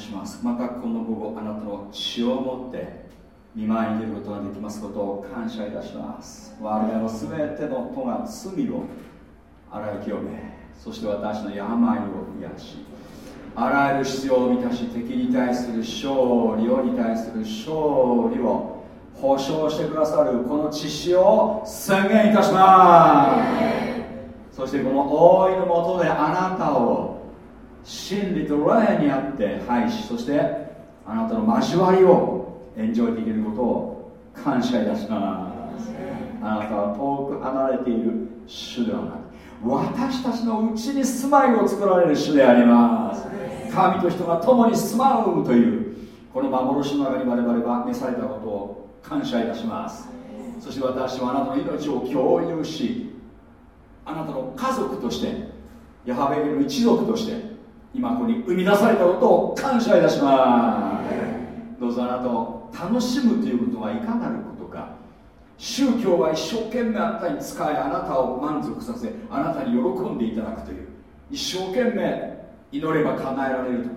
します。またこの午後あなたの血を持って見舞いに出ることができますことを感謝いたします。我々の全ての戸が罪を洗い清めそして私の病を癒しあらゆる必要を満たし敵に対する勝利をに対する勝利を保証してくださるこの知識を宣言いたします。そしてこの大いのもとであなたを真理と霊にあって廃しそしてあなたの交わりをエンジョイできることを感謝いたしますあなたは遠く離れている主ではなく私たちのうちに住まいを作られる主であります。神と人が共に住まうというこの幻の中に我々は召されたことを感謝いたします。そして私はあなたの命を共有しあなたの家族としてヤハベエの一族として今ここに生み出されたことを感謝いたします。どうぞあなたを楽しむということはいかなることか。宗教は一生懸命あなたに使いあなたを満足させあなたに喜んでいただくという一生懸命祈れば叶えられるとか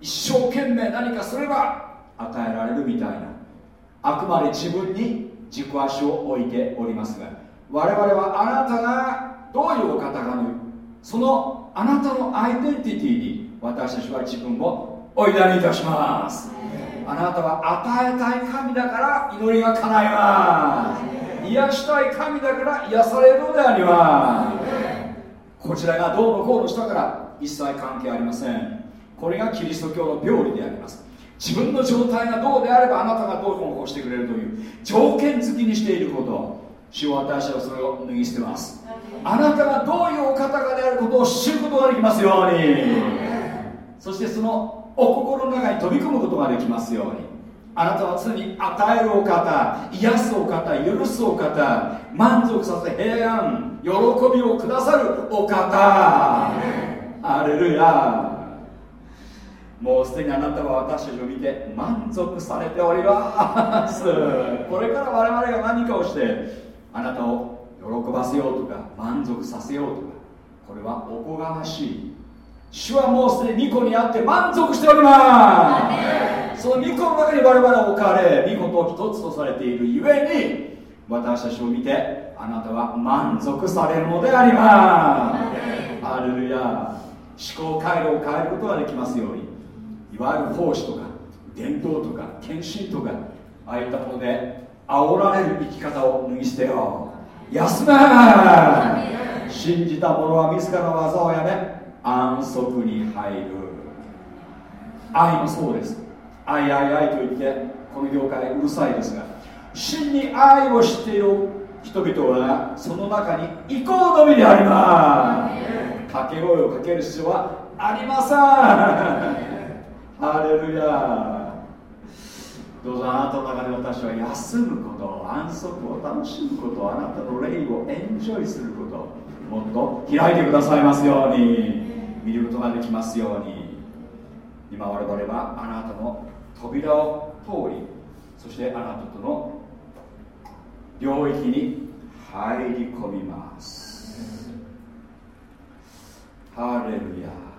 一生懸命何かすれば与えられるみたいな。あくまで自分に軸足を置いておりますが我々はあなたがどういうお方かのそのあなたのアイデンティティに私たちは自分をおいだにいたします。あなたは与えたい神だから祈りが叶います。癒したい神だから癒されるのであります。こちらがどうのこうのしたから一切関係ありません。これがキリスト教の病理であります。自分の状態がどうであればあなたがどうこうこうしてくれるという条件付きにしていること。主は私はそれを脱ぎ捨てますあなたがどういうお方かであることを知ることができますように。そしてそのお心の中に飛び込むことができますように。あなたは常に与えるお方癒すお方許すお方満足させ平安喜びをくださるお方。アレルヤ。もうすでにあなたは私たちを見て満足されております。これから我々が何かをしてあなたを喜ばせようとか満足させようとかこれはおこがましい。主はもうすでに巫女にあって満足しておりますその巫女の中に我々は置かれ巫女と一つとされているゆえに私たちを見てあなたは満足されるのであります。アレルヤ。思考回路を変えることができますように。いわゆる奉仕とか伝統とか献身とかああいったもので煽られる生き方を脱ぎ捨てよう休め信じた者は自らの技をやめ安息に入る。愛もそうです。愛愛愛と言ってこの業界うるさいですが真に愛を知っている人々はその中に移行のみであります。掛け声をかける必要はありません。ハレルヤ。どうぞあなたの中で私は休むこと安息を楽しむことあなたの霊をエンジョイすることもっと開いてくださいますように。見ることができますように。今我々はあなたの扉を通りそしてあなたとの領域に入り込みます。ハレルヤ。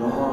너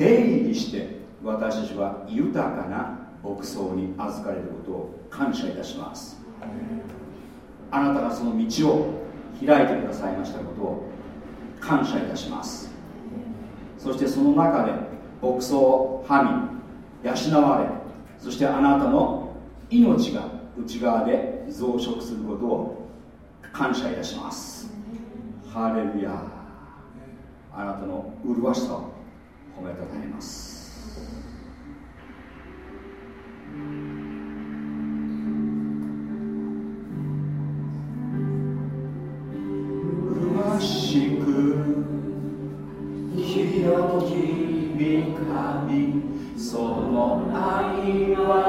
出入りして私たちは豊かな牧草に預かれることを感謝いたします。あなたがその道を開いてくださいましたことを感謝いたします。そしてその中で牧草をはみ養われそしてあなたの命が内側で増殖することを感謝いたします。ハレルヤあなたの麗しさを褒めたたえます。麗神その愛は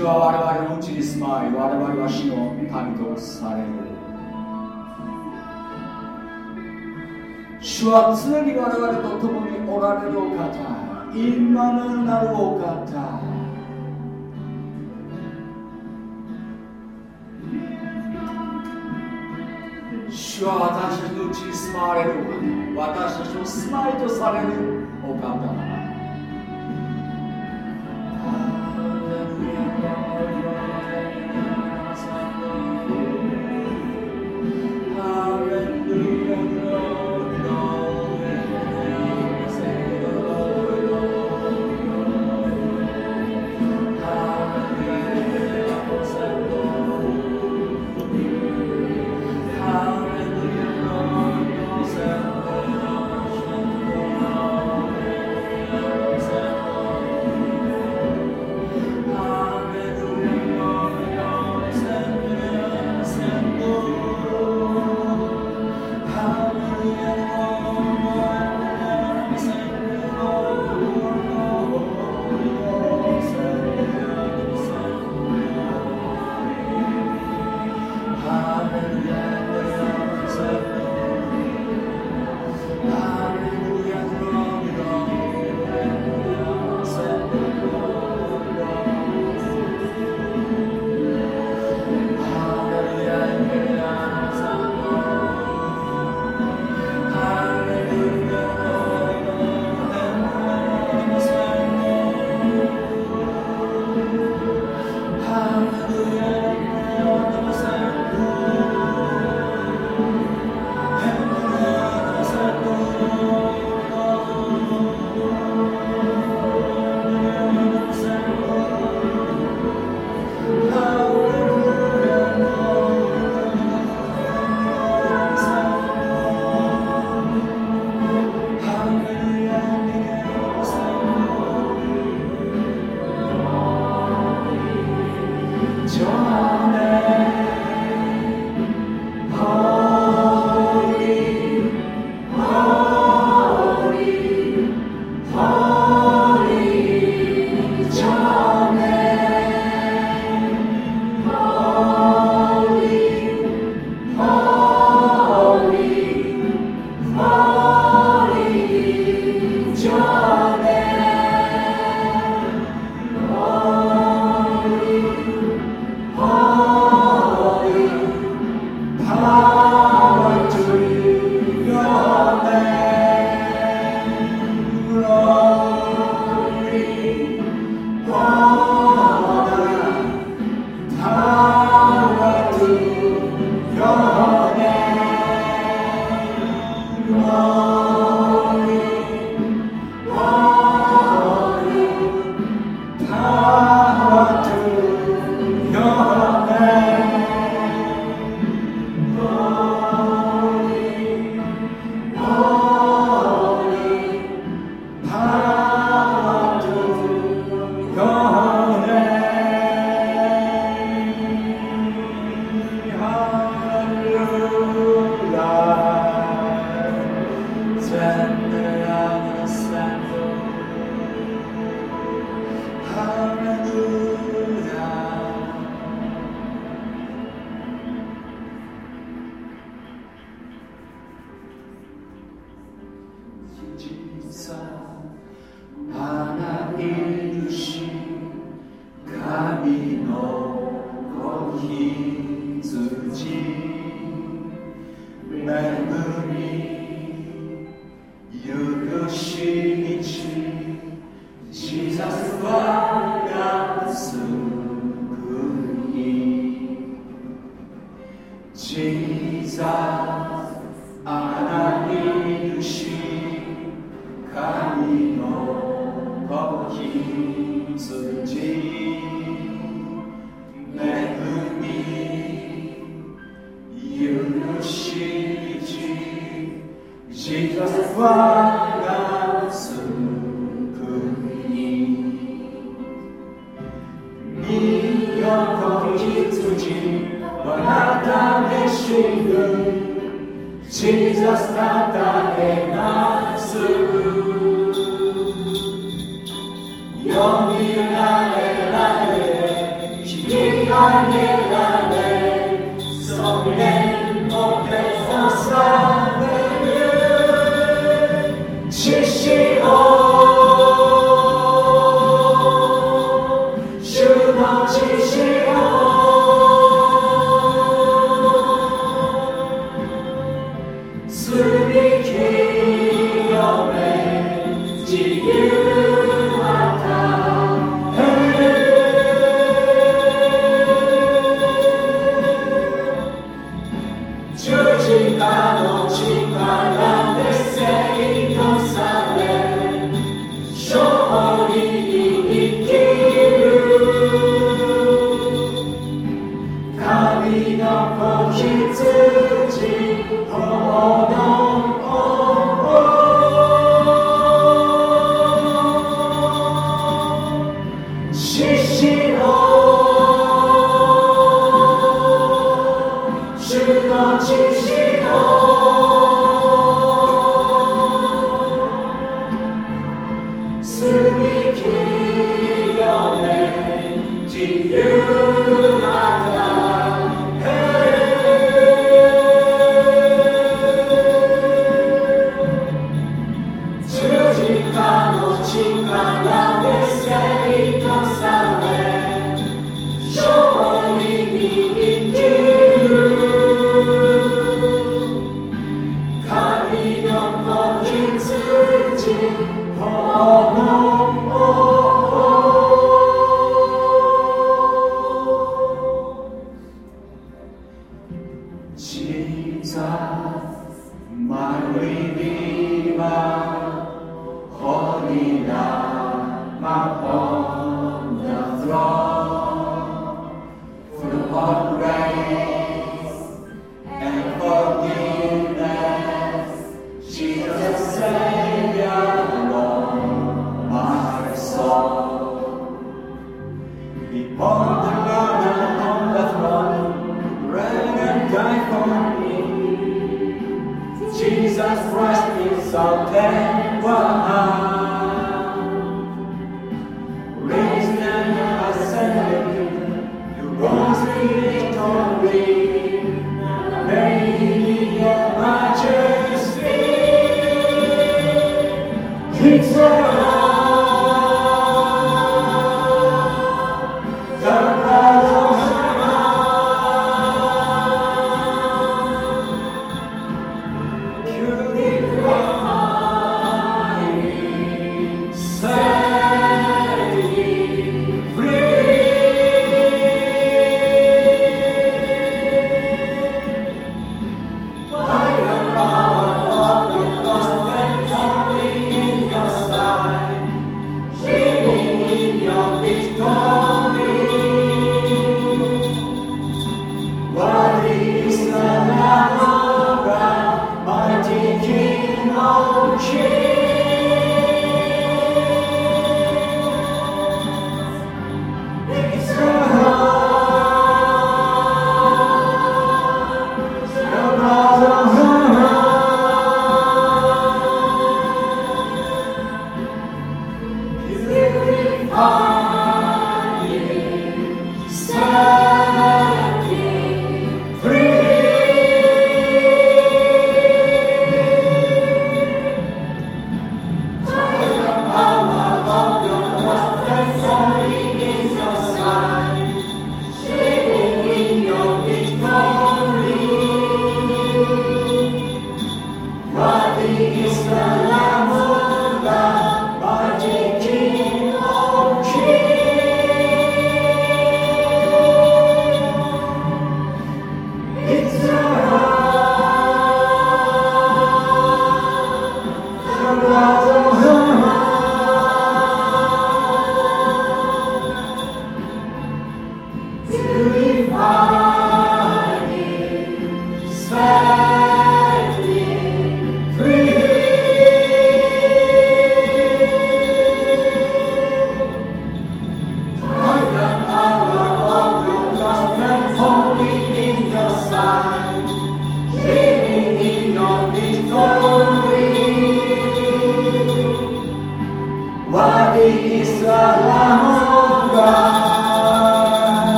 主は我々のうちに住まい我々は死の民とされる主は常に我々と共におられるお方インマヌなるお方主は私たちのうちに住まわれるお方。私たちの住まいとされるお方。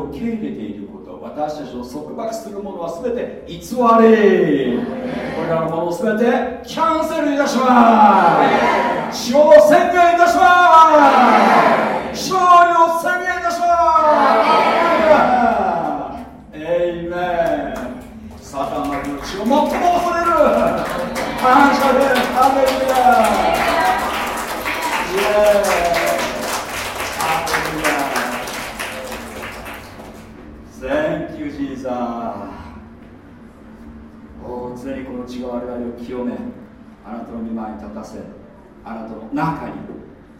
を受け入れていること私たちを束縛するものは全て偽りこれらのものを全てキャンセルいたします。死を宣言いたします勝利を宣言いたしますエイメンサタンの血を最も恐れる感謝でハレルヤ Thank you, Jesus. 常にこの血が我々を清めあなたの御前に立たせあなたの中に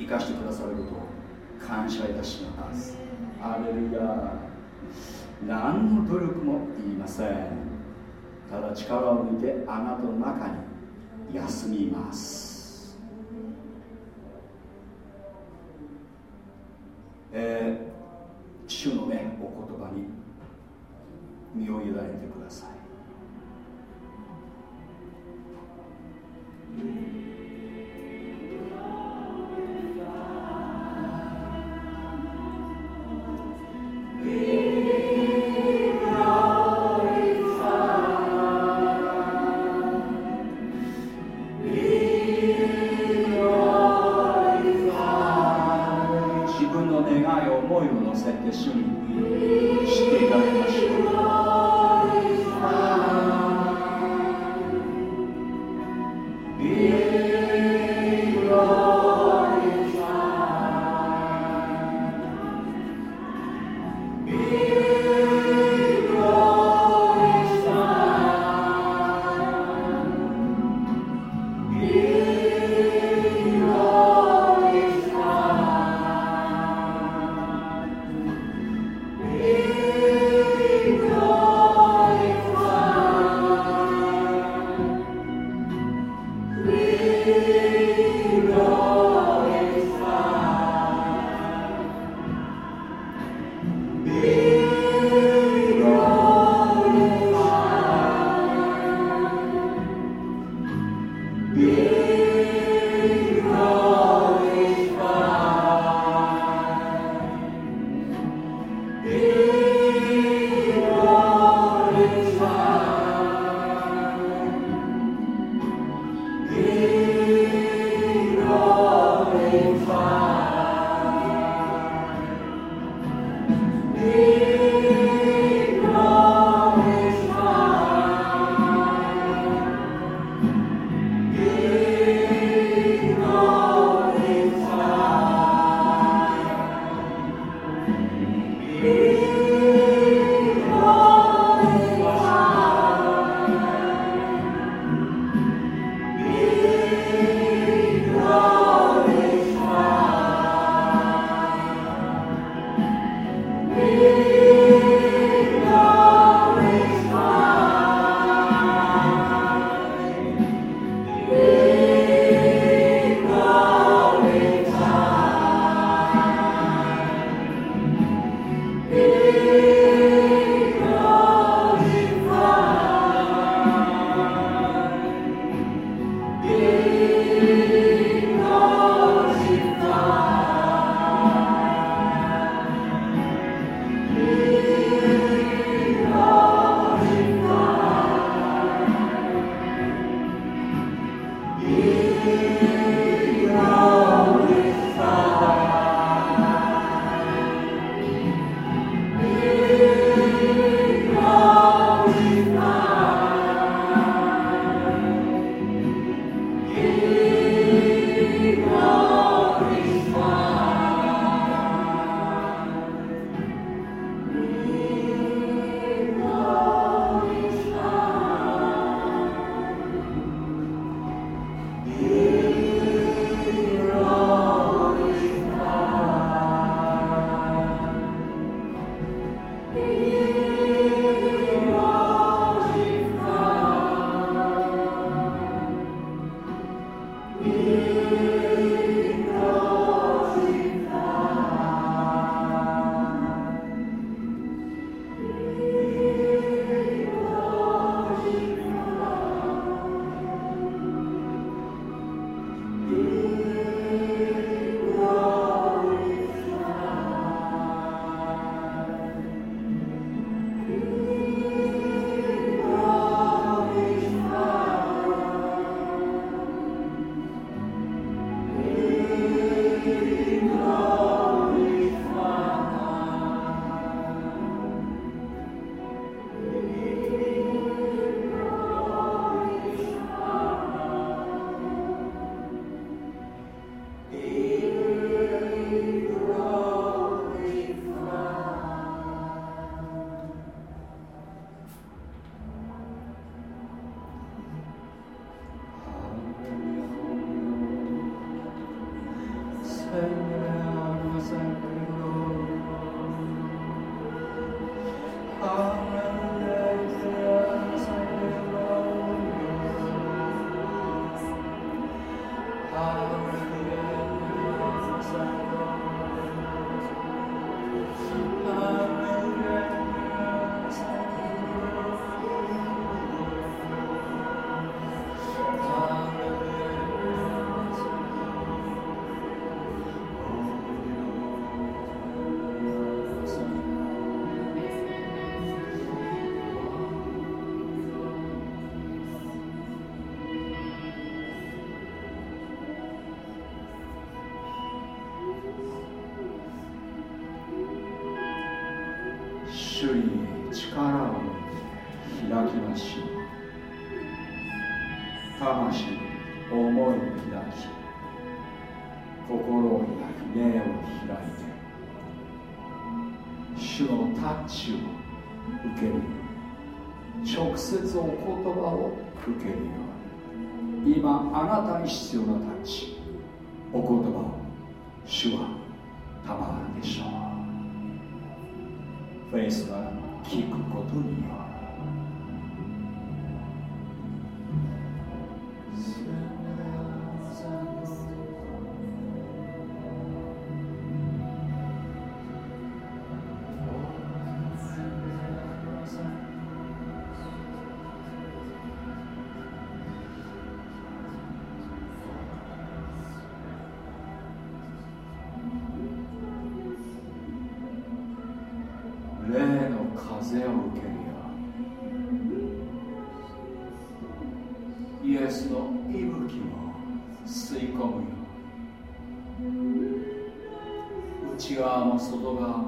生かしてくださることを感謝いたします。アレルヤ何の努力も言いません。ただ力を抜いてあなたの中に休みます。えー、主のねお言葉に身を委ねてください Thank you.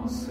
mãos,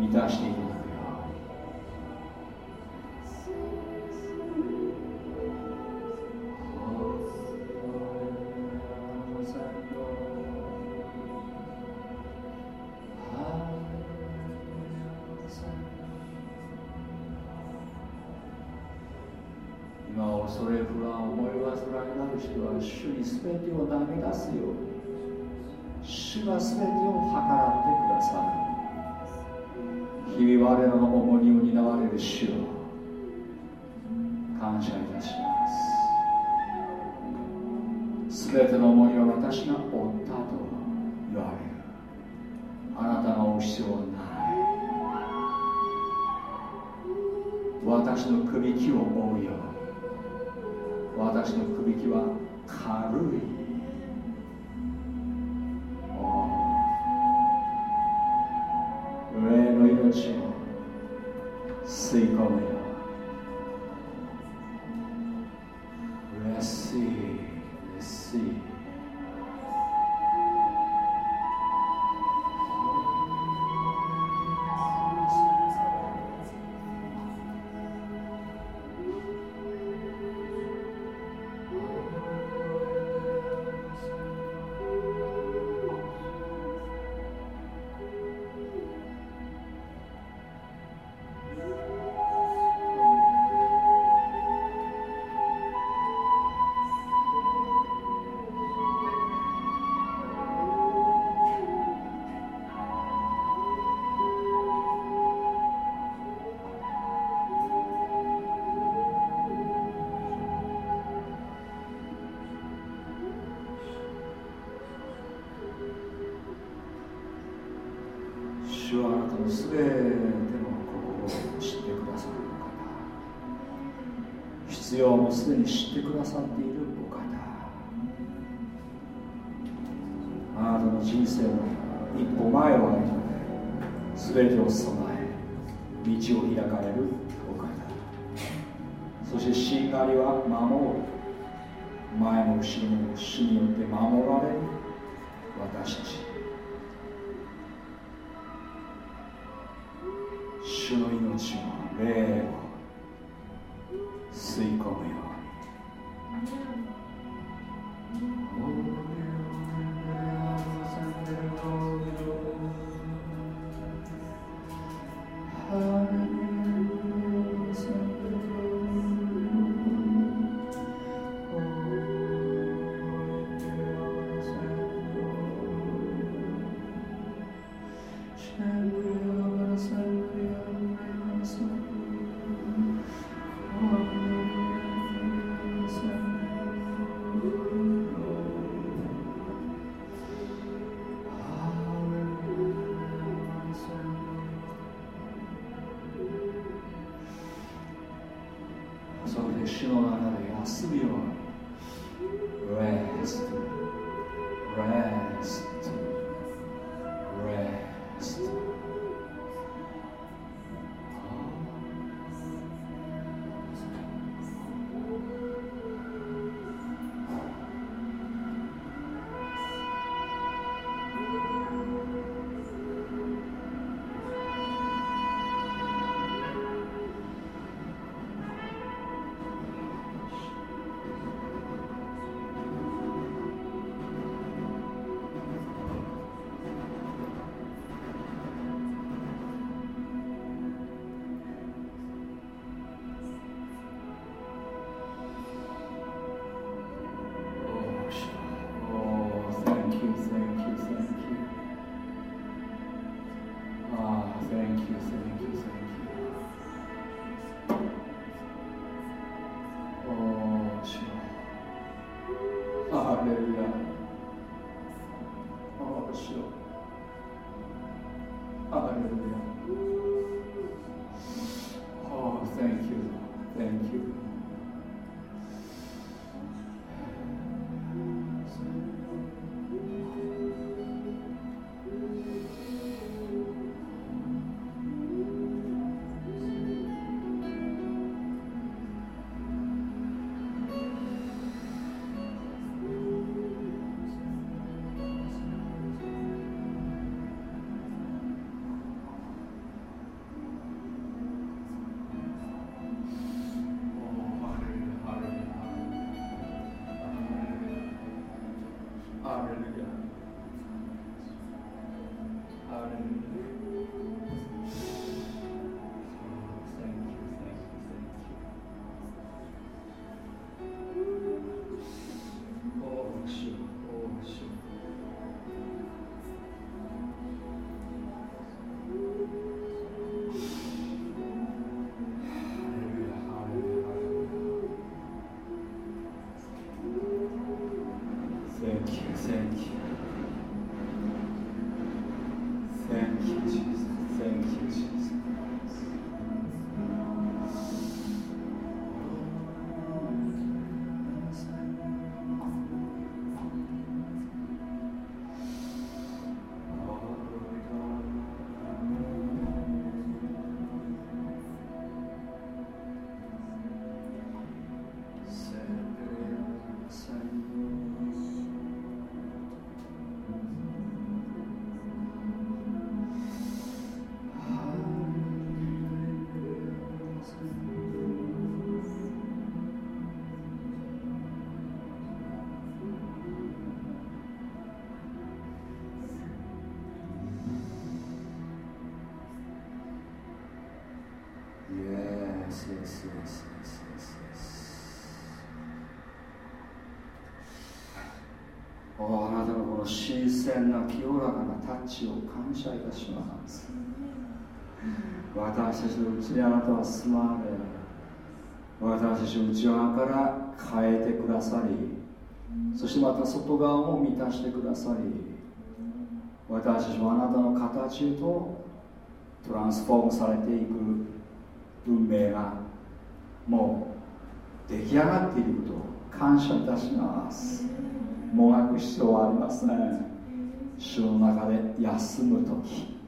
満たしているすでに知ってくださっているお方あなたの人生の一歩前を歩いて全てを備え道を開かれるお方そしてしんがりは守る。前も後ろも主によって守られる私たち。主の命は霊を吸い込むように新鮮な清らかなタッチを感謝いたします。私たちのうちにあなたは住まわれ私たちの内側から変えてくださりそしてまた外側を満たしてくださり私たちもあなたの形へとトランスフォームされていく文明がもう出来上がっていることを感謝いたします。もがく必要はありません。主の中で休む時。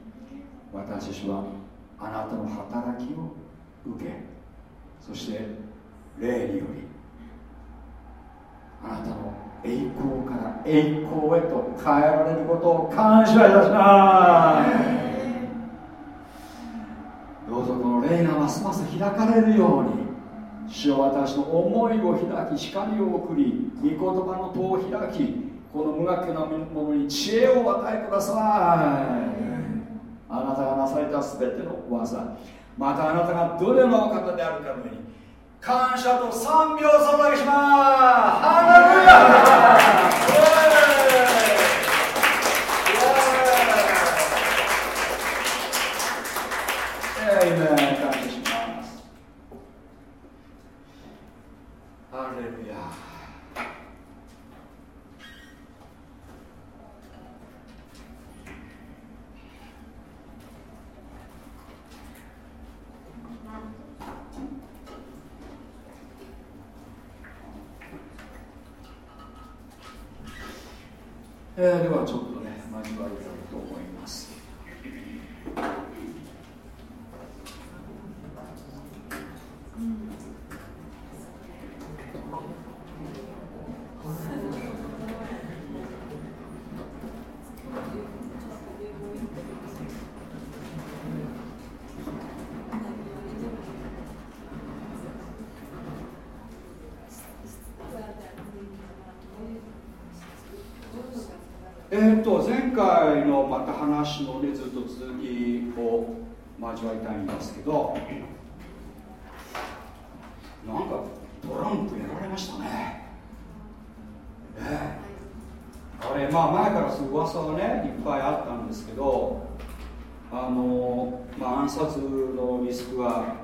私たちはあなたの働きを受けそして霊によりあなたの栄光から栄光へと変えられることを感謝いたします。どうぞこの霊がますます開かれるように。主は私の思いを開き光を送り御言葉の戸を開きこの無学なものに知恵を与えください。あなたがなされた全ての技またあなたがどれのお方であるかのように感謝と賛美を捧げします。ハレルヤえー、ではちょっとね交わりたいと思いますえー、っと前回のまた話のねずっと続きを交わりたいんですけどなんかトランプやられましたね。ええ。あれまあ前からそういう噂がねいっぱいあったんですけどあの、まあ、暗殺のリスクが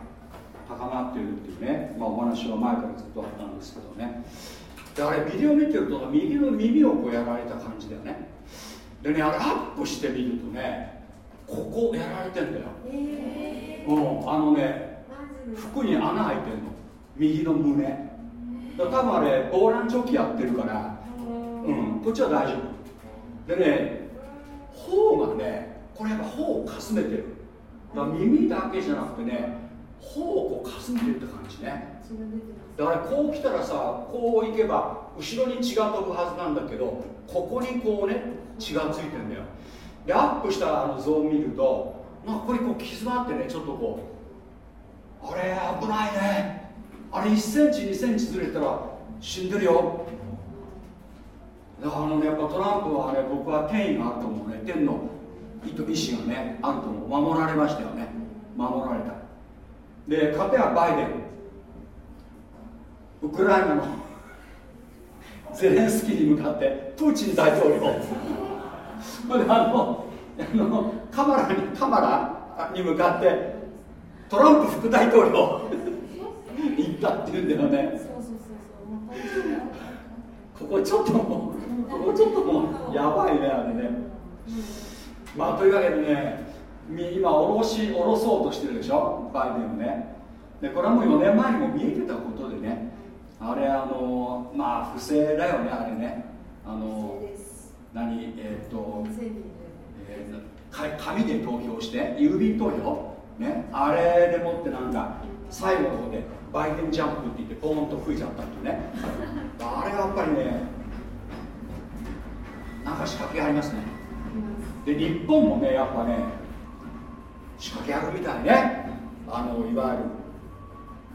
高まっているっていうね、まあ、お話は前からずっとあったんですけどね。であれビデオ見てると右の耳をこうやられた感じだよね。でねあれアップしてみるとねここやられてんだよ、えー、うん、あのね服に穴開いてんの。右の胸。だ多分あれ防弾チョッキやってるから。うんこっちは大丈夫。でね頬がねこれやっぱ頬をかすめてる。だから耳だけじゃなくてね頬をこうかすめてるって感じね。だからこう来たらさこう行けば後ろに血が飛ぶはずなんだけどここにこうね血がついてんだよでアップしたあの図を見るとまあここにこう傷があってねちょっとこうあれ危ないね。あれ1センチ2センチずれたら死んでるよ。だからあのねやっぱトランプはね僕は権威があると思うね。天の意図意志がねあると思う。守られましたよね。守られた。でかてはバイデン。ウクライナの ゼレンスキーに向かってプーチン大統領。それであのあのカマラにカマラに向かってトランプ副大統領行ったっていうんだよね。ここちょっともうここちょっともうやばいねあれね。まあというわけでね今下ろし下ろそうとしてるでしょ？バイデンをね。でこれはもう4年前にも見えてたことでね。あれあのまあ不正だよねあれね。あの何えっ、ー、と、えー、紙で投票して郵便投票？ね？あれでもってなんか最後の方でバイデンジャンプって言ってポーンと吹いちゃったっていうね。あれがやっぱりねなんか仕掛けありますね。で日本もねやっぱね仕掛けあるみたいね。あのいわゆる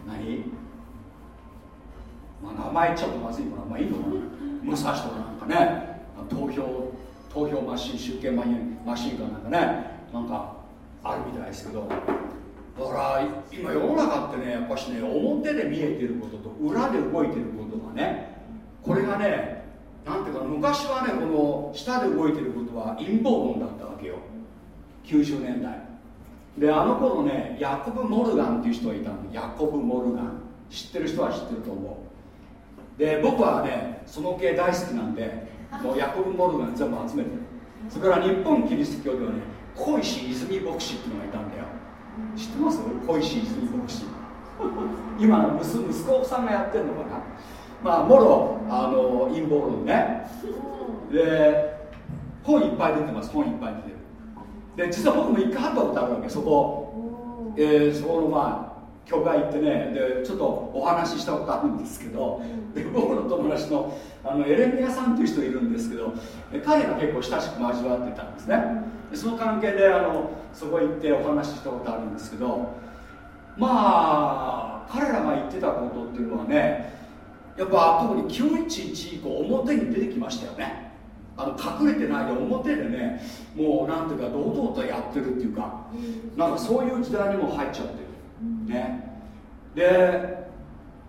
何？まあ、名前ちゃうとまずいから、まあいいのかな。武蔵とかなんかね投票投票マシン集計ママシンかなんかねなんかあるみたいですけどだから今世の中ってねやっぱしね表で見えてることと裏で動いてることがねこれがねなんていうか昔はねこの下で動いてることは陰謀論だったわけよ。90年代。であの頃ねヤコブ・モルガンっていう人がいたの。ヤコブ・モルガン。知ってる人は知ってると思う。で僕はねその系大好きなんでもうヤコブ・モルガン全部集めてる。それから日本キリスト教ではね小石泉牧師っていうのがいたんだよ。知ってます？小石泉牧師。今の息息子さんがやってるのかな。まあもろあの陰謀論ね。で本いっぱい出てます。本いっぱい出てる。で実は僕も一回会ったことあるわけそこ、えー、そこのまあ教会行ってねでちょっとお話ししたことあるんですけどで僕の友達のあのエレミアさんっていう人いるんですけど彼が結構親しく交わってたんですね。でその関係であのそこ行ってお話ししたことあるんですけどまあ彼らが言ってたことっていうのはねやっぱ特に911以降表に出てきましたよね。あの隠れてないで表でねもうなんていうか堂々とやってるっていうかなんかそういう時代にも入っちゃってるね。で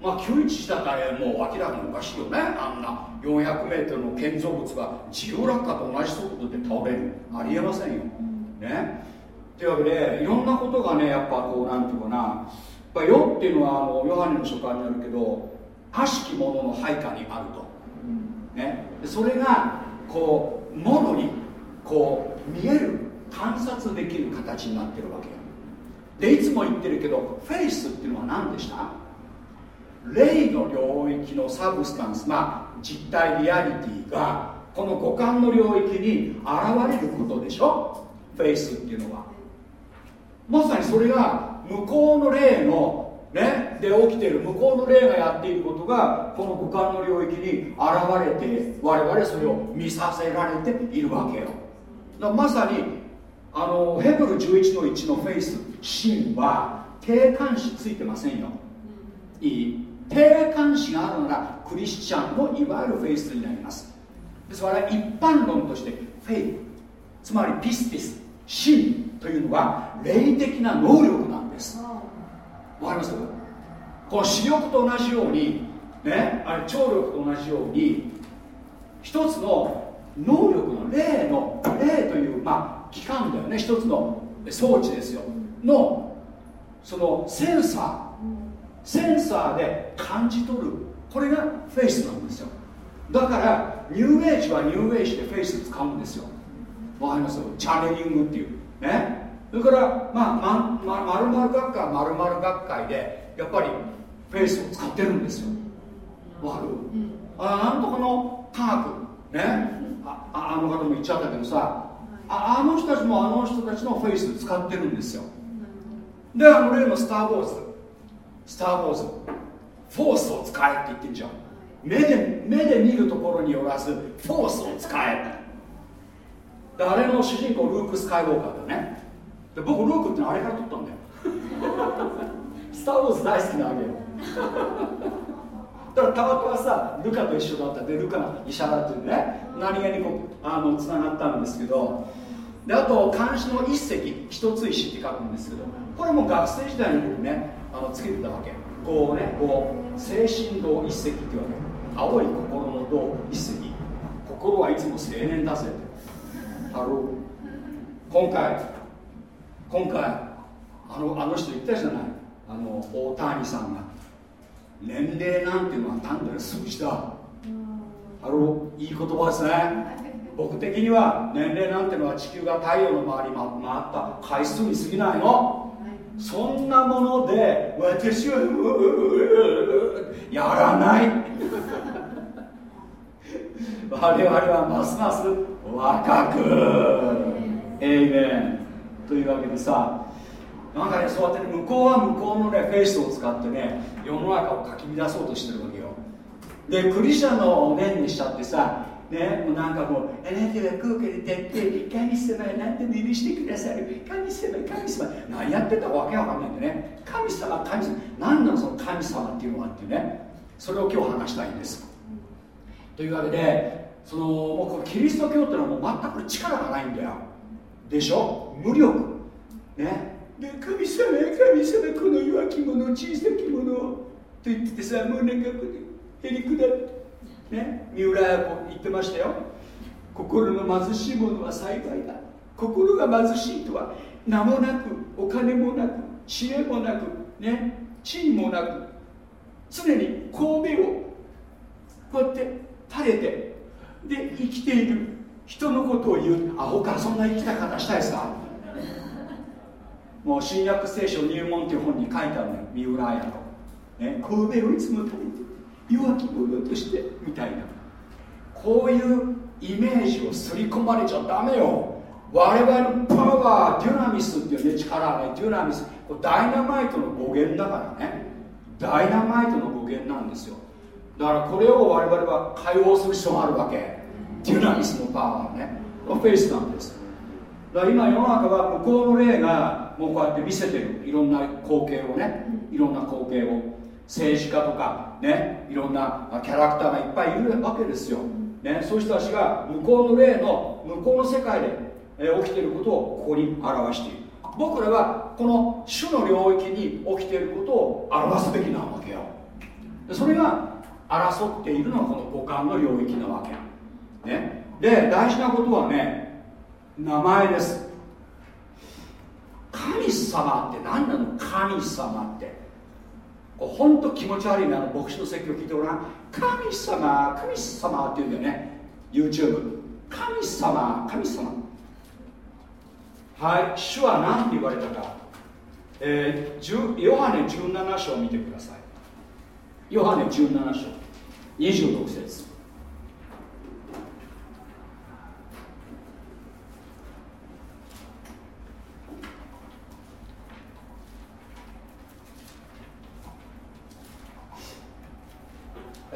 まあ911だからもう明らかにおかしいよね。あんな 400m の建造物が自由落下と同じ速度で倒れる。ありえませんよ。ね。というわけでいろんなことがねやっぱこうなんていうかな。やっぱ世っていうのはあのヨハネの書簡にあるけど悪しき者の配下にあると、ね、それがこうものにこう見える観察できる形になってるわけでいつも言ってるけどフェイスっていうのは何でした？霊の領域の substance まあ実体リアリティがこの五感の領域に現れることでしょ？フェイスっていうのは。まさにそれが向こうの霊のね、で起きている向こうの霊がやっていることがこの五感の領域に現れて我々それを見させられているわけよ。だまさにあのヘブル11の1のフェイス真は定冠詞ついてませんよ。いい定冠詞があるならクリスチャンのいわゆるフェイスになります。ですから一般論としてフェイつまりピスティス真というのは霊的な能力なんです。わかります？この視力と同じようにねあれ聴力と同じように一つの能力の霊の霊というまあ機関だよね。一つの装置ですよ。のそのセンサー。センサーで感じ取る。これがフェイスなんですよ。だからニューエイジはニューエイジでフェイス使うんですよ。わかります？チャネリングっていう。ね？それからまあままるまる学会まるまる学会でやっぱりフェイスを使ってるんですよ。わかる、あなんとかの科学。ね？ああの方も言っちゃったけどさああの人たちもあの人たちのフェイス使ってるんですよ。であの例の「スター・ウォーズ」「スター・ウォーズ」フォースを使えって言ってんじゃん。目で目で見るところによらずフォースを使え。であれの主人公ルーク・スカイウォーカーだね。で僕ルークってあれから撮ったんだよ。スター・ウォーズ大好きなわけよだからたまたまさルカと一緒だった。でルカが医者だっていうね何気にこうあのつながったんですけどであと漢詩の一石一つ石って書くんですけどこれも学生時代に僕ねあのつけてたわけ。こうねこう青心道一石っていうわけ。青い心の道一石。心はいつも青年だぜハロー今回今回あのあの人言ったじゃない。あの大谷さんが。年齢なんていうのは単なる数字だ。ハローいい言葉ですね。僕的には年齢なんてのは地球が太陽の周り回った。回数に過ぎないの。そんなもので私はやらない我々はますます若くエイメンというわけでさなんかねそうやってね向こうは向こうのねフェイスを使ってね世の中をかき乱そうとしてるわけよでクリスチャンの念にしちゃってさね、もうなんかもう、あなたは高価で立って、神様は何でも許してくださる。神様、神様。何やってたかわけわかんないんでね。神様、神様。何なのその神様っていうのはっていうね。それを今日話したいんです。というわけで、その、もうこのキリスト教っていうのはもう全く力がないんだよ。でしょ？無力。ね。で、神様、神様、この弱き者、小さき者と言っててさ、もうなんか、へりくだって。ね、三浦綾子言ってましたよ。心の貧しい者は幸いだ。心が貧しいとは名もなくお金もなく知恵もなくね地位もなく常に神戸をこうやって垂れてで生きている。人のことを言う。アホかそんな生きた方したいですか？もう新約聖書入門っていう本に書いてあるのよ。三浦綾子、ね、神戸をいつも食べて弱き者としてみたいな。こういうイメージを刷り込まれちゃダメよ。我々のパワーデュナミスっていうね力ねデュナミス。これダイナマイトの語源だからね。ダイナマイトの語源なんですよ。だからこれを我々は解放する必要があるわけ。デュナミスのパワーね。フェイスなんです。だから今世の中は向こうの霊がもうこうやって見せてる。いろんな光景をね。いろんな光景を。政治家とかねいろんなキャラクターがいっぱいいるわけですよ、ね、そういう人たちが向こうの霊の向こうの世界で、起きていることをここに表している。僕らはこの主の領域に起きていることを表すべきなわけよ。それが争っているのはこの五感の領域なわけ、ね、で大事なことはね名前です。神様って何なの？神様って。本当気持ち悪いなの牧師の説教聞いてごらん。神様神様って言うんだよね。YouTube 神様神様。はい主は何て言われたか、えー、ヨハネ17章を見てください。ヨハネ17章。26節。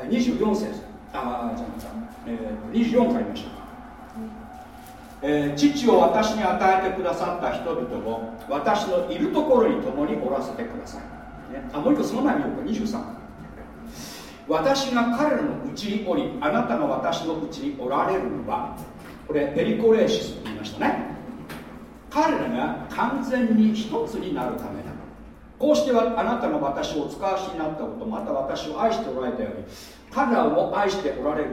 24節。ああじゃあ、えー、24から見ましょう、えー、父を私に与えてくださった人々を私のいるところに共におらせてください、ね、あもう一個その前に言うか。23私が彼らのうちにおりあなたが私のうちにおられるのはこれペリコレーシスと言いましたね。彼らが完全に一つになるためだ。こうしてはあなたが私を使わしになったことまた私を愛しておられたように彼らを愛しておられる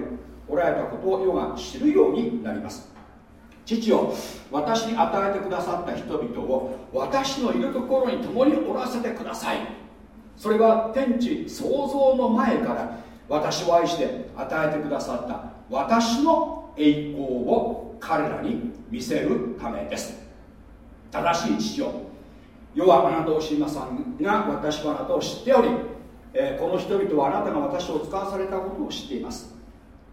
おられたことを世が知るようになります。父よ私に与えてくださった人々を私のいるところに共におらせてください。それは天地創造の前から私を愛して与えてくださった私の栄光を彼らに見せるためです。正しい父よ世はあなたを知りませんが私はあなたを知っており、えー、この人々はあなたが私を使わされたことを知っています、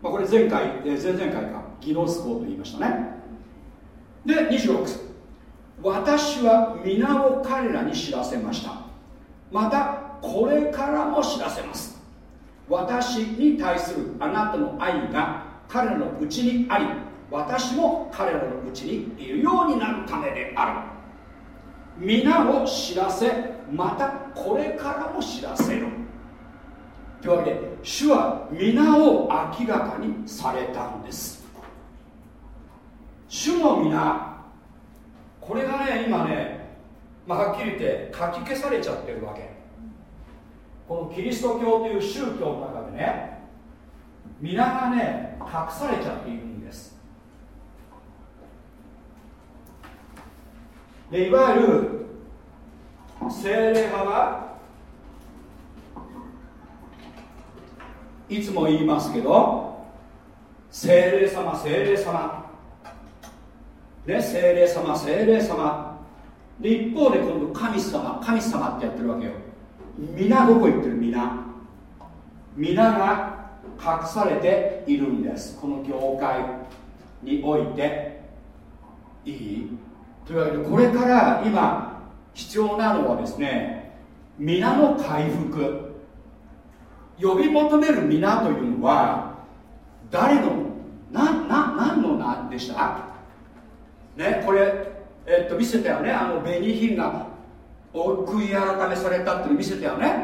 まあ、これ前回、えー、前々回かギノスコーと言いましたね。で26私は皆を彼らに知らせました。またこれからも知らせます。私に対するあなたの愛が彼らのうちにあり私も彼らのうちにいるようになるためである。皆を知らせまたこれからも知らせるというわけで主は皆を明らかにされたんです。主の皆これがね今ね、まあ、はっきり言って書き消されちゃってるわけ。このキリスト教という宗教の中でね皆がね隠されちゃっている。でいわゆる精霊派はいつも言いますけど精霊様精霊様。ね精霊様精霊様。で一方で今度神様神様ってやってるわけよ。皆どこ行ってる？皆。皆が隠されているんです。この業界において。いい？というわけでこれから今必要なのはですね皆の回復。呼び求める皆というのは誰のなな何の名でした？ねこれえっと見せたよね。あのベニー・ヒンが悔い改めされたっていうの見せたよね、はい、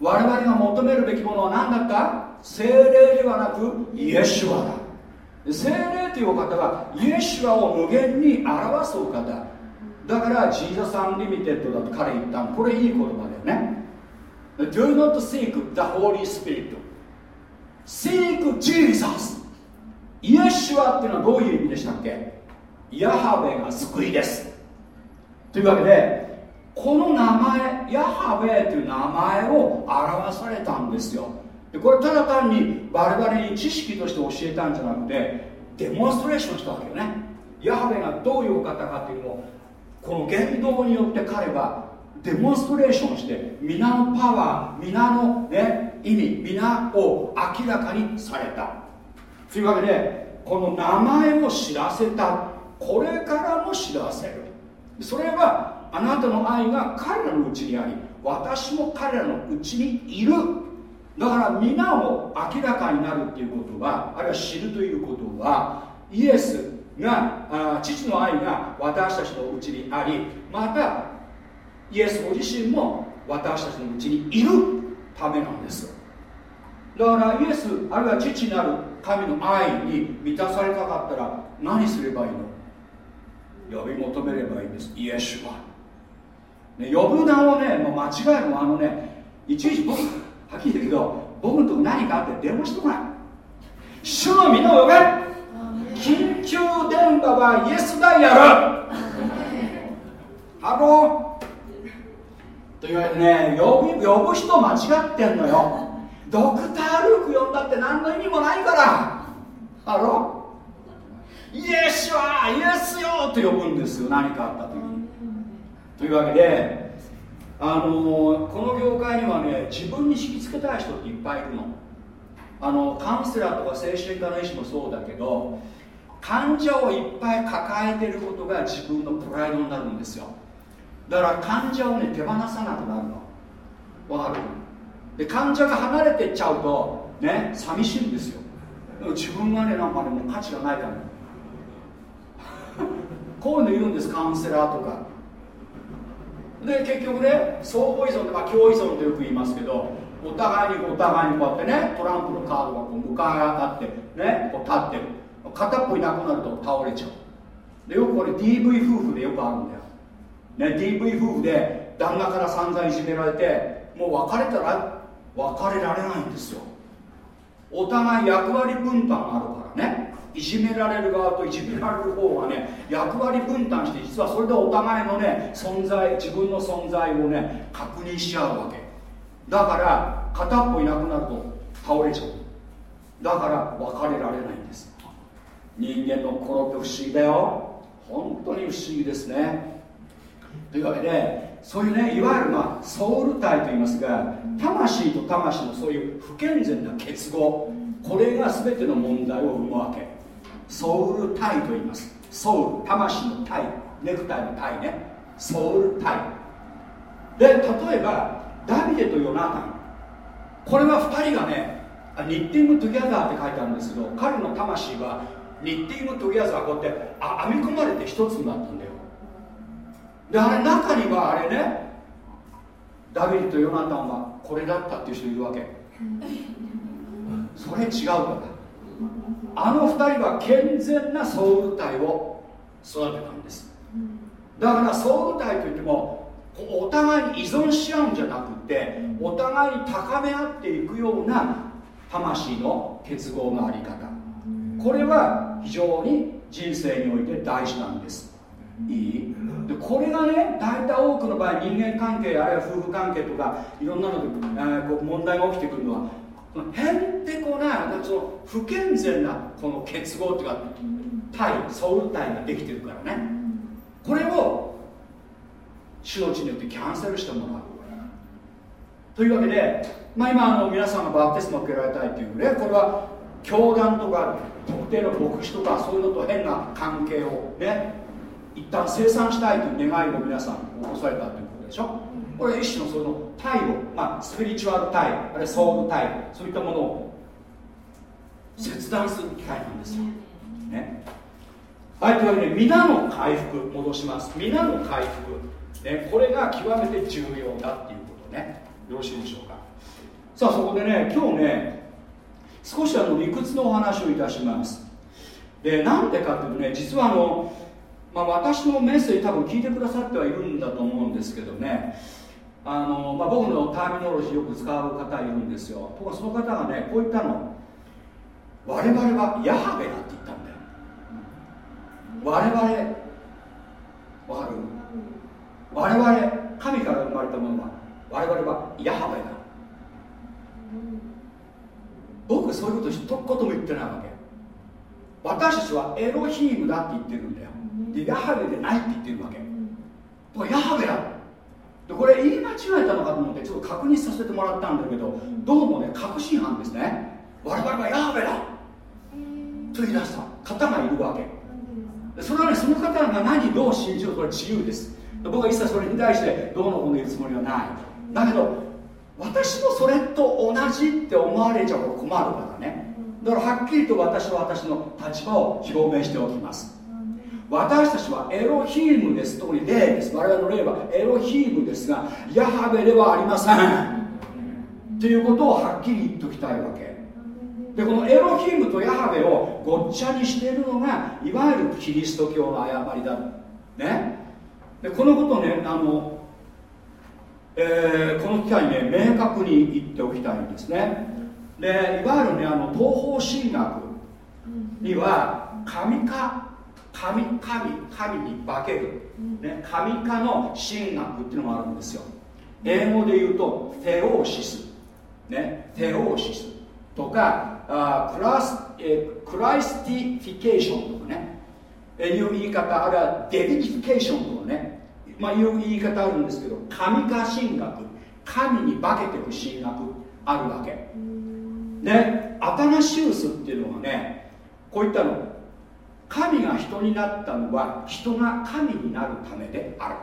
我々が求めるべきものは何だった？聖霊ではなくイエシュアだ聖霊というお方はイエシュアを無限に表すお方。だから Jesus Unlimited だと彼言ったこれいい言葉だよね。Do not seek the Holy Spirit. Seek Jesus. イエシュアっていうのはどういう意味でしたっけ？ヤハウェが救いです。というわけでこの名前ヤハウェという名前を表されたんですよ。でこれただ単に我々に知識として教えたんじゃなくてデモンストレーションしたわけよね。ヤハベがどういうお方かっていうのをこの言動によって彼はデモンストレーションして皆のパワー皆の、ね、意味皆を明らかにされた。というわけでこの名前を知らせた。これからも知らせる。それはあなたの愛が彼らのうちにあり私も彼らのうちにいる。だから皆を明らかになるっていうことはあるいは知るということはイエスがあ父の愛が私たちのうちにありまたイエスご自身も私たちのうちにいるためなんです。だからイエスあるいは父なる神の愛に満たされたかったら何すればいいの？呼び求めればいいんです。イエスは、ね、呼ぶ名をねもう間違えるのあのねいちいち僕っきり言うけど僕のとこ何かあって電話してこない。主の皆を呼べ緊急電話はイエスダイヤルハローと言われてね呼ぶ呼ぶ人間違ってんのよ。ドクター・ルーク呼んだって何の意味もないから。ハローイエスはイエスよと呼ぶんですよ。何かあった時に。というわけであの、この業界にはね自分に引きつけたい人っていっぱいいるの。あのカウンセラーとか精神科の医師もそうだけど患者をいっぱい抱えてることが自分のプライドになるんですよ。だから患者をね手放さなくなるの。わかる？で患者が離れてっちゃうとね寂しいんですよ。自分がねなんかねもう価値がないから。こういうの言うんですカウンセラーとか。で結局ね相互依存とか共依存とよく言いますけどお互いにお互いにこうやってねトランプのカードがこう向かい合ってねこう立ってる。片っぽいなくなると倒れちゃう。でよくこれ DV 夫婦でよくあるんだよ、ね、DV 夫婦で旦那から散々いじめられてもう別れたら別れられないんですよ。お互い役割分担があるからね。いじめられる側といじめられる方がね役割分担して実はそれでお互いのね存在自分の存在をね確認し合うわけ。だから片っぽいなくなると倒れちゃう。だから別れられないんです。人間の心って不思議だよ。本当に不思議ですね。というわけでそういうねいわゆるまあソウル体と言いますが魂と魂のそういう不健全な結合。これが全ての問題を生むわけ。ソウル体と言います。ソウル魂の体ネクタイの体ね。ソウル体で例えばダビデとヨナタン。これは2人がね knitting together って書いてあるんですけど彼の魂は knitting together こうやってあ編み込まれて一つになったんだよ。であれ中にはあれねダビデとヨナタンはこれだったっていう人いるわけ。それ違うから。あの2人は健全な soul tie を育てたんです。だからソウル体といってもお互いに依存し合うんじゃなくてお互いに高め合っていくような魂の結合のあり方。これは非常に人生において大事なんです。いい？でこれがね大体多くの場合人間関係あるいは夫婦関係とかいろんなので、えー、こう問題が起きてくるのはへんてこなその不健全なこの結合っていうか体ソウル体ができてるからね。これを主の地によってキャンセルしてもら。うというわけで、まあ、今あの皆さんがバプテスマを受けられたいというねこれは教団とか特定の牧師とかそういうのと変な関係をね一旦清算したいという願いを皆さん起こされたということでしょ。これ一種のその体を、まあ、スピリチュアル体あるいはソウル体そういったものを切断する機会なんですよ、ね、はいというわけで皆の回復戻します。皆の回復、ね、これが極めて重要だっていうことね。よろしいでしょうか。さあそこでね今日ね少しあの理屈のお話をいたします。でなんでかっていうとね実はあの、まあ、私のメッセージ多分聞いてくださってはいるんだと思うんですけどね。あの、まあ、僕のターミノロジーよく使う方いるんですよ。とこその方がねこう言ったの我々はヤハベだって言ったんだよ。我々わかる？我々神から生まれたものは我々はヤハベだ。僕そういうこと一言も言ってないわけ。私たちはエロヒームだって言ってるんだよ。でヤハベでないって言ってるわけ。これヤハベだでこれ言い間違えたのかと思ってちょっと確認させてもらったんだけどどうもね確信犯ですね。我々はヤハベだと言い出した。方がいるわけ。それはねその方が何どう信じるこれ自由です。僕は一切それに対してどうのこうの言うつもりはない。だけど私もそれと同じって思われちゃうと困るからね。だからはっきりと私は私の立場を表明しておきます私たちはエロヒームです。特に霊です。我々の霊はエロヒームですがヤハベではありません。っていうことをはっきり言っておきたいわけ。でこのエロヒームとヤハベをごっちゃにしているのがいわゆるキリスト教の誤りだ。ね。でこのことをねあの、えー、この機会にね明確に言っておきたいんですね。でいわゆるねあの東方神学には神か神神神に化ける、ね、神化の神学っていうのもあるんですよ。英語で言うと theosis、ね、 theosis とかあクラス、え Christification とかね。いう言い方あるいは divinification とかね、まあ、いう言い方あるんですけど神化神学。神に化けていく神学。あるわけ。でアタナシウスっていうのがねこういったの神が人になったのは人が神になるためである。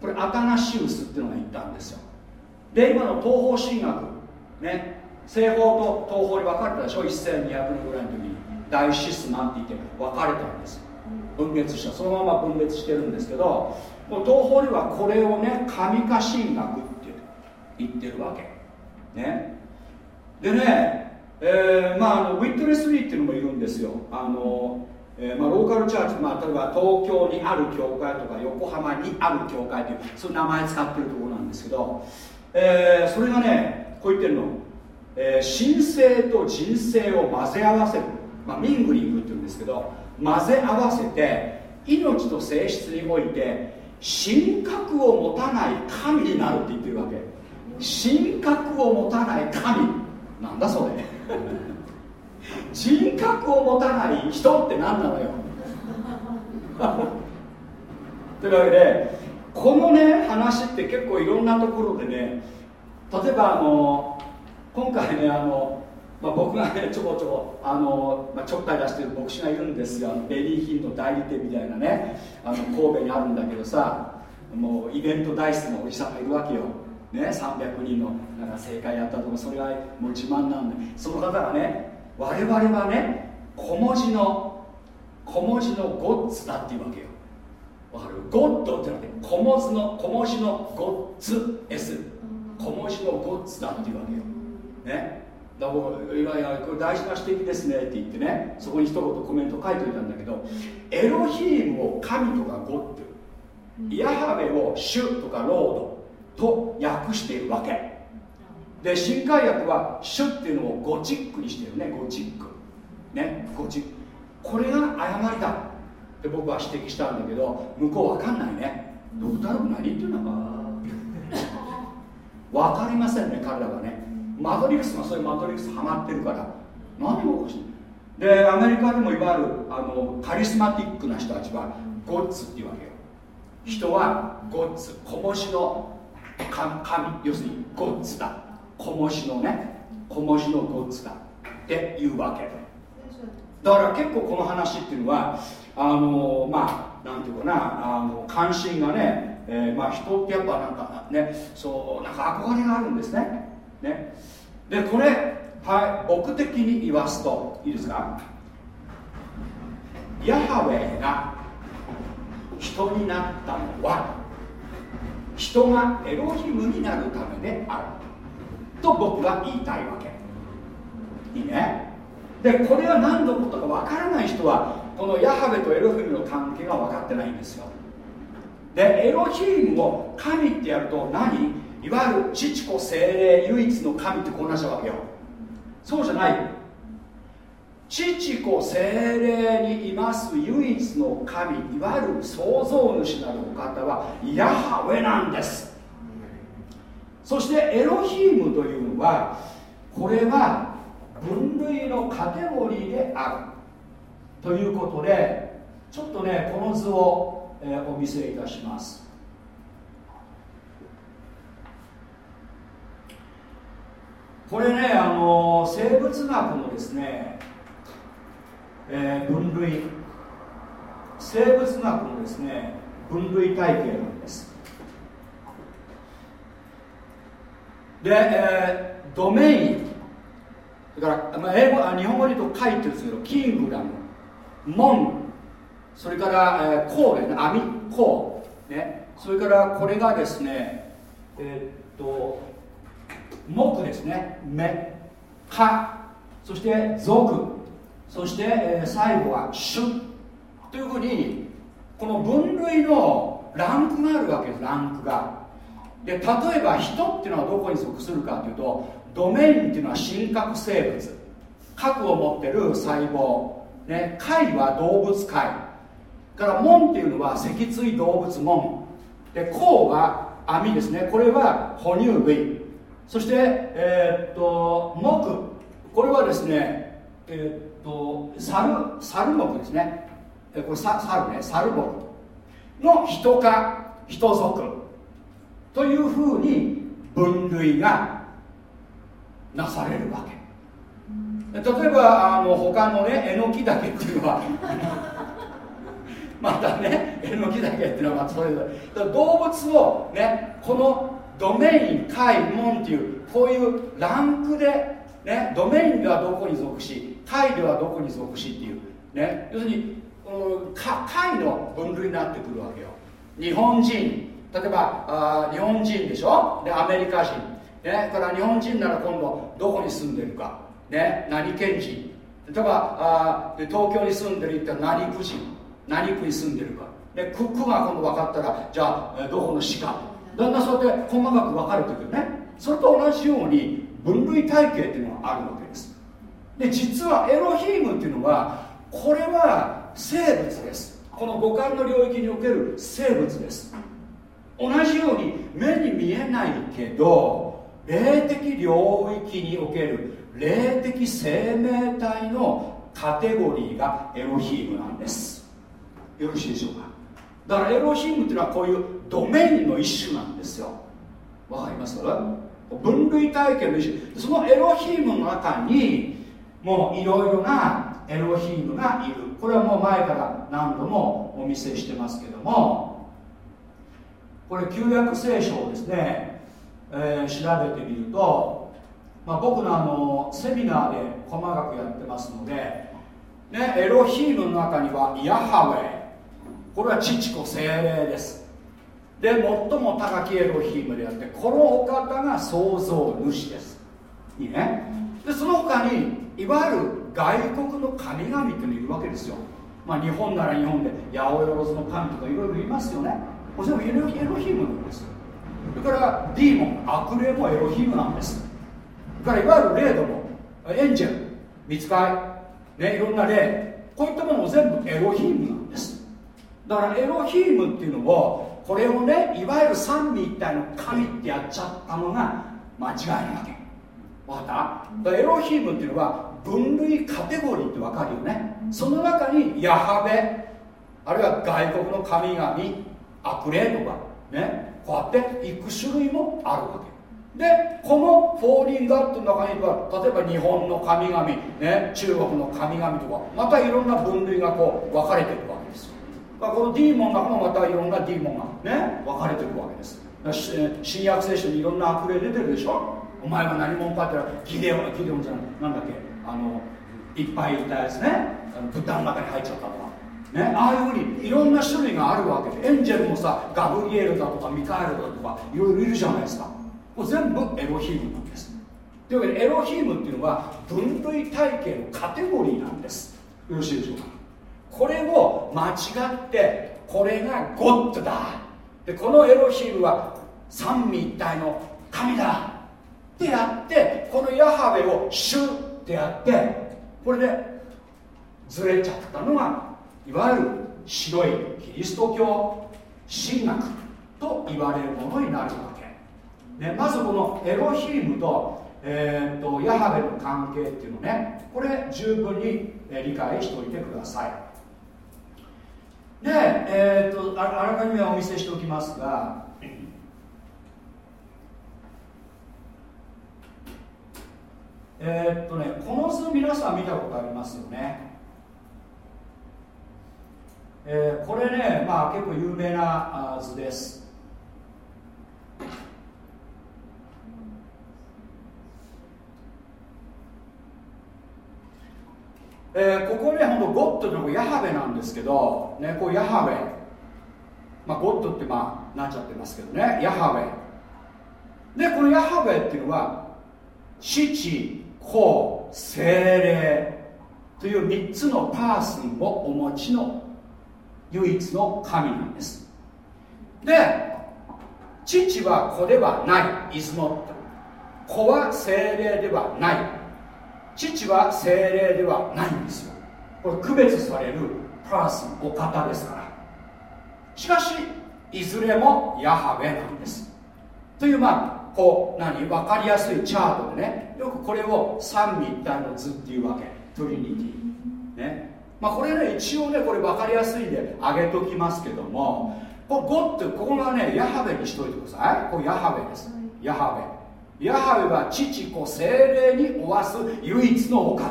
これアタナシウスっていうのが言ったんですよ。で今の東方神学。ね。西方と東方に分かれたでしょ？1200年ぐらいの時に。大シスマンって言って分かれたんです。分裂した。そのまま分裂してるんですけどもう東方にはこれをね神化神学って言ってるわけ。ね。でね、えー、まああのウィットネスリーっていうのもいるんですよ。あの、えー、まあ、ローカルチャーチ、まあ、例えば東京にある教会とか横浜にある教会というそういう名前使ってるところなんですけど、えー、それがねこう言ってるの、えー、神聖と人生を混ぜ合わせる、まあ、ミングリングっていうんですけど混ぜ合わせて命と性質において神格を持たない神になるって言ってるわけ。神格を持たない神。なんだそれ。人格を持たない人って何なのよ。というわけでこのね話って結構いろんなところでね例えばあの今回ねあの、まあ、僕がねちょこちょこあの、まあ、ちょっかい出してる牧師がいるんですよ。あのベリーヒンの代理店みたいなねあの神戸にあるんだけどさもうイベント大好きなおじさんがいるわけよ。ね、300人のなんか正解やったとかそれがもう自慢なんで。その方がね我々はね小文字の小文字のゴッツだっていうわけよ。わかる？ゴッドってなって小文字の小文字のゴッツ S 小文字のゴッツだっていうわけよ。ね。だから僕いやいやこれ大事な指摘ですねって言ってねそこに一言コメント書いておいたんだけどエロヒームを神とかゴッドヤハベを主とかロードと訳しているわけで新海訳は主っていうのをゴチックにしてるね。ゴチック。ね。ゴチック。これが誤りだ。って僕は指摘したんだけど向こう分かんないね。ドクター・ロ何言ってるのか。分かりませんね彼らがね。マトリックスがそういうマトリックスハマってるから。何がおかしいでアメリカでもいわゆるあのカリスマティックな人たちはゴッツっていうわけよ。人はゴッツ小文字の神。要するにゴッツだ。小文字のね小文字のゴッツだっていうわけ。だから結構この話っていうのはあのまあなんていうかなあの関心がね、えー、まあ人ってやっぱなんかねそうなんか憧れがあるんですね。ね。でこれはい僕的に言わすといいですか？ヤハウェが人になったのは人がエロヒムになるためであると僕は言いたいわけ。いいね。でこれは何のことかわからない人はこのヤハベとエロヒムの関係が分かってないんですよ。でエロヒムを神ってやると何？いわゆる父子精霊唯一の神ってこんなしたわけよ。そうじゃない。父子精霊にいます唯一の神いわゆる創造主なるお方はヤハウェなんです。そしてエロヒームというのはこれは分類のカテゴリーである。ということでちょっとねこの図を、えー、お見せいたします。これねあの生物学のですね、えー、分類。生物学のですね分類体系なんです。で、えー、ドメイン。だから、まあ、英語あ日本語で言うと書いてるんですけどキングダム門。それから、えー、コーね。網コーね。それからこれがですねえー、っと木ですね。目。科そして属そして、えー、最後は種。というふうにこの分類のランクがあるわけです。ランクが。で例えば人っていうのはどこに属するかというとドメインっていうのは真核生物。核を持ってる細胞、ね、貝は動物貝。から門っていうのは脊椎動物門。で甲は網ですね。これは哺乳類。そしてえー、っと木。これはですねえー、っと猿猿木ですね。これ猿ね。猿木の人か人族。というふうに分類がなされるわけ。例えばあの他のね えのきだけっていうのはまたねえのきだけっていうのはそれぞれ。動物をねこのドメイン貝門っていうこういうランクで、ね、ドメインではどこに属し貝ではどこに属しっていう、ね、要するに貝の分類になってくるわけよ。日本人。例えばあ日本人でしょ？でアメリカ人、ね、から日本人なら今度どこに住んでるか、ね、何県人？例えばあで東京に住んでるって何区人？何区に住んでるか？で区区が今度分かったらじゃあどこの市か？だんだんそうやって細かく分かれてくるね。それと同じように分類体系っていうのがあるわけです。で実はエロヒームっていうのはこれは生物です。この五感の領域における生物です。同じように目に見えないけど霊的領域における霊的生命体のカテゴリーがエロヒームなんです。よろしいでしょうか？だからエロヒームっていうのはこういうドメインの一種なんですよ。わかります？か分類体系の一種。そのエロヒームの中にもういろいろなエロヒームがいる。これはもう前から何度もお見せしてますけどもこれ旧約聖書をですね、えー、調べてみると、まあ、僕のあのセミナーで細かくやってますので、ね、エロヒームの中にはヤハウェこれは父子精霊です。で最も高きエロヒームであってこのお方が創造主です。いいね。でその他にいわゆる外国の神々っていうのいるわけですよ。まあ日本なら日本で八百万の神とかいろいろいますよね。これ全部エロヒムなんですそれからディーモン悪霊もエロヒムなんです。それからいわゆる霊どもエンジェル見つかい、ね、いろんな霊。こういったものも全部エロヒムなんです。だからエロヒムっていうのをこれをねいわゆる三位一体の神ってやっちゃったのが間違いなわけ。分かった？エロヒムっていうのは分類カテゴリーって分かるよね。その中にヤハベあるいは外国の神々悪霊とかねこうやっていく種類もあるわけ。でこのフォーリンガットの中には例えば日本の神々、ね、中国の神々とかまたいろんな分類がこう分かれてるわけです。まあ、このディーモンの中もまたいろんなディーモンがね分かれてるわけです。新約聖書にいろんな悪霊出てるでしょ？お前は何者かって言ったらギデオンギデオンじゃないなんだっけあのいっぱいいたやつね。豚の中に入っちゃったとか。ね、ああいうふうにいろんな種類があるわけでエンジェルもさガブリエルだとかミカエルだとかいろいろいるじゃないですか。もう全部エロヒームなんです。というわけでエロヒームっていうのは分類体系のカテゴリーなんです。よろしいでしょうか。これを間違ってこれがゴッドだ。でこのエロヒームは三位一体の神だ。ってやってこのヤハベを主ってやってこれでずれちゃったのがいわゆる白いキリスト教神学と言われるものになるわけ、ね、まずこのエロヒームと,、えーと、ヤハベの関係っていうのね。これ十分に理解しておいてください。で、えーと、あらかじめお見せしておきますがえ、っとねこの図皆さん見たことありますよね。えー、これね、まあ、結構有名な図です。えー、ここね、本当ゴッドのヤハベなんですけど、ね、こうヤハベ、まあ、ゴッドってまあなっちゃってますけどね、ヤハベ。で、このヤハベっていうのは、父、子、精霊という3つのパーソンをお持ちの唯一の神なんです。で父は子ではない。is not 子は精霊ではない。父は精霊ではないんですよ。これ区別される。パーソンお方ですから。しかしいずれもヤハウェなんです。というまあこう何？分かりやすいチャートでね。よくこれを三位一体の図っていうわけ。トリニティ。ね。まあ、これね一応ねこれ分かりやすいんで上げときますけどもこれゴってここがねヤハベにしといてください。これヤハベです。ヤハベ。ヤハベは父子精霊に負わす唯一のお方。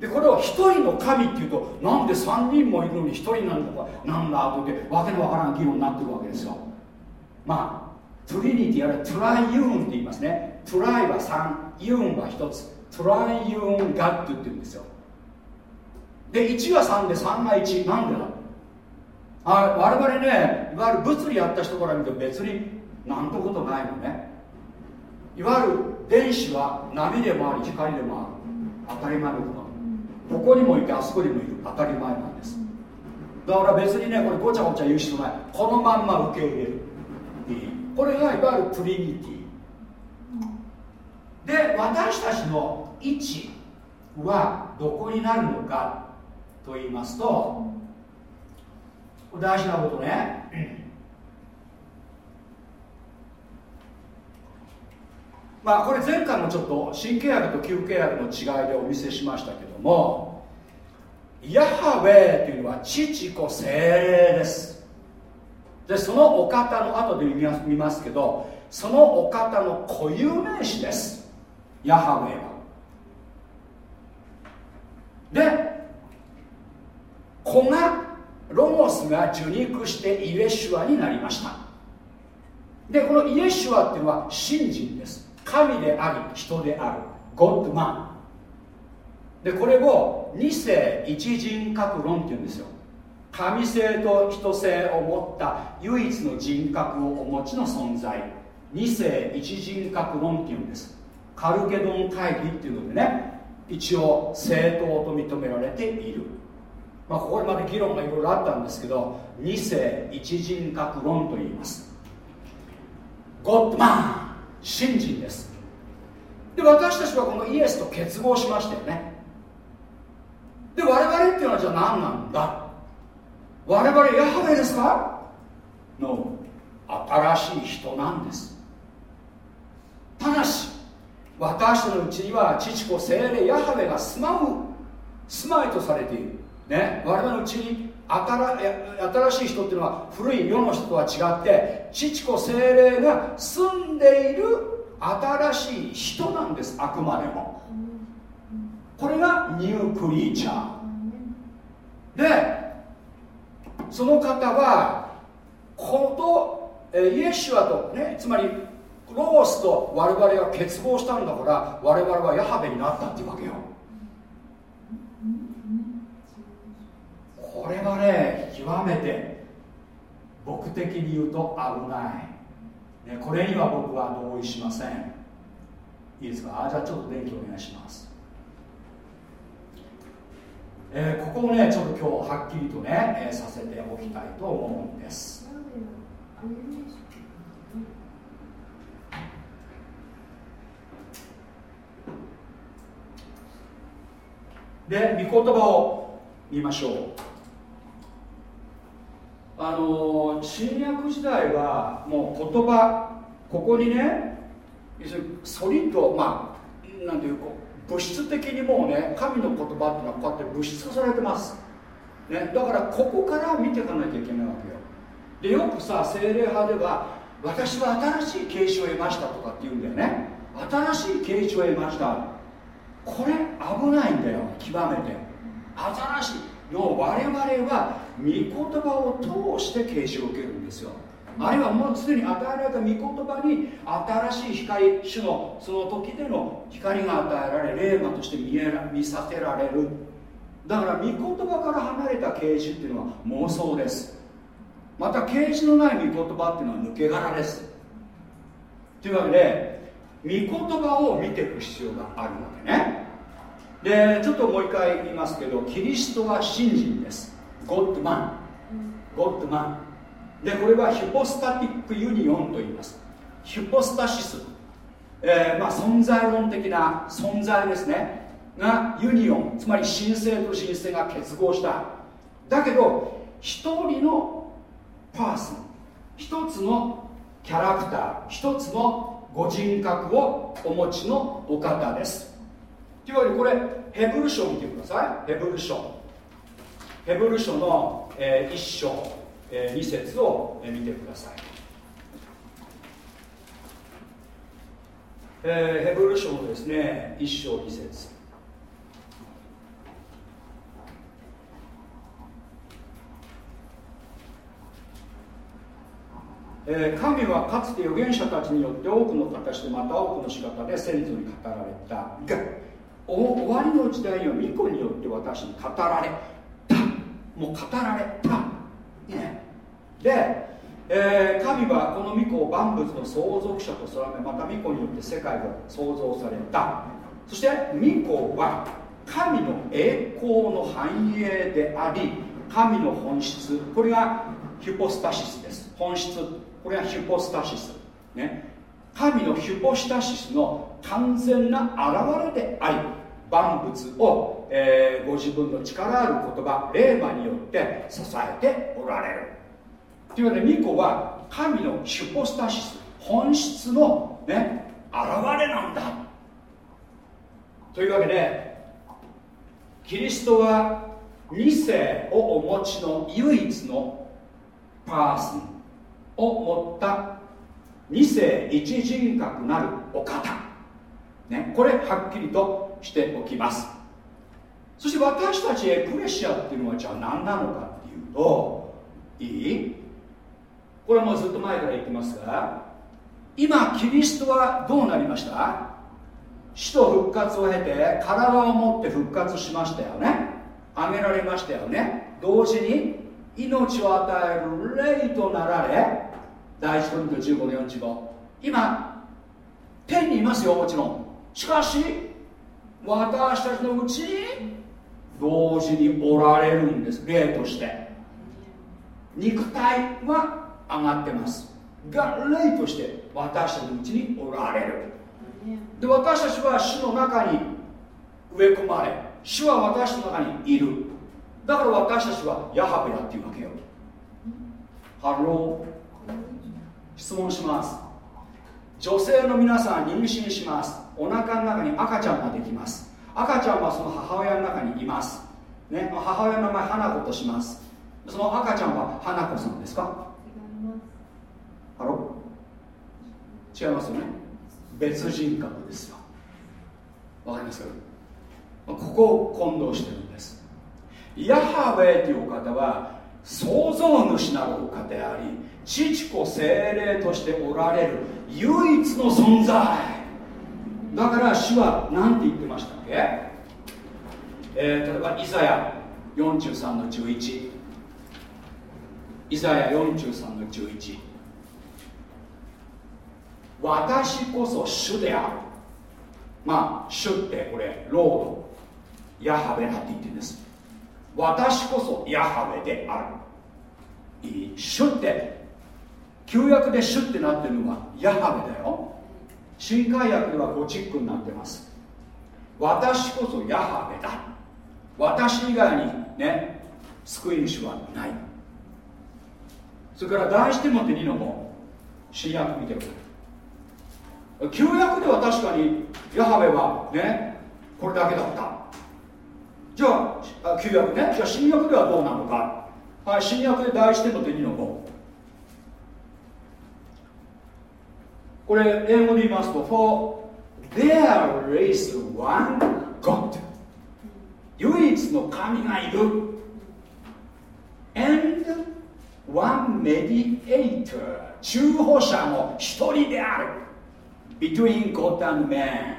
でこれを一人の神っていうとなんで3人もいるのに一人なんだかなんだと言ってわけのわからん議論になってるわけですよ。まあトリニティあるいはトライユーンって言いますね。トライは3ユーンは1つ。トライユーンガットって言うんですよで1が3で3が1なんでだ？あ我々ねいわゆる物理やった人から見ると別になんてことないのね。いわゆる電子は波でもあり光でもある。当たり前のこと。ここにもいてあそこにもいる。当たり前なんです。だから別にねこれごちゃごちゃ言う必要ない。このまんま受け入れる。これがいわゆるトリニティ。で私たちの位置はどこになるのか。と言いますと大事なことね。まあこれ前回もちょっと新契約と旧契約の違いでお見せしましたけどもヤハウェというのは父子精霊です。でそのお方の後で見ますけどそのお方の固有名詞です。ヤハウェは。で子がロゴスが受肉してイエシュアになりました。でこのイエシュアっていうのは信心です。神であり人である。ゴッドマンでこれを二世一人格論っていうんですよ。神性と人性を持った唯一の人格をお持ちの存在。二世一人格論っていうんです。カルケドン会議っていうのでね一応正当と認められている。まあ、ここまで議論がいろいろあったんですけど二世一人格論と言います。ゴッドマン信心です。で私たちはこのイエスと結合しましたよね。で我々っていうのはじゃあ何なんだ？我々ヤハベですか？の新しい人なんです。ただし私のうちには父子精霊ヤハベが住まう住まいとされている。ね、我々のうちに新しい人っていうのは古い世の人とは違って父子精霊が住んでいる新しい人なんですあくまでも。これがニュークリーチャー。でその方はことイエシュアとねつまりロゴスと我々が結合したんだから我々はヤハベになったっていうわけよこれはね極めて僕的に言うと危ない、ね、これには僕は同意しません。いいですか？じゃあちょっと電気お願いします。えー、ここをねちょっと今日はっきりとね、えー、させておきたいと思うんです。で御言葉を見ましょう。あの新約時代はもう言葉ここにねソリッドまあなんていうか物質的にもうね神の言葉っていうのはこうやって物質化されてます、ね、だからここから見ていかなきゃいけないわけよ。でよくさ精霊派では私は新しい啓示を得ましたとかって言うんだよね。新しい啓示を得ました。これ危ないんだよ極めて。新しい。の我々は御言葉を通して啓示を受けるんですよ。あるいはもうすでに与えられた御言葉に新しい光主のその時での光が与えられ霊魔として見えら見させられる。だから御言葉から離れた啓示っていうのは妄想です。また啓示のない御言葉っていうのは抜け殻です。というわけで御言葉を見ていく必要があるわけね。でちょっともう一回言いますけどキリストは信心です。ゴッドマン。ゴッドマン。でこれはヒポスタティックユニオンと言います。ヒュポスタシス、えー、まあ、存在論的な存在ですね。がユニオン。つまり神聖と神聖が結合した。だけど一人のパーソン。一つのキャラクター。一つのご人格をお持ちのお方です。というわけでこれヘブル書を見てください。ヘブル書。ヘブル書の、えー、1章、えー、2節を、見てください、えー、ヘブル書のですね1章2節、神はかつて預言者たちによって多くの形でまた多くの仕方で先祖に語られた。が終わりの時代には巫女によって私に語られもう語られた、ね、で、えー、神はこの巫女を万物の相続者と定めまた巫女によって世界が創造された。そして巫女は神の栄光の繁栄であり神の本質。これがヒュポスタシスです。本質。これはヒュポスタシス、ね、神のヒュポスタシスの完全な現れであり万物を、えー、ご自分の力ある言葉霊魔によって支えておられる。というわけで巫女は神のヒュポスタシス本質のね現れなんだ。というわけでキリストは2世をお持ちの唯一のパーソンを持った二世一人格なるお方、ね、これはっきりとしておきます。そして私たちエクレシアっていうのはじゃあ何なのかっていうといい？これはもうずっと前から言ってますが今キリストはどうなりました？死と復活を経て体を持って復活しましたよね。あげられましたよね。同時に命を与える霊となられ第一コリント15の45今天にいますよもちろん。しかし私たちのうちに同時におられるんです。霊として。肉体は上がってます。が霊として私たちのうちにおられる。で私たちは死の中に植え込まれ死は私の中にいる。だから私たちはヤハベだっていうわけよ。ハロー。質問します。女性の皆さん妊娠します。お腹の中に赤ちゃんができます。赤ちゃんはその母親の中にいます。ね、母親の名前花子とします。その赤ちゃんは花子さんですか？ハロ違いますよね。別人格ですよ。わかりますか？ここを混同してるんです。ヤハウェというお方は創造主なるお方であり父子精霊としておられる唯一の存在だから主は何て言ってましたっけ、えー、例えばイザヤ43の11イザヤ43の11私こそ主である。まあ主ってこれロードヤハベラって言ってるんです。私こそヤハベである。いい主って。旧約でシュッてなってるのはヤハベだよ。新海訳ではゴチックになってます。私こそヤハベだ。私以外にね救い主はない。それから大師テモテ2のも新約見てください旧約では確かにヤハベはねこれだけだった。じゃあ旧約ね。じゃあ新約ではどうなのか。はい新約で大師テモテ2の5これ英語で言いますと For There is one God 唯一の神がいる And one mediator 中保者の一人である Between God and man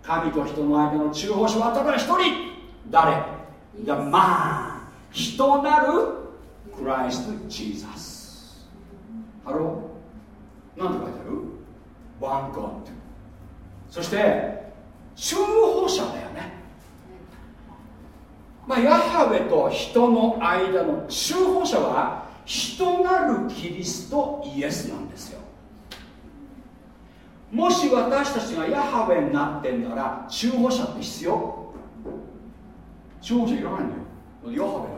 神と人の間の中保者はただ一人誰 The man 人なる Christ Jesus ハローなんて書いてある One God そして中保者だよね。まあ、ヤハウェと人の間の中保者は人なるキリストイエスなんですよ。もし私たちがヤハウェになってんなら中保者って必要？中保者いらないんだよ。ヤハウェだ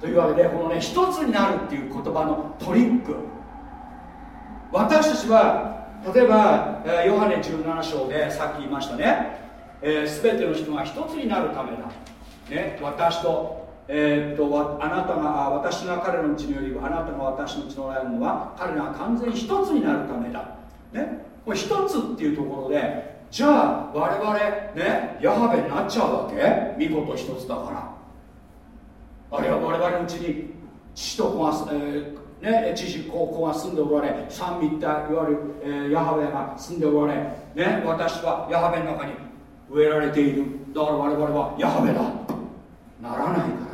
というわけでこのね一つになるっていう言葉のトリック。私たちは例えば、ヨハネ17章でさっき言いましたね。えー、全ての人が一つになるためだ、ね、私と,、えー、っとあなたが私が彼のうちによりあなたが私のうちのられるのは彼らが完全に一つになるためだ、ね、これ一つっていうところでじゃあ我々ねヤハベになっちゃうわけ？見事一つだから。あるいは我々のうちに父と子が、えーね、父子子が住んでおられ三位一体いわゆる、えー、ヤハベが住んでおられ、ね、私はヤハベの中に植えられている。だから我々はヤハベだ。ならないか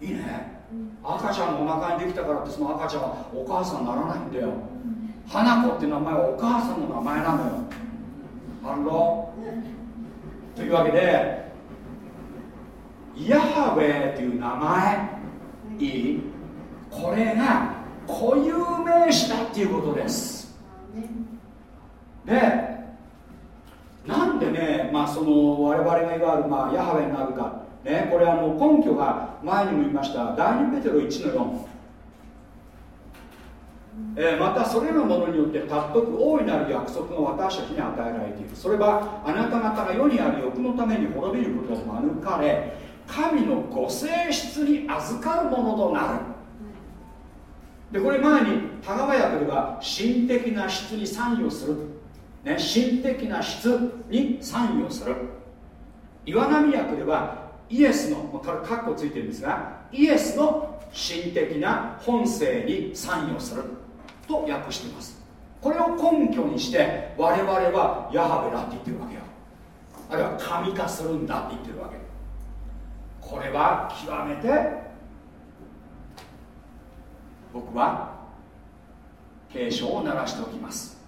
ら。いいね。赤ちゃんがお腹にできたからってその赤ちゃんはお母さんにならないんだよ。花子って名前はお母さんの名前なのよ。ハロー。というわけでヤハベっていう名前。いい？これが固有名詞だっていうことです。でなんでね、まあ、その我々がいわゆる、まあ、ヤハウェになるか、ね、これあの根拠が前にも言いました第2ペテロ1の4、えー、またそれらのものによって尊く大いなる約束が私たちに与えられている。それはあなた方が世にある欲のために滅びることを免れ神のご性質に預かるものとなる。でこれ前に田川役では心的な質に参与する。ね、心的な質に参与する。岩波訳ではイエスのこれカッコついてるんですがイエスの心的な本性に参与する。と訳しています。これを根拠にして我々はヤハベだって言ってるわけよ。あるいは神化するんだって言ってるわけ。これは極めて僕は警鐘を鳴らしておきます。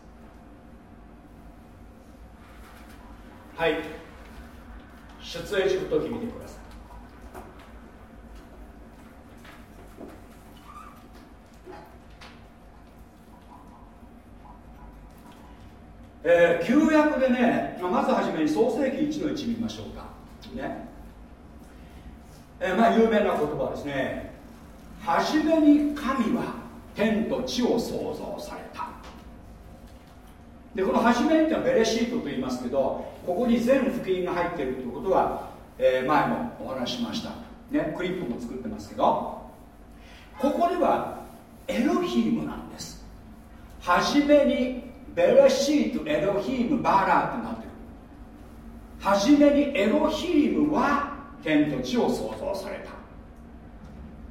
はい。出エジプト記見てください。えー、旧約でねまずはじめに創世紀1の1見ましょうか。ね。えー、まあ有名な言葉ですね。初めに神は天と地を創造された。でこの初めにっていうのはベレシートと言いますけどここに全福音が入っているということは、えー、前もお話しました、ね、クリップも作ってますけど。ここではエロヒームなんです。初めにベレシートエロヒームバーラーってなってる。初めにエロヒームは天と地を創造された。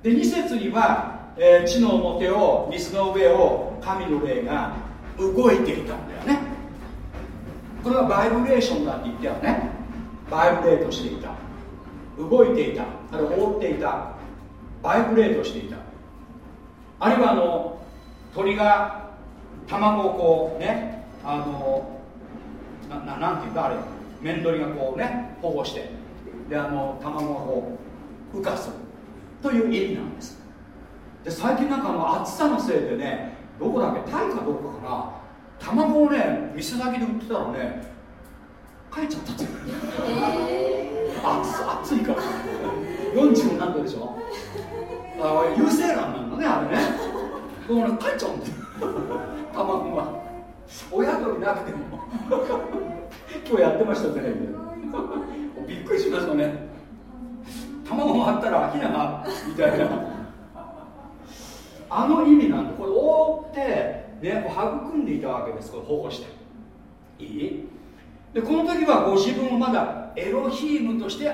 で2節には、えー、地の表を水の上を神の霊が動いていたんだよね。これはバイブレーションだって言ったよね。バイブレートしていた。動いていた。あるいは覆っていた。バイブレートしていた。あるいはあの鳥が卵をこうねあのなななんていうかあれ。面取りがこうね保護して。であの卵をこう浮かすという意味なんです。で最近なんかあの暑さのせいでねどこだっけタイかどうかかな卵をね店先で売ってたらね帰っちゃったって暑暑いから。40何度でしょ。あ有精卵なんだねあれね。もうね帰っちゃうんだよ卵が親鳥なくても。今日やってましたテレビで。びっくりしましたね卵があったらヒナがみたいな。あの意味なんでこれ覆ってね育んでいたわけですこれ保護して。いい？でこの時はご自分をまだエロヒームとして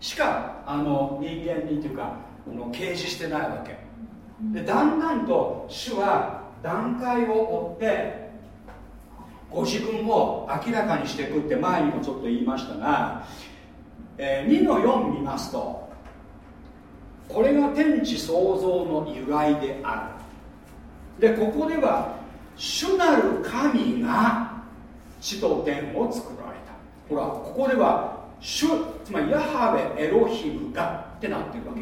しかあの人間にというかこの掲示してないわけ。でだんだんと主は段階を追ってご自分を明らかにしていくって前にもちょっと言いましたが、えー、2の4見ますとこれが天地創造の由来である。でここでは主なる神が地と天を作られた。ほらここでは主つまりヤハウェエロヒムがってなってるわ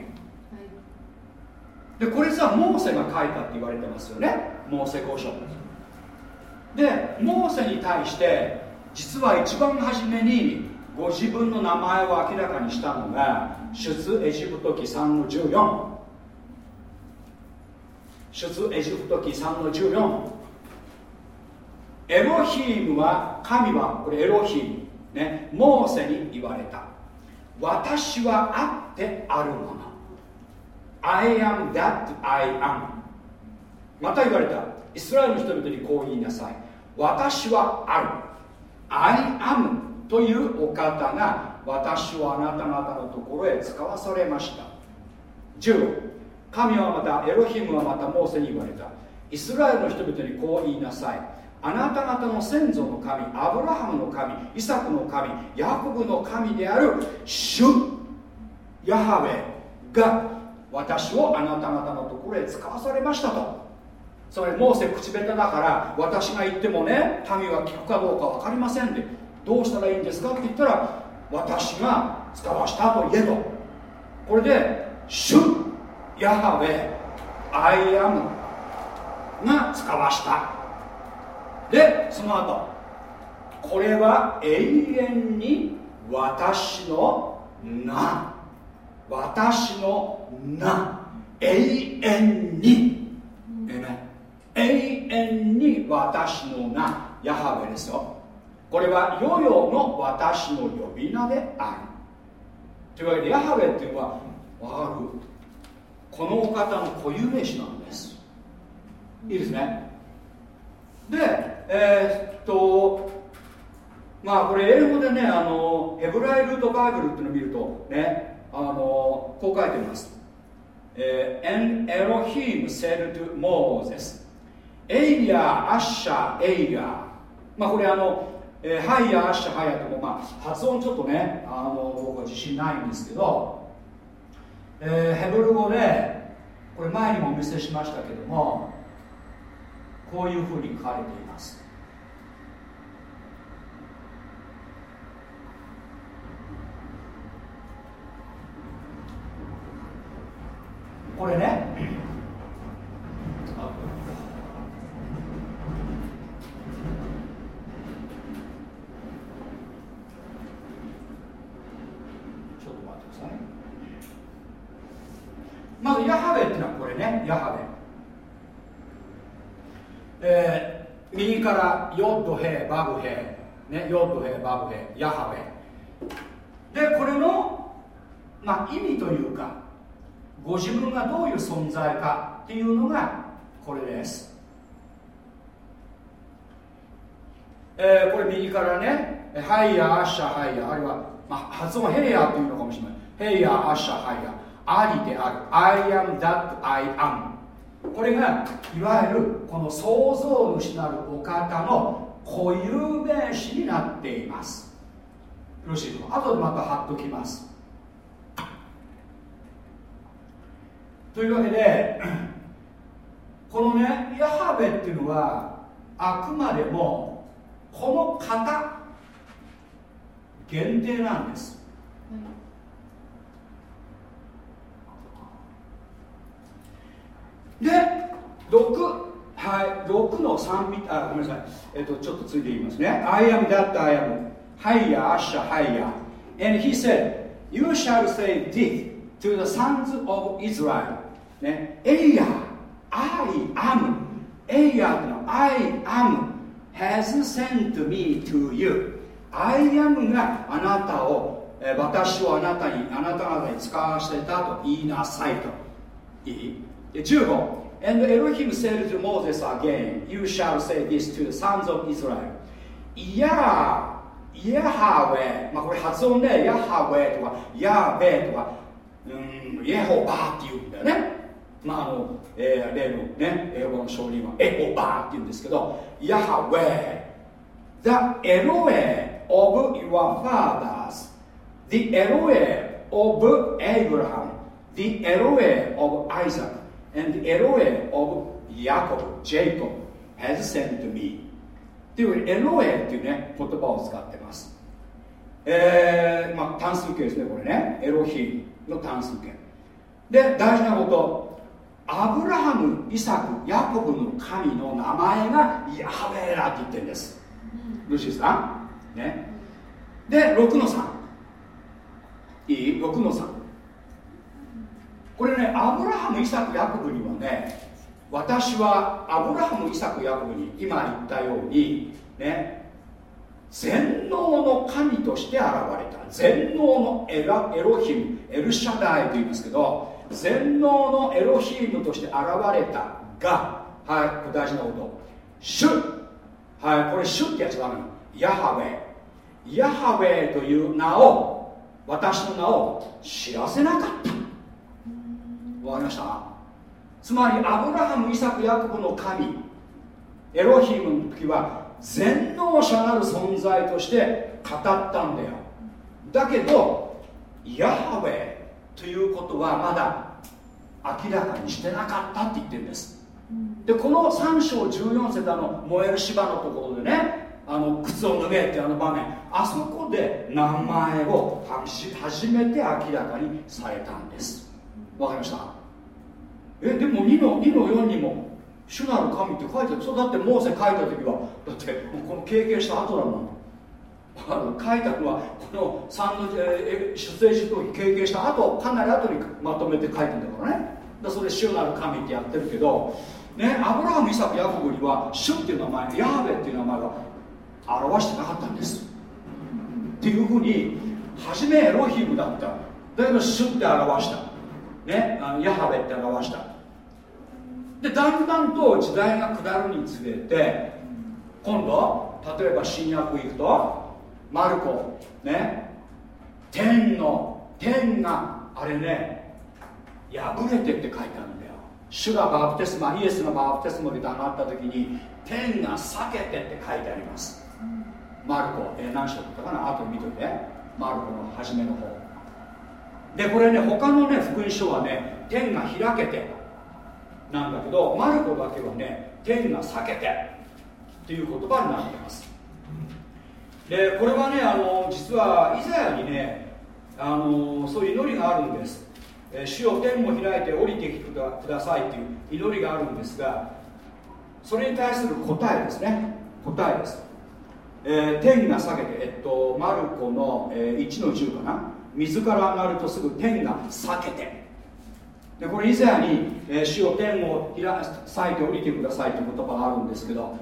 けでこれさモーセが書いたって言われてますよね。モーセ五章でモーセに対して実は一番初めにご自分の名前を明らかにしたのが出エジプト記3の14出エジプト記3の14エロヒームは神はこれエロヒームねモーセに言われた。私はあってあるもの。I am that I am また言われた。イスラエルの人々にこう言いなさい。私はある。I am というお方が私をあなた方のところへ使わされました。10神はまたエロヒムはまたモーセに言われた。イスラエルの人々にこう言いなさい。あなた方の先祖の神アブラハムの神イサクの神ヤコブの神である主ヤハウェが私をあなた方のところへ使わされましたと。それモーセ口下手だから私が言ってもね民は聞くかどうか分かりませんで。どうしたらいいんですかって言ったら私が使わしたと言えと。これで主ヤハウェアイアムが使わした。でその後これは永遠に私の名。私の名。永遠に。永遠に私の名。ヤハウェですよこれは世々の私の呼び名である。というわけでヤハウェっていうのはわかるこのお方の固有名詞なんです。いいですね。でえー、っとまあこれ英語でねあのヘブライルートバイブルっていうのを見るとねあのこう書いてます。えー、And Elohim said to Moses. エイヤーアッシャーエイヤまあこれあの、えー、ハイヤアッシャハヤと。もまあ発音ちょっとねあの僕は自信ないんですけど、えー、ヘブル語でこれ前にもお見せしましたけどもこういうふうに書かれています。これねちょっと待ってくださいヤハベっていうのはこれねヤハベ。えー、右からヨッドヘイバブヘイ。ねヨッドヘイバブヘイ。ヤハベ。でこれの、まあ、意味というかご自分がどういう存在かっていうのがこれです、えー、これ右からねハイヤーアッシャハイヤー。あるいは、まあ、発音אהיה っていうのかもしれない。ヘイヤーアッシャハイヤー。ありである。I am that I am これがいわゆるこの創造主なるお方の固有名詞になっています。よろしいか？後でまた貼っときます。というわけでこのねヤハベっていうのはあくまでもこの方限定なんです、で6はい6の3あごめんなさいえっとちょっとついて言いますね I am that I am higher Asha higher and he said you shall say this to the sons of Israel ね、エイヤー I am エイヤーってのは I am has sent me to you I am があなたを私をあなたにあなた方に使わせたと言いなさいといい15 And Elohim said to Moses again, You shall say this to the sons of Israel. イヤーヤハウェまあこれ発音でヤハウェとかヤーベとかうんエホバーって言うんだよねまああの、えー、例のね英語の証人はエホバーって言うんですけどヤハウェ The Elohe of your fathers The Elohe of Abraham The Elohe of Isaac and the Elohe of Jacob Jacob has sent me. っていうエロエっていうね言葉を使ってます。えー、まあ単数形ですねこれね。エロヒーの単数形。で大事なこと。アブラハムイサクヤコブの神の名前がヤハベラって言ってるんです。よろしいですかね。で6の3いい？6の3これねアブラハムイサクヤコブにはね私はアブラハムイサクヤコブに今言ったようにね全能の神として現れた。全能のエラエロヒムエルシャダイと言いますけど全能のエロヒムとして現れた。がはい大事なこと。主。はいこれ主ってやつはヤハウェイ。ヤハウェイという名を私の名を知らせなかった。わかりました？つまりアブラハムイサクヤコブの神エロヒムの時は全能者なる存在として語ったんだよ。だけどヤハウェということはまだ明らかにしてなかったって言ってるんです。でこの3章14節の燃える芝のところでねあの靴を脱げってあの場面あそこで名前を初めて明らかにされたんですわかりました。えでも2の ,2 の4にも「主なる神」って書いてある。そうだってモーセ書いた時はだってこの経験した後だもん。あの書いたのはこの3の、えー、出生時経験した後かなり後にまとめて書いてんだからね。だそれ主なる神ってやってるけどねアブラハムイサクヤコブには主っていう名前ヤーベっていう名前が表してなかったんです。っていうふうに初めエロヒムだった。だけど主って表した。ねあのヤハベって表した。でだんだんと時代が下るにつれて今度例えば新約行くとマルコね天の天があれね破れてって書いてあるんだよ。主がバプテスマイエスがバプテスマで上がった時に天が裂けてって書いてあります。マルコ、えー、何章だったかな？後で見といて。マルコの初めの方。でこれね他のね福音書はね天が開けてなんだけどマルコだけはね天が裂けてっていう言葉になってます。でこれはねあの実はイザヤにねあのそういう祈りがあるんです「え主を天を開いて降りてきてください」っていう祈りがあるんですがそれに対する答えですね。答えです、えー、天が裂けて、えっと、マルコの、えー、1の10かな。水から上がるとすぐ天が裂けて。でこれ以前に、え、主を天を開裂いて降りてくださいという言葉があるんですけど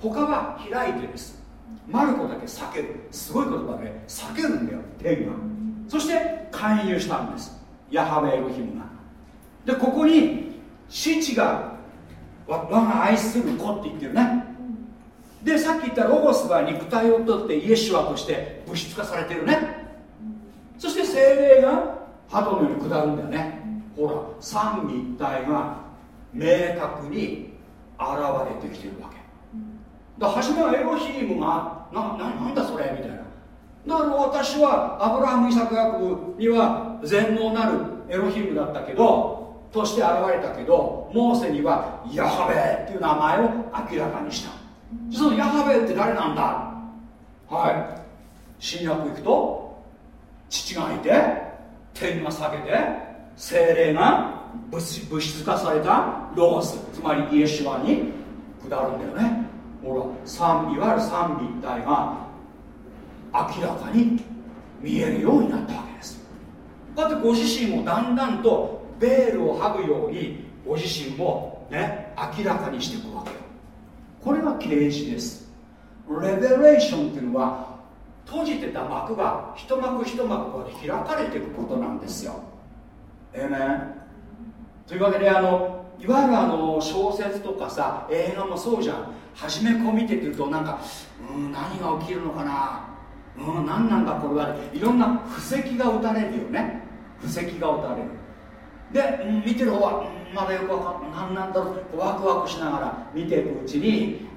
他は開いてです。マルコだけ避ける。すごい言葉で避けるんだよ天が。そして勧誘したんです。ヤハベエロヒムが。でここに父が我が愛する子って言ってるね。でさっき言ったロゴスが肉体をとってイエシュアとして物質化されてるね。そして精霊が鳩のように下るんだよね。ほら三位一体が明確に現れてきてるわけ。だ初めはエロヒームがなななんだそれみたいな。だから私はアブラハム・イサク・ヤコブには全能なるエロヒームだったけどとして現れたけどモーセにはヤハベっていう名前を明らかにした。そのヤハベって誰なんだ？はい。新約行くと父がいて天が裂けて精霊が物質化されたロゴスつまりイエシュアに下るんだよね。ほら三いわゆる三位一体が明らかに見えるようになったわけです。だってご自身もだんだんとベールを剥ぐようにご自身もね明らかにしていくわけよ。これが啓示です。レベレーションっていうのは閉じてた幕が一幕一幕で開かれていくことなんですよ。えー、というわけであのいわゆるあの小説とかさ映画もそうじゃん。初めこう見てくるとなんかうん何が起きるのかな。うん何なんだこれは。いろんな布石が打たれるよね。布石が打たれる。で、うん、見てる方は、うん、まだよくわかん何なんだろうワクワクしながら見ていくうちに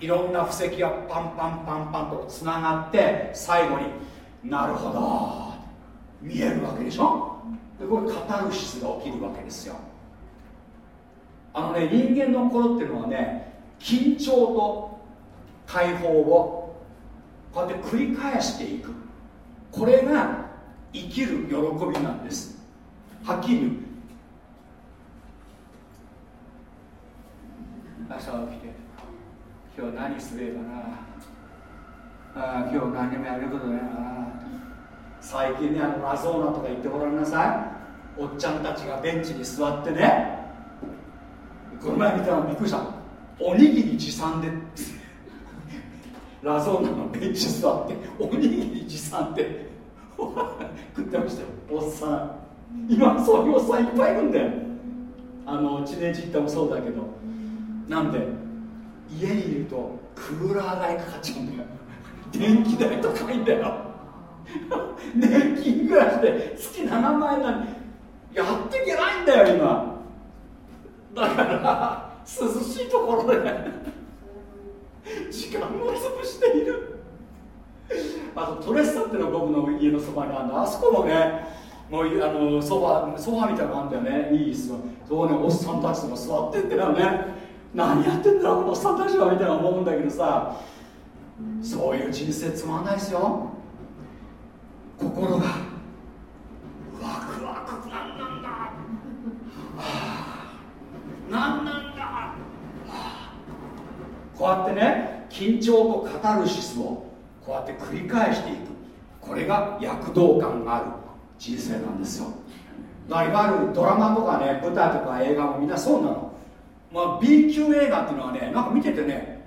いろんな布石がパンパンパンパンとつながって最後になるほど見えるわけでしょ？でこれカタルシスが起きるわけですよ。あのね人間の心っていうのはね緊張と解放をこうやって繰り返していく。これが生きる喜びなんです。はっきり言う。朝起きて。今日何すればな？あ今日何もやることないな最近ねあのラゾーナとか行ってごらんなさい。おっちゃんたちがベンチに座ってねこの前見たらびっくりした。おにぎり持参で。ラゾーナのベンチ座っておにぎり持参って 食ってましたよ。おっさん。今そういうおっさんいっぱいいるんだよ。あの地ネジってもそうだけど。なんで？家にいるとクーラー代かかっちゃうんだよ。電気代高いんだよ。年金暮らしで月7万円なのにやっていけないんだよ今。だから涼しいところで時間を潰している。あとトレッサっていうのは僕の家のそばにあるのあそこもねもうあのソファソファみたいなのあんだよね。いい椅子そこねおっさんたちとか座ってんだよね。何やってんだろうこのおっさんたちはみたいな思うんだけどさ。そういう人生つまんないですよ。心が。ワクワクなんなんだ、はあ、なんなんだ、はあ、こうやってね緊張とカタルシスをこうやって繰り返していく。これが躍動感がある。人生なんですよ。いわゆるドラマとかね舞台とか映画もみんなそうなの。まあ B 級映画っていうのはねなんか見ててね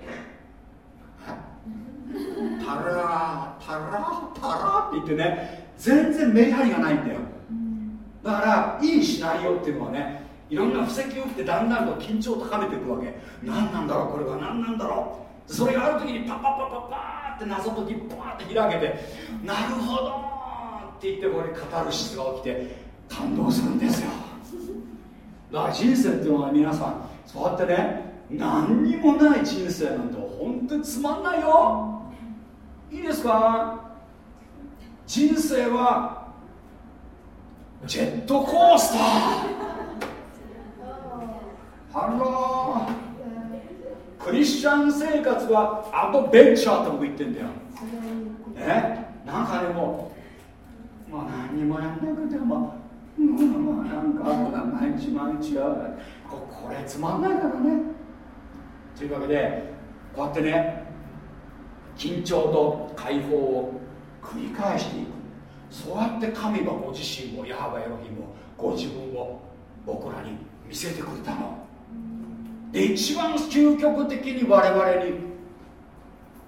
タラータラータラーって言ってね全然メリハリがないんだよ。だからいいシナリオっていうのはねいろんな布石を打ってだんだんと緊張を高めていくわけ。何なんだろうこれは。何なんだろう。それがある時にパッパッパッパッパーって謎解きパーって開けてなるほどって言ってこれカタルシスが起きて感動するんですよ。だから人生っていうのは皆さんそうやってね。何にもない人生なんて本当につまんないよ。いいですか？人生はジェットコースター。ハロー。クリスチャン生活はアドベンチャーって僕言ってんだよ。ね？なんかでもまあ何にもやんなくてもうんなんか毎日毎日やここれつまんないからね。というわけでこうやってね緊張と解放を繰り返していく。そうやって神はご自身をヤハバエロヒもご自分を僕らに見せてくれたの。で一番究極的に我々に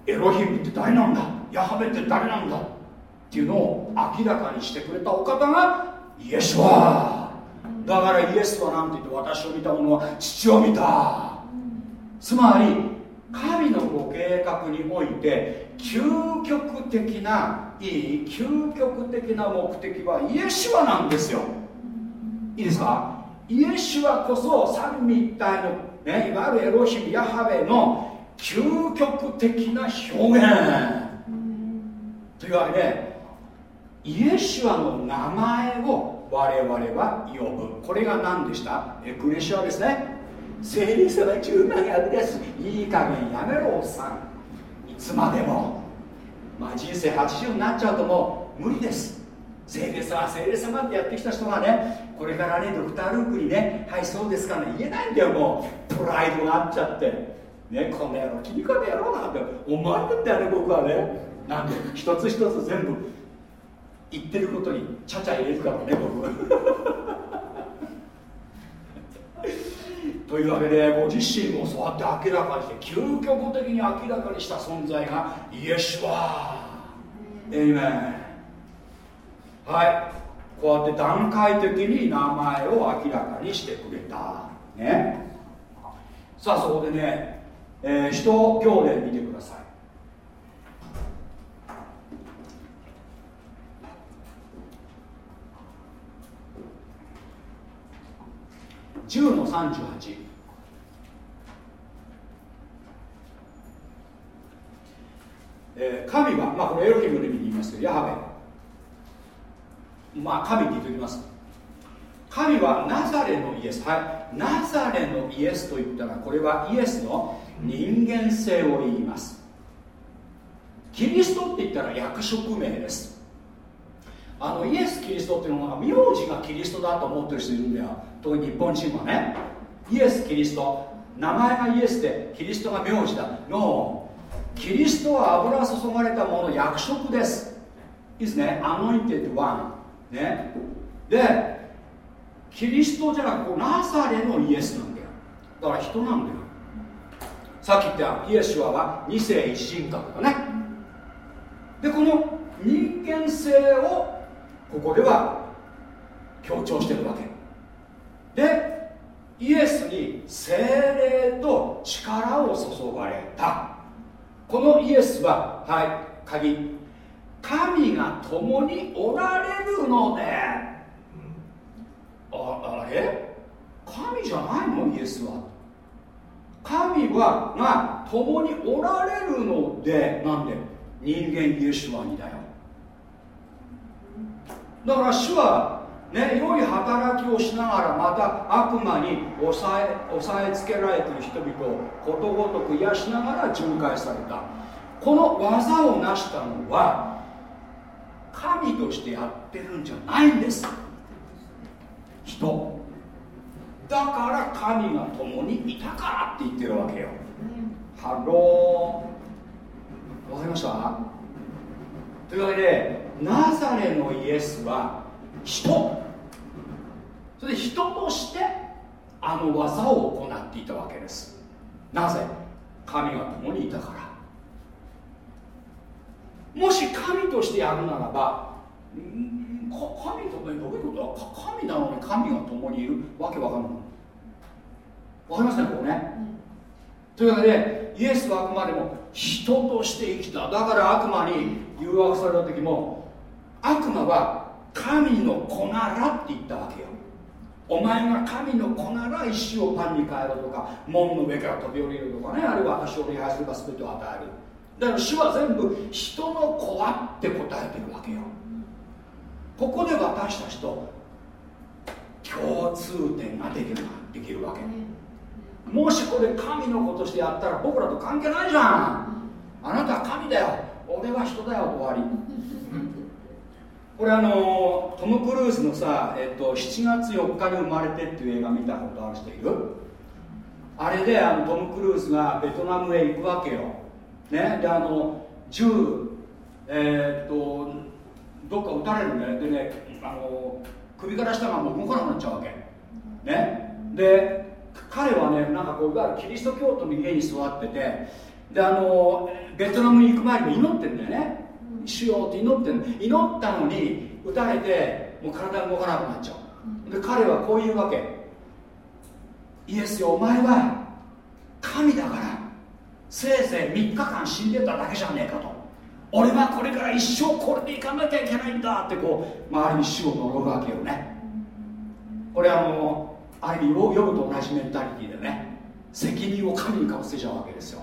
エロヒムって誰なんだ？ヤハベって誰なんだ？っていうのを明らかにしてくれたお方がイエスはだからイエスは何て言って私を見た者は父を見た。つまり神のご計画において究極的ないい究極的な目的はイエシュアなんですよ。いいですか？イエシュアこそ三位一体の、ね、いわゆるエロヒムヤハベの究極的な表現。というわけでイエシュアの名前を我々は呼ぶ。これが何でした？エクレシアですね聖霊様10万役ですいい加減やめろおっさん。いつまでもまあ人生80になっちゃうともう無理です。聖霊様聖霊様ってやってきた人がねこれからねドクター・ルークにねはいそうですかね言えないんだよもう。プライドがあっちゃって。ねこの野郎君からやろうなって思われるんだよね僕はね。なんで一つ一つ全部言ってることにちゃちゃ入れるからね僕。というわけでご自身もそうやって明らかにして究極的に明らかにした存在がイエシュアエイメンはい。こうやって段階的に名前を明らかにしてくれた。ね。さあそこでね、えー、使徒行伝見てください。10の38えー、神は、まあ、これエロヒムの意味で言いますけど、ヤハベ、まあ、神って言っておきます。神はナザレのイエス、はい、ナザレのイエスと言ったら、これはイエスの人間性を言います。キリストって言ったら役職名です。あのイエス・キリストっていうのは名字がキリストだと思ってる人いるんだよ。特に日本人はね。イエス・キリスト。名前がイエスでキリストが名字だ。のキリストは油注がれたもの役職です。いいですね。 Anointed One ね。でキリストじゃなくナザレのイエスなんだよ。だから人なんだよ。さっき言ったイエスは二性一人格だね。でこの人間性をここでは強調してるわけ。でイエスに聖霊と力を注がれた。このイエスははい鍵。神が共におられるのでああれ？神じゃないの？イエスは。神はが共におられるのでなんで？人間イエシュアにだよ。だから主はね、良い働きをしながらまた悪魔に抑え抑えつけられている人々をことごとく癒しながら巡回された。この業を成したのは神としてやってるんじゃないんです。人。だから神が共にいたからって言ってるわけよ、 Hello。わかりました？というわけでナザレのイエスは人。それで人としてあの技を行っていたわけです。なぜ？神が共にいたから。もし神としてやるならば神とねどういうこと？は神なのに神が共にいるわけわかんない。わかりますねこれね、うん、というわけでイエスはあくまでも人として生きた。だから悪魔に誘惑された時も悪魔は神の子ならって言ったわけよ。お前が神の子なら石をパンに変えろとか門の上から飛び降りるとかね。あるいは私を礼拝すれば全てを与える。だから主は全部人の子はって答えてるわけよ。ここで私たちと共通点ができるできるわけ。もしこれ神の子としてやったら僕らと関係ないじゃん。あなたは神だよ。俺は人だよ。終わり。これあのトム・クルーズのさ、えっと、7月4日に生まれてっていう映画見たことある人いる？あれであのトム・クルーズがベトナムへ行くわけよ、ね、であの銃えー、っとどっか撃たれるねでねあの首から下がもう動かなくなっちゃうわけ。ね？で彼はねなんかこういわゆるキリスト教徒の家に座っててであのベトナムに行く前に祈ってるんだよね。しようって祈ってん祈ったのに打たれてもう体が動かなくなっちゃう。で彼はこういうわけ。イエスよお前は神だからせいぜい3日間死んでただけじゃねえかと。俺はこれから一生これでいかなきゃいけないんだってこう周りに死を呪うわけよね。これあのある意味呼ぶと同じメンタリティーでね。責任を神にかぶせちゃうわけですよ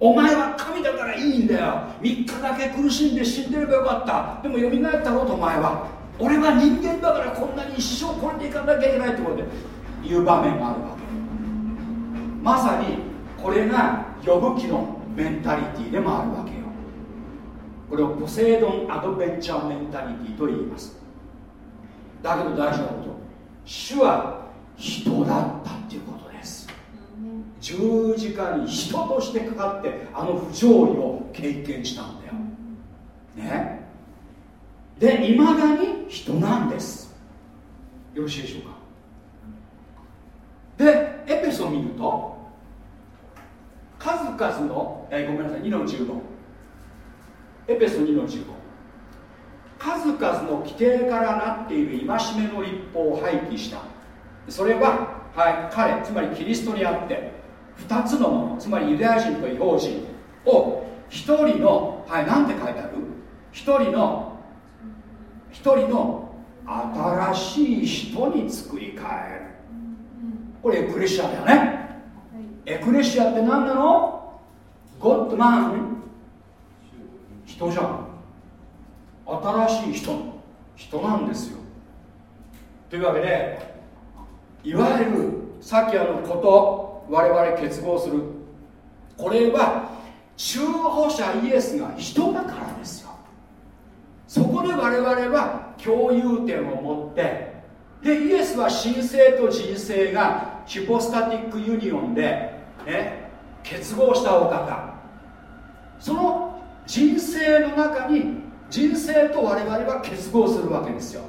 お前は神だからいいんだよ。3日だけ苦しんで死んでればよかった。でもよみがえったろうとお前は。俺は人間だからこんなに一生これでいかなきゃいけないってことで。言う場面があるわけ。まさにこれが呼ぶ気のメンタリティーでもあるわけよ。これをポセイドンアドベンチャーメンタリティーと言います。だけど大事なこと。主は人だったっていうこと。十字架に人としてかかってあの不条理を経験したんだよ。ね？でいまだに人なんです。よろしいでしょうか？でエペソを見ると数々の、えー、ごめんなさい2の15エペソ2の15数々の規定からなっている戒めの立法を廃棄した。それははい彼つまりキリストにあって2つのものつまりユダヤ人と違法人を1人のはい何て書いてある？1人の1人の新しい人に作り変える。これエクレシアだよね。エクレシアって何なの？ゴッドマン。人じゃん。新しい人。人なんですよ。というわけでいわゆるさっきあのこと我々結合する。これは中保者イエスが人だからですよ。そこで我々は共有点を持ってでイエスは神聖と人生がヒポスタティックユニオンで、ね、結合したお方。その人生の中に人生と我々は結合するわけですよ。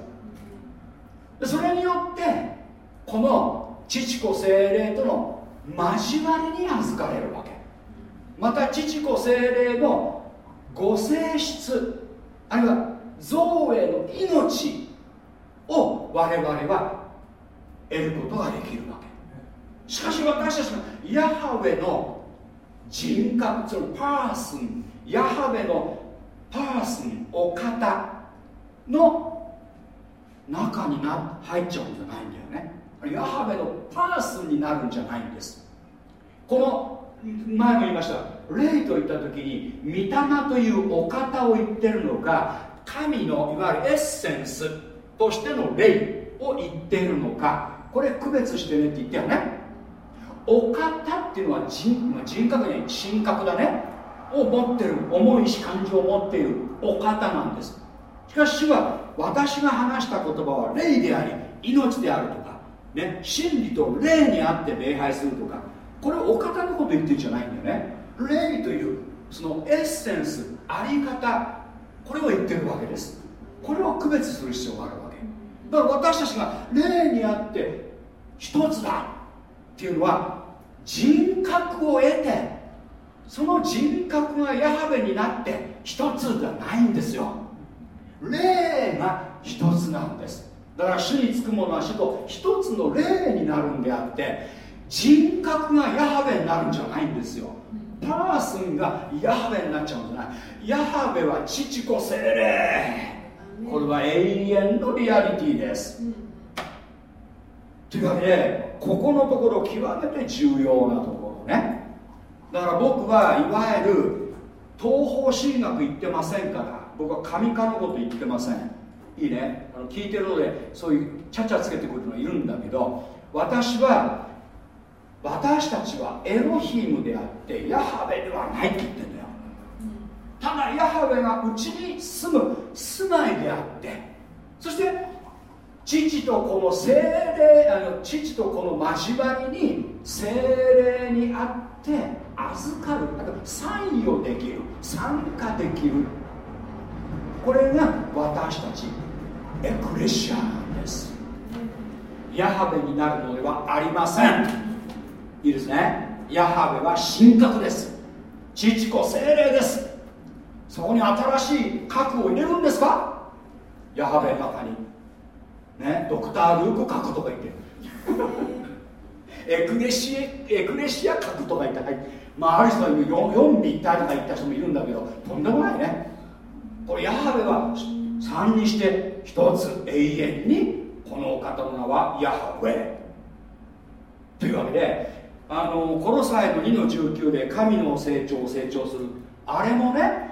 それによってこの父子精霊との交わりに預かれるわけ。また父子精霊のご性質あるいは造営の命を我々は得ることができるわけ。しかし私たちがヤハウェの人格そのパーソンヤハウェのパーソンお方の中にな入っちゃうんじゃないんだよね。ヤハウェのパーソンになるんじゃないんです。この前も言いました。霊といった時に御霊というお方を言ってるのか神のいわゆるエッセンスとしての霊を言ってるのかこれ区別してねって言ったよね。お方っていうのは人人格に神格だね。を持ってる重いし感情を持っているお方なんです。しかし主は私が話した言葉は霊であり命であると、ね、真理と霊にあって礼拝するとかこれお方のこと言ってるんじゃないんだよね。霊というそのエッセンスあり方これを言ってるわけです。これを区別する必要があるわけ。だから私たちが霊にあって一つだっていうのは人格を得てその人格がヤハベになって一つではないんですよ。霊が一つなんです。だから主につくものは主と一つの霊になるんであって人格がヤハベになるんじゃないんですよ。パーソンがヤハベになっちゃうんじゃない。ヤハベは父子精霊。これは永遠のリアリティです。というわけでここのところ極めて重要なところね。だから僕はいわゆる東方神学言ってませんから僕は神化のこと言ってませんいいね。あの聞いてるのでそういうちゃちゃつけてくるのいるんだけど私は私たちはエロヒムであってヤハベではないって言ってんだよ。ただヤハベがうちに住む住まいであってそして父とこの精霊あの父とこの交わりに精霊にあって預かる。だから参与できる。参加できる。これが私たちエクレシアです。ヤハベになるのではありません。いいですね。ヤハベは神格です。父子精霊です。そこに新しい核を入れるんですか？ヤハベの中に。ねドクター・ルーク核とか言って。エクレシエクレシア核とか言って、はい。まあ、ある人は 4, 4立体とか言った人もいるんだけどとんでもないね。これヤハベは3にして1つ永遠にこのお方の名はヤハウェというわけであのコロサイの2の19で神の成長を成長する。あれもね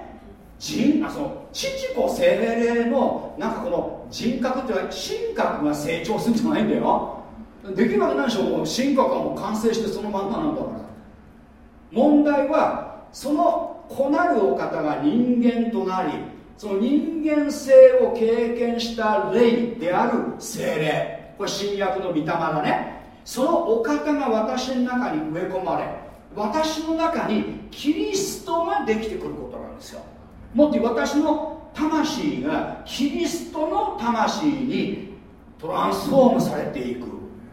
人あその父子精霊のなんかこの人格っていうのは神格が成長するんじゃないんだよ。できるわけないでしょ。う神格はもう完成してそのまんまなんだから。問題はその子なるお方が人間となりその人間性を経験した霊である精霊。これ新約の御霊だね。そのお方が私の中に植え込まれ私の中にキリストができてくることなんですよ。もっと私の魂がキリストの魂にトランスフォームされていく。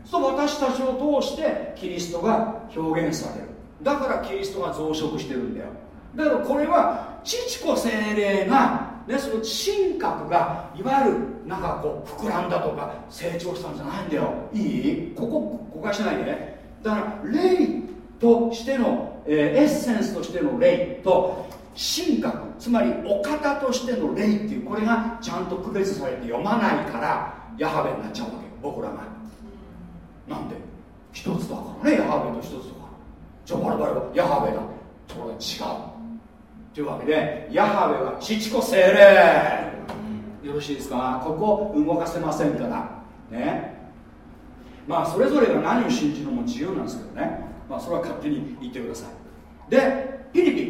そう私たちを通してキリストが表現される。だからキリストが増殖してるんだよ。だからこれは父子精霊がね、その神格がいわゆるなんかこう膨らんだとか成長したんじゃないんだよ。いい？ここ誤解しないで。だから霊としての、えー、エッセンスとしての霊と神格。つまりお方としての霊っていうこれがちゃんと区別されて読まないからヤハベになっちゃうわけよ。僕らが。なんで？一つだからねヤハベと一つだから。じゃあ我々はヤハベだ。それは違う。というわけでヤハベは父子精霊。よろしいですか？ここ動かせませんから。ね。まあそれぞれが何を信じるのも自由なんですけどね。まあそれは勝手に言ってください。でピリピ。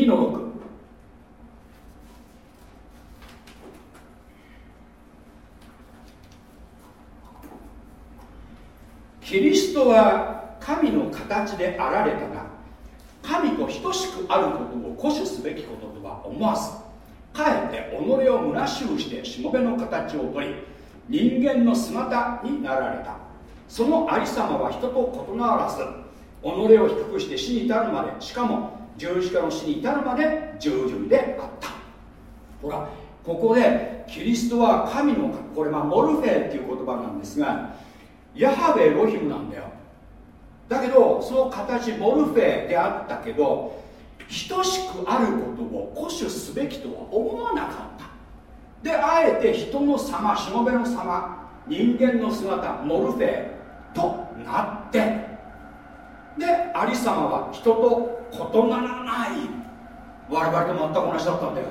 ン2の6キリストは神の形であられたが神と等しくあることを固守すべきこととは思わずかえって己を虚しゅうしてしもべの形をとり人間の姿になられた。そのありさまは人と異ならず己を低くして死に至るまでしかも十字架の死に至るまで従順であった。ほらここでキリストは神のこれはモルフェっていう言葉なんですがヤハベエロヒムなんだよ。だけどその形モルフェであったけど等しくあることを固守すべきとは思わなかった。であえて人の様しもべの様人間の姿モルフェとなってでありさまは人と異ならない我々と全く同じだったんだよ。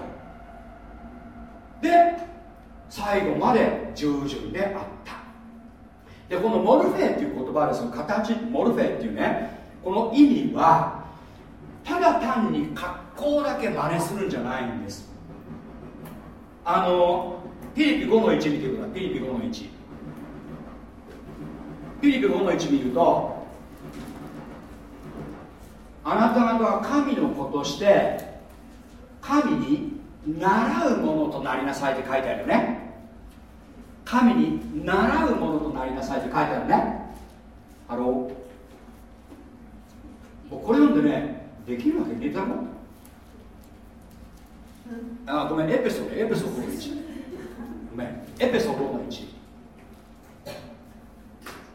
で最後まで従順であった。でこのモルフェっていう言葉ですの形モルフェっていうねこの意味はただ単に格好だけ真似するんじゃないんです。あのピリピ5の1見てください。ピリピ5の1ピリピ5の1見るとあなた方は神の子として神に倣うものとなりなさいって書いてあるよね。神に倣うものとなりなさいって書いてあるね。ハローこれ読んでねできるわけねえだろ？あごめんエペソエペソ5の1ごめんエペソ5の1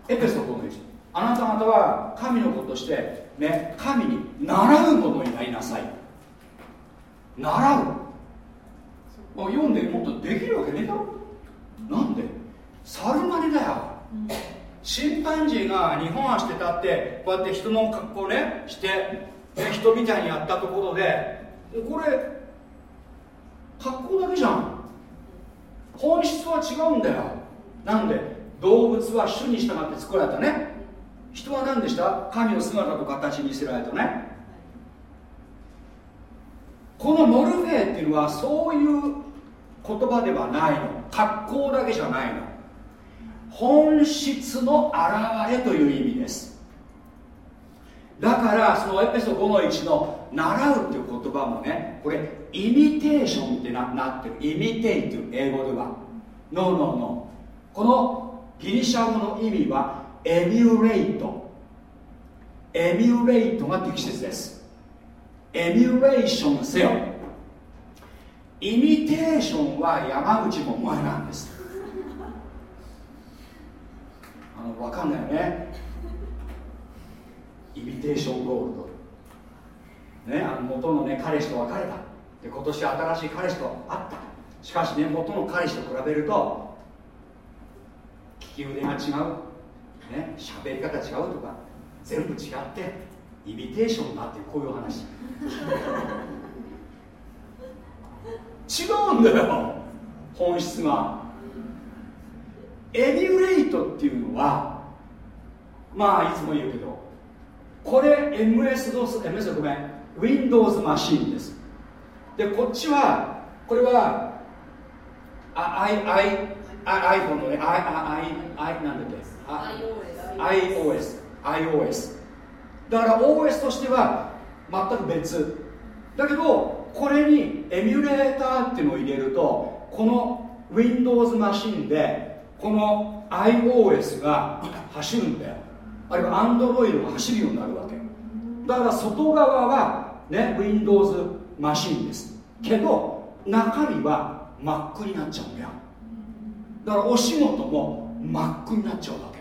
エペソ5の1あなた方は神の子としてね神に倣うものになりなさい。習う。もう読んでもっとできるわけねえだろなんで？猿真似だよ、うん、チンパンジーが日本足で立ってこうやって人の格好ねして、ね、人みたいにやったところでこれ格好だけじゃん。本質は違うんだよ。なんで？動物は種に従って作られたね。人は何でした？神の姿と形にせられたね。このモルフェっていうのはそういう言葉ではないの。格好だけじゃないの。本質の表れという意味です。だからそのエペソ5の1の習うっていう言葉もねこれイミテーションってななってる。イミテイっていう英語では。ノーノーノーこのギリシャ語の意味はエミュレイトエミュレイトが適切です。エミュレーションせよ。イミテーションは山口百恵なんです。あの分かんないよね。イミテーションゴールドねあの元のね彼氏と別れた。で今年新しい彼氏と会った。しかしね元の彼氏と比べると利き腕が違う。ね喋り方違うとか全部違ってイミテーションだってこういう話。違うんだよ。本質が。エミュレイトっていうのはまあいつも言うけどこれ MS ドス MS ごめん Windows マシンです。でこっちはこれはあ I, I, iPhone のね I, I, I なんだっけ？iOS iOS だから OS としては全く別。だけどこれにエミュレーターっていうのを入れるとこの Windows マシンでこの iOS が走るんだよ。あるいは Android が走るようになるわけ。だから外側はね Windows マシンです。けど中身は Mac になっちゃうんだよ。だからお仕事も Mac になっちゃうわけ。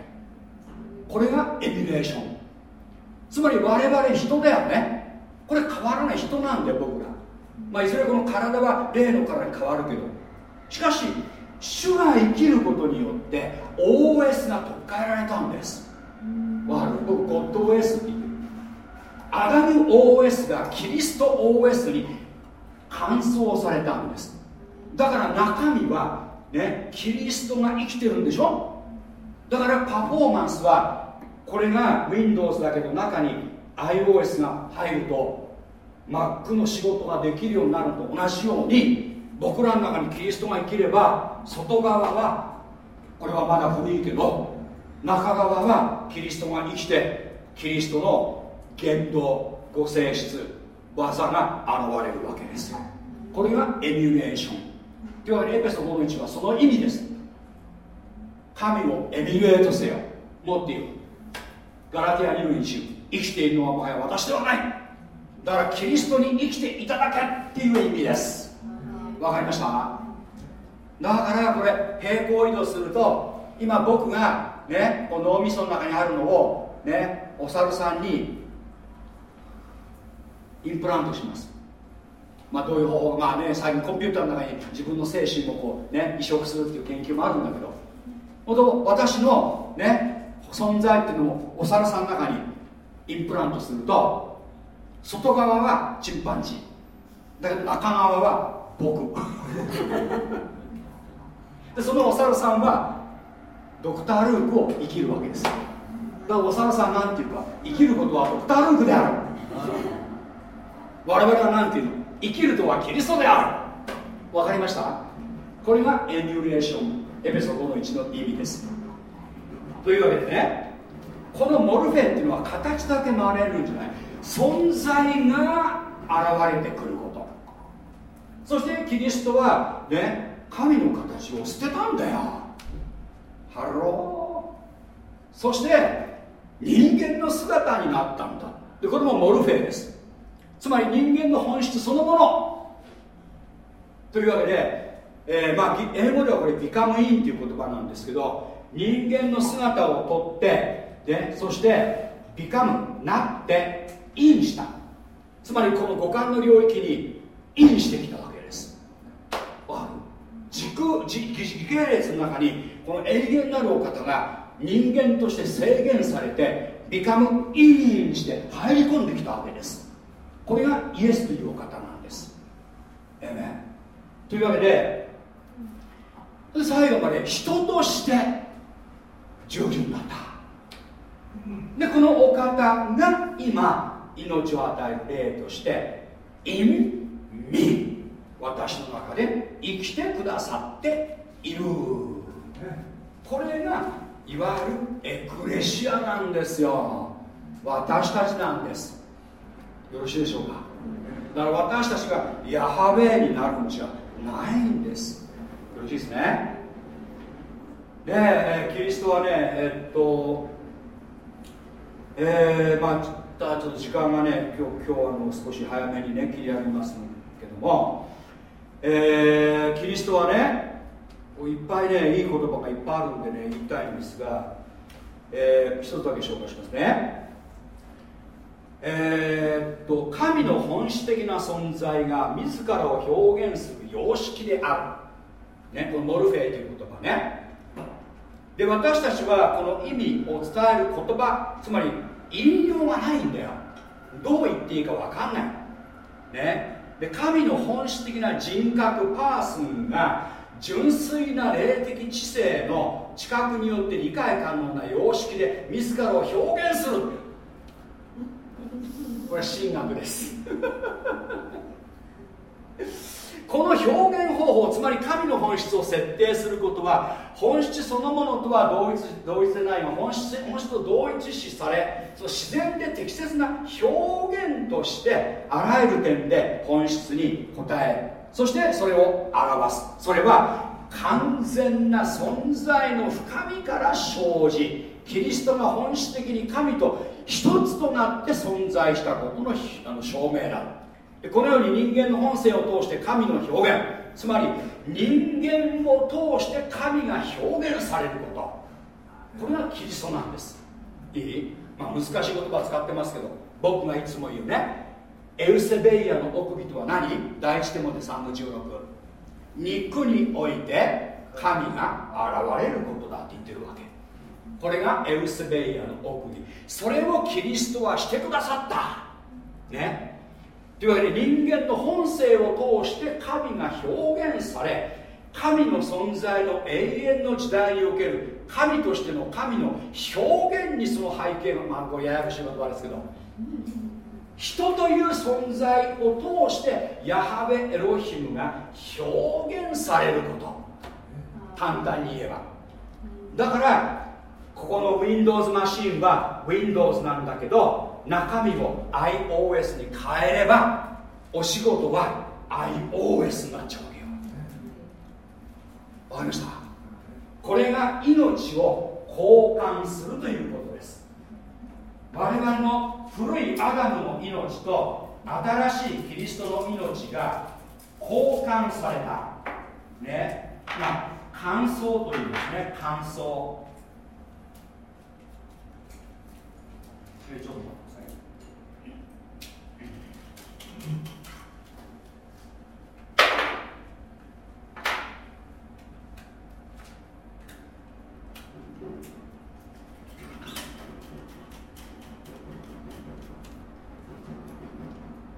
これがエミュレーションつまり我々人だよね。これ変わらない人なんだよ僕ら。まあいずれこの体は霊の体に変わるけどしかし主が生きることによって OS が取っ換えられたんです。わかる僕ゴッド OS って言ってる。アダム OS がキリスト OS に換装されたんです。だから中身はねキリストが生きてるんでしょ？だからパフォーマンスはこれが Windows だけど中に iOS が入ると Mac の仕事ができるようになると同じように僕らの中にキリストが生きれば外側はこれはまだ古いけど中側はキリストが生きてキリストの言動ご性質技が現れるわけですよ。これがエミュレーション。というわけでエペソ5の1はその意味です。神をエミュレートせよ。もっていう。ガラティア2の1生きているのはもはや私ではない。だからキリストに生きていただけっていう意味です。わかりました？だからこれ平行移動すると今僕がねこの脳みその中にあるのをねお猿さんにインプラントします。まあどういう方法？まあね最近コンピューターの中に自分の精神をこうね移植するっていう研究もあるんだけど。本当私のね存在っていうのをお猿さんの中にインプラントすると外側はチンパンジー。だけど中側は僕。でそのお猿さんはドクター・ルークを生きるわけです。だからお猿さんなんていうか生きることはドクター・ルークである。我々はなんていうの？生きるとはキリストである。わかりました？これがエミュレーションエペソ5の1の意味です。というわけでねこのモルフェンっていうのは形だけ回れるんじゃない。存在が現れてくること。そしてキリストはね神の形を捨てたんだよ。 Hello。そして人間の姿になったんだ。でこれもモルフェです。つまり人間の本質そのもの。というわけで、えー、まあ、英語ではこれ become in という言葉なんですけど人間の姿をとってでそして become なって in した。つまりこの五感の領域にインしてきたわけです。時空時時系列の中にこの永遠なるお方が人間として制限されてビカムインして入り込んできたわけです。これがイエスというお方なんです。えめというわけで最後まで人として成就になった。でこのお方が今命を与える霊として in me 私の中で生きてくださっている。これがいわゆるエクレシアなんですよ。私たちなんです。よろしいでしょうか？だから私たちがヤハウェイになるんじゃない。んです。よろしいですね？で、キリストはねえっとえー、まあちょっと時間がね今日今日あの少し早めにね切り上げますけども、えー、キリストはねいっぱいねいい言葉がいっぱいあるんでね言いたいんですが、えー、一つだけ紹介しますね。え、っと神の本質的な存在が自らを表現する様式である、ね、このモルフェイという言葉ね。で私たちはこの意味を伝える言葉つまり引用がないんだよ。どう言っていいか分かんない。ね。で神の本質的な人格パーソンが純粋な霊的知性の知覚によって理解可能な様式で自らを表現する。これは神学です。この表現方法つまり神の本質を設定することは本質そのものとは同一同一でないが本質本質と同一視されその自然で適切な表現としてあらゆる点で本質に応えそしてそれを表す。それは完全な存在の深みから生じキリストが本質的に神と一つとなって存在したことのあの証明だ。このように人間の本性を通して神の表現つまり人間を通して神が表現されること。これがキリストなんです。いい、まあ、難しい言葉使ってますけど僕がいつも言うねエルセベイアの奥義とは何？第一手モて3の16肉において神が現れることだって言ってるわけ。これがエルセベイアの奥義それをキリストはしてくださった。ね？というわけで人間の本性を通して神が表現され神の存在の永遠の時代における神としての神の表現にその背景がまあこれややこしい言葉ですけど人という存在を通してヤハベエロヒムが表現されること。簡単に言えば。だからここの Windows マシンは Windows なんだけど中身を iOS に変えればお仕事は iOS になっちゃうわけよ。わかりました？これが命を交換するということです。我々の古いアダムの命と新しいキリストの命が交換された。ね。まあ乾燥というんですね。乾燥ちょっと待ってください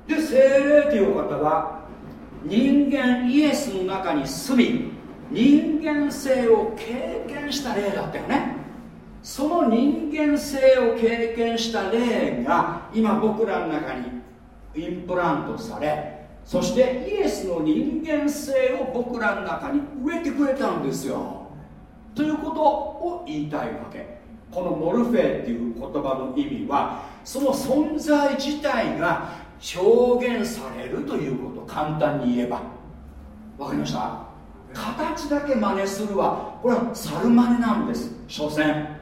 で精霊という方は人間イエスの中に住み人間性を経験した霊だったよね。その人間性を経験した霊が今僕らの中にインプラントされそしてイエスの人間性を僕らの中に植えてくれたんですよ。ということを言いたいわけ。このモルフェっていう言葉の意味はその存在自体が表現されるということ。簡単に言えば。わかりました？形だけ真似するはこれは猿真似なんです。所詮。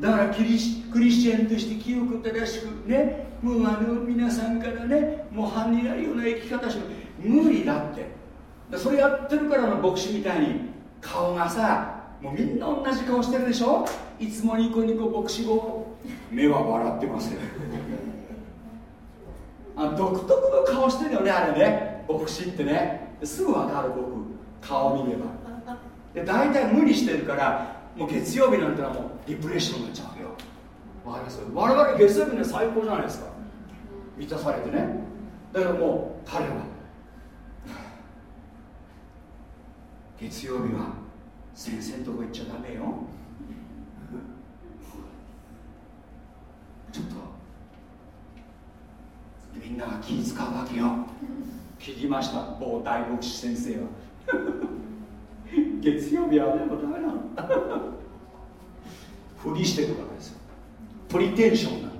だからキリクリスチャンとして清く正しくね。もうあの皆さんからねもう犯人あるような生き方し無理だって。それやってるからの牧師みたいに顔がさもうみんな同じ顔してるでしょ。いつもニコニコ牧師語目は笑ってますよ。あ独特の顔してるよねあれね。牧師ってね。すぐ分かる僕。顔見れば。で大体無理してるからもう月曜日なんてのはもうリプレッションになっちゃうわけよ。わかります？我々月曜日ね最高じゃないですか。満たされてね。だからもう彼は月曜日は先生のとこ行っちゃダメよ。ちょっとみんなが気使うわけよ。聞きました？某大牧師先生は。月曜日はでもダメなの。ふりしてるわけですよ。プリテンションなんだよ。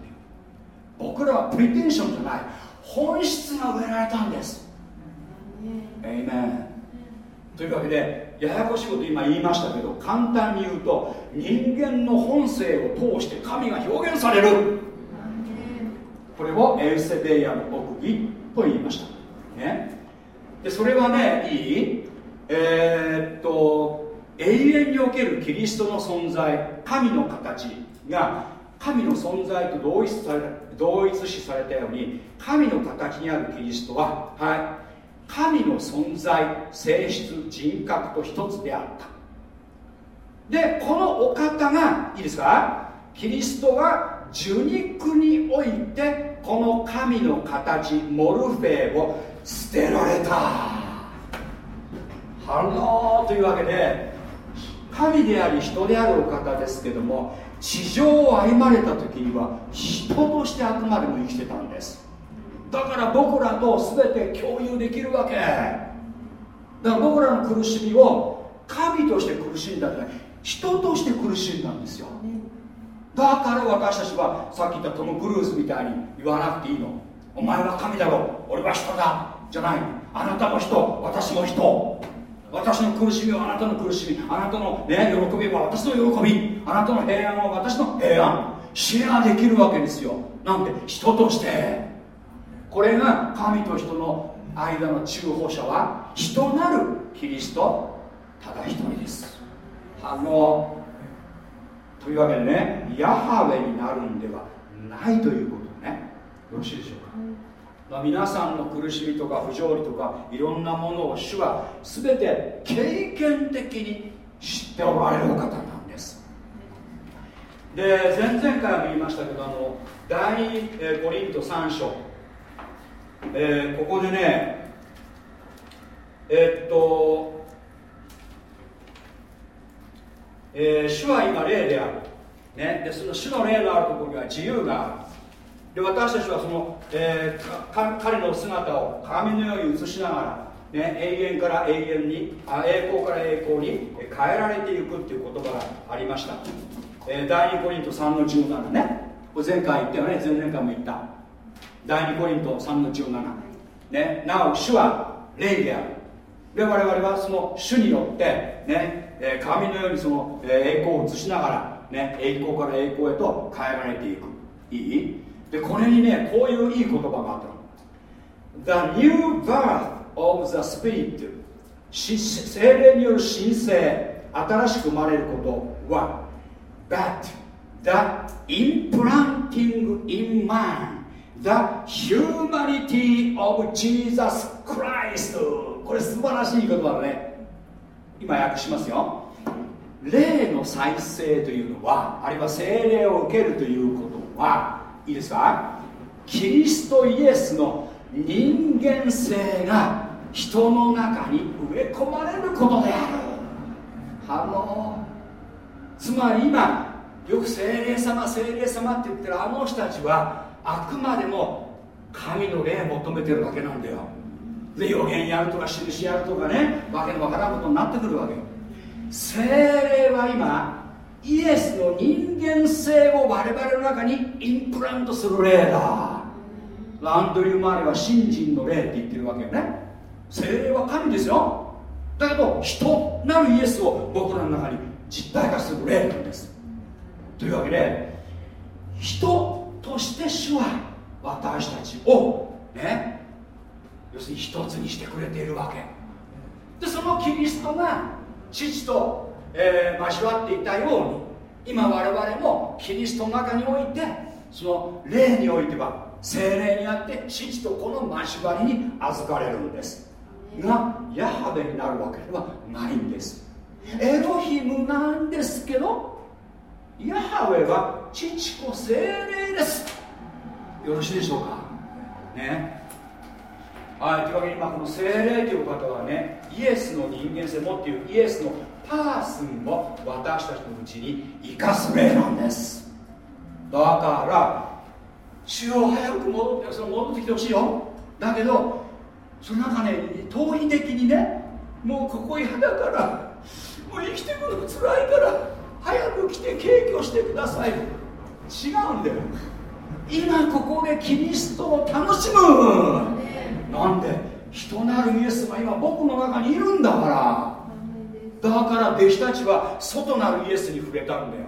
僕らはプリテンションじゃない。本質が植えられたんです。エイメンというわけでややこしいこと今言いましたけど簡単に言うと人間の本性を通して神が表現される。これをエルセベイアの奥義と言いました、ね、でそれはねいい。えー、っと永遠におけるキリストの存在神の形が神の存在と同一され同一視されたように神の形にあるキリストは、はい、神の存在性質人格と一つであった。でこのお方がいいですか？キリストは受肉においてこの神の形モルフェを捨てられた。ハローというわけで神であり人であるお方ですけども地上を歩まれた時には人としてあくまでも生きてたんです。だから僕らと全て共有できるわけ。だから僕らの苦しみを神として苦しんだんじゃない。人として苦しんだんですよ。だから私たちはさっき言ったトム・クルーズみたいに言わなくていいの。お前は神だろ俺は人だ。じゃない。あなたも人。私も人。私の苦しみはあなたの苦しみ。あなたの、ね、喜びは私の喜び。あなたの平安は私の平安。シェアできるわけですよ。なんで人として。これが神と人の間の中保者は人なるキリストただ一人です。あのというわけでねヤハウェになるんではないということね。よろしいでしょうか、皆さんの苦しみとか不条理とかいろんなものを主は全て経験的に知っておられる方なんです。で前々回も言いましたけどあの第2、えコリント3章、えー、ここでねえー、っと、えー、主は今霊である、ね、でその主の霊のあるところには自由がある。で私たちはその、えー、彼の姿を鏡のように映しながら、ね、永遠から永遠にあ栄光から栄光に変えられていくっていう言葉がありました、えー、第2コリント3の17ね。これ前回言ったよね。前々回も言った。第2コリント3の17、ね、なお主は霊である。で我々はその主によってね、えー、鏡のようにその、え、栄光を映しながら、ね、栄光から栄光へと変えられていく。いい？でこれにねこういういい言葉があったの。The new birth of the spirit. 精霊による神聖新しく生まれることは。But the implanting in man the humanity of Jesus Christ. これ素晴らしい言葉だね。今訳しますよ。霊の再生というのはあるいは精霊を受けるということはいいですか？キリストイエスの人間性が人の中に植え込まれることである。ハローつまり今よく聖霊様聖霊様って言ってるあの人たちはあくまでも神の霊を求めてるわけなんだよ。で予言やるとか印やるとかねわけのわからんことになってくるわけ。よ聖霊は今イエスの人間性を我々の中にインプラントする霊だアンドリュー・マーレーは神人の霊って言ってるわけよね。精霊は神ですよ。だけど人なるイエスを僕らの中に実体化する霊なんです。というわけで人として主は私たちをね要するに一つにしてくれているわけ。でそのキリストが父とえー、交わっていたように今我々もキリストの中においてその霊においては精霊にあって父とこの交わりに預かれるんです。がヤハベになるわけではないんです。エロヒムなんですけどヤハウェは父子精霊です。よろしいでしょうか？ね。はいというわけで今この精霊という方はねイエスの人間性もっていうイエスのパーソンを私たちのうちに生かす例なんです。だから主を早く戻ってその戻ってきてほしいよ。だけどその中ね逃避的にねもうここ嫌だからもう生きてくるのつらいから早く来て敬虚してください。違うんだよ。今ここでキリストを楽しむ。なんで人なるイエスが今僕の中にいるんだからだから弟子たちは外なるイエスに触れたんだよ。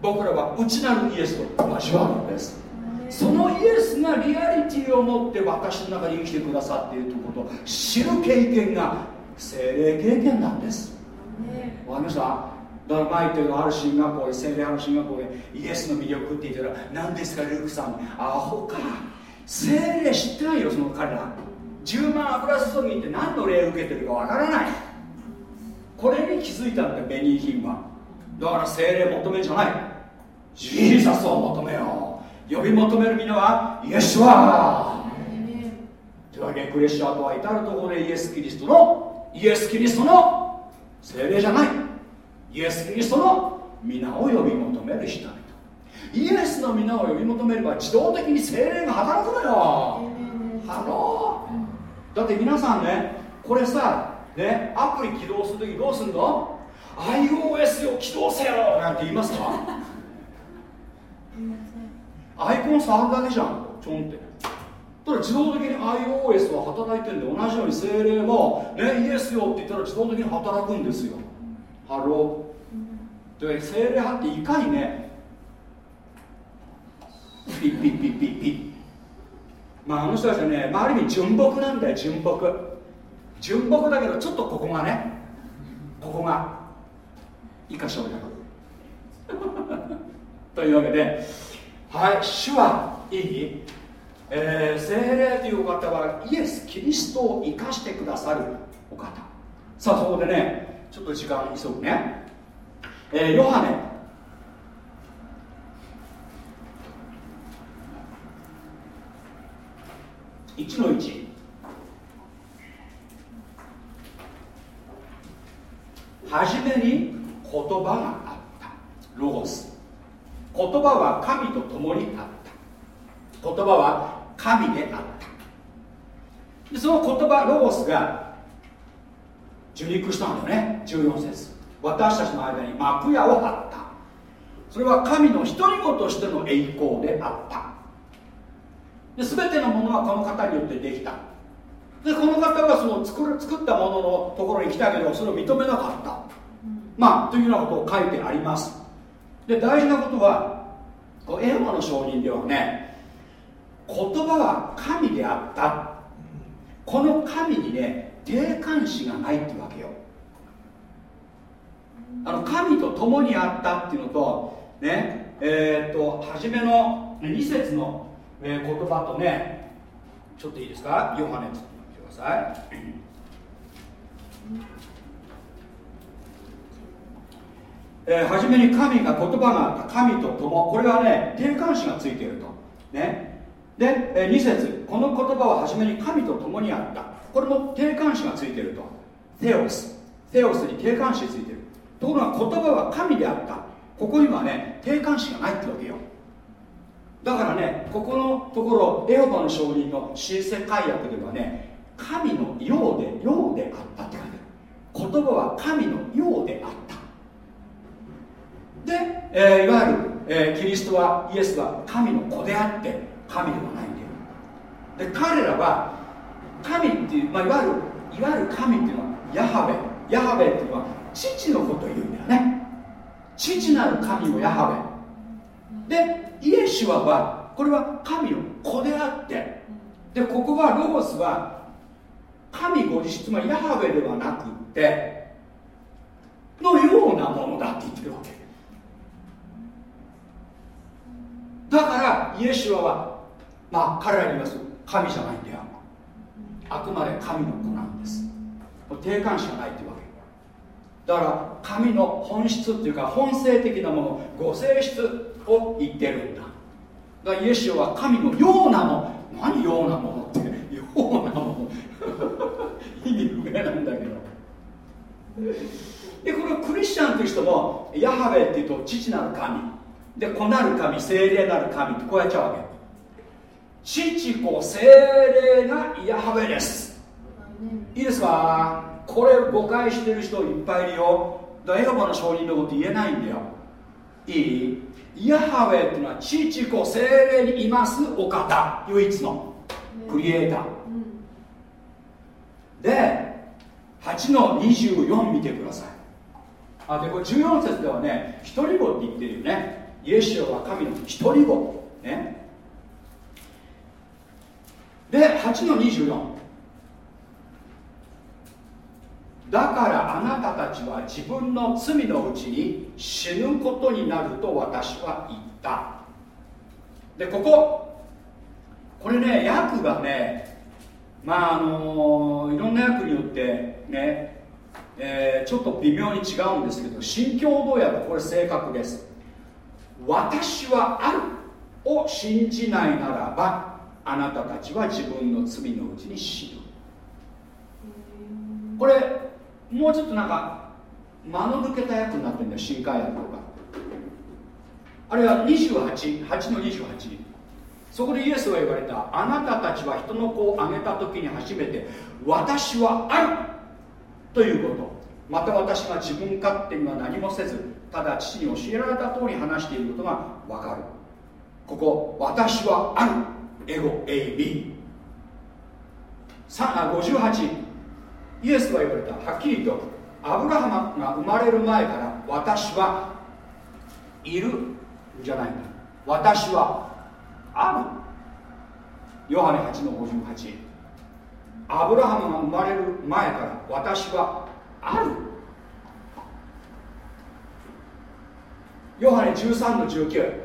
僕らは内なるイエスと交わるんです。そのイエスがリアリティを持って私の中に生きてくださっているということを知る経験が精霊経験なんです。わかりました？だから前言ってるある進学校で精霊ある進学校でイエスの魅力って言ったら何ですかルークさん。アホか。精霊知ってないよその彼ら。10万油注ぎって何の霊受けてるかわからない。これに気づいたんだよベニーヒンは。だから聖霊求めんじゃない。 Jesus を求めよう。呼び求める御名はイエスは。というわけでエクレシアとは至るところでイエス・キリストのイエス・キリストの聖霊じゃない。イエス・キリストの御名を呼び求める人々。イエスの御名を呼び求めれば自動的に聖霊が働くのよ。 Hello。だって皆さんねこれさね、アプリ起動するときどうするの？iOS を起動せよ！なんて言いますか？アイコン触るだけじゃんちょんって。ただ自動的に iOS は働いてるんで同じように聖霊も、ね、イエスよって言ったら自動的に働くんですよ。 Hello。で聖霊派っていかにね。ピッピッピッピッピッ。まああの人たちはね、まあ、ある意味純朴なんだよ純朴純朴だけどちょっとここがねここがいいかしょうというわけではい主はいい？えー、精霊というお方はイエス・キリストを生かしてくださるお方。さあそこでねちょっと時間急ぐね、えー、ヨハネ。1の1初めに言葉があった。ロゴス言葉は神と共にあった。言葉は神であった。でその言葉ロゴスが受肉したんだよね。14節。私たちの間に幕屋を張った。それは神の独り子としての栄光であった。で全てのものはこの方によってできた。でこの方はその作る作ったもののところに来たけどそれを認めなかった、まあというようなことを書いてあります。で大事なことはこエホバの証人ではね言葉は神であった。この神にね定冠詞がないってわけよ。あの神と共にあったっていうのとねえー、っと初めの2節のえー、言葉とねちょっといいですか？ヨハネさい。えー、初めに神が言葉があった神と共これはね定冠詞がついていると。ね。で、えー、2節この言葉は初めに神と共にあった。これも定冠詞がついていると。テオステオスに定冠詞ついてる。ところが言葉は神であった。ここにはね定冠詞がないってわけよ。だからねここのところエホバの証人の新世界訳ではね神のようでようであったって書いてある。言葉は神のようであった。で、えー、いわゆる、えー、キリストはイエスは神の子であって神ではないんだよ。で彼らは神っていう、まあ、いわゆるいわゆる神っていうのはヤハベ。ヤハベっていうのは父のことを言うんだよね。父なる神をヤハベ。でイエシュアはこれは神の子であって。でここはロゴスは神ご自身はヤハウェではなくってのようなものだって言ってるわけ。だからイエシュアはまあ彼らに言います神じゃないんだよ。あくまで神の子なんです。定冠しかないってわけ。だから神の本質っていうか本性的なものご性質を言ってるんだ。だからイエシュは神のようなもの何ようなものってようなものなんだけどでこのクリスチャンという人もヤハベっていうと父なる神。で子なる神精霊なる神ってこうやっちゃうわけ父子精霊がヤハベです。いいですか？これ誤解してる人いっぱいいるよ。だからエホバの証人のこと言えないんだよ。いい？ヤハウェっていうのは父子精霊にいますお方。唯一の。クリエイター、で8の24見てください。あでこれ14節ではね一人子って言ってるよね。イエシュは神の一人子。ね。で8の24だからあなたたちは自分の罪のうちに死ぬことになると私は言った。でここ。これね訳がねまああの、いろんな訳によってね、えー、ちょっと微妙に違うんですけど新共同訳これ正確です。私はあるを信じないならばあなたたちは自分の罪のうちに死ぬ。これもうちょっとなんか間の抜けた役になってるんだよ新海役とか。あるいは288の28そこでイエスは言われた。あなたたちは人の子をあげた時に初めて私はあるということ。また私が自分勝手には何もせずただ父に教えられた通り話していることがわかる。ここ私はある。エゴ AB 58イエスは言われた。はっきりとアブラハムが生まれる前から私はいるじゃないんだ私はある。ヨハネ8の58アブラハムが生まれる前から私はある。ヨハネ13の19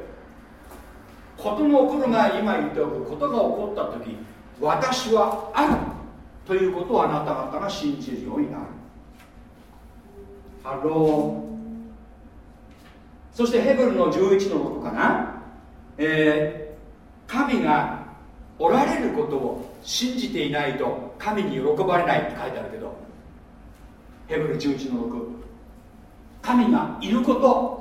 事の起こる前に今言っておくことが起こった時私はあるということをあなた方が信じるようになる。 Hello。そしてヘブルの11のことかな、えー、神がおられることを信じていないと神に喜ばれないって書いてあるけどヘブル11の6神がいること。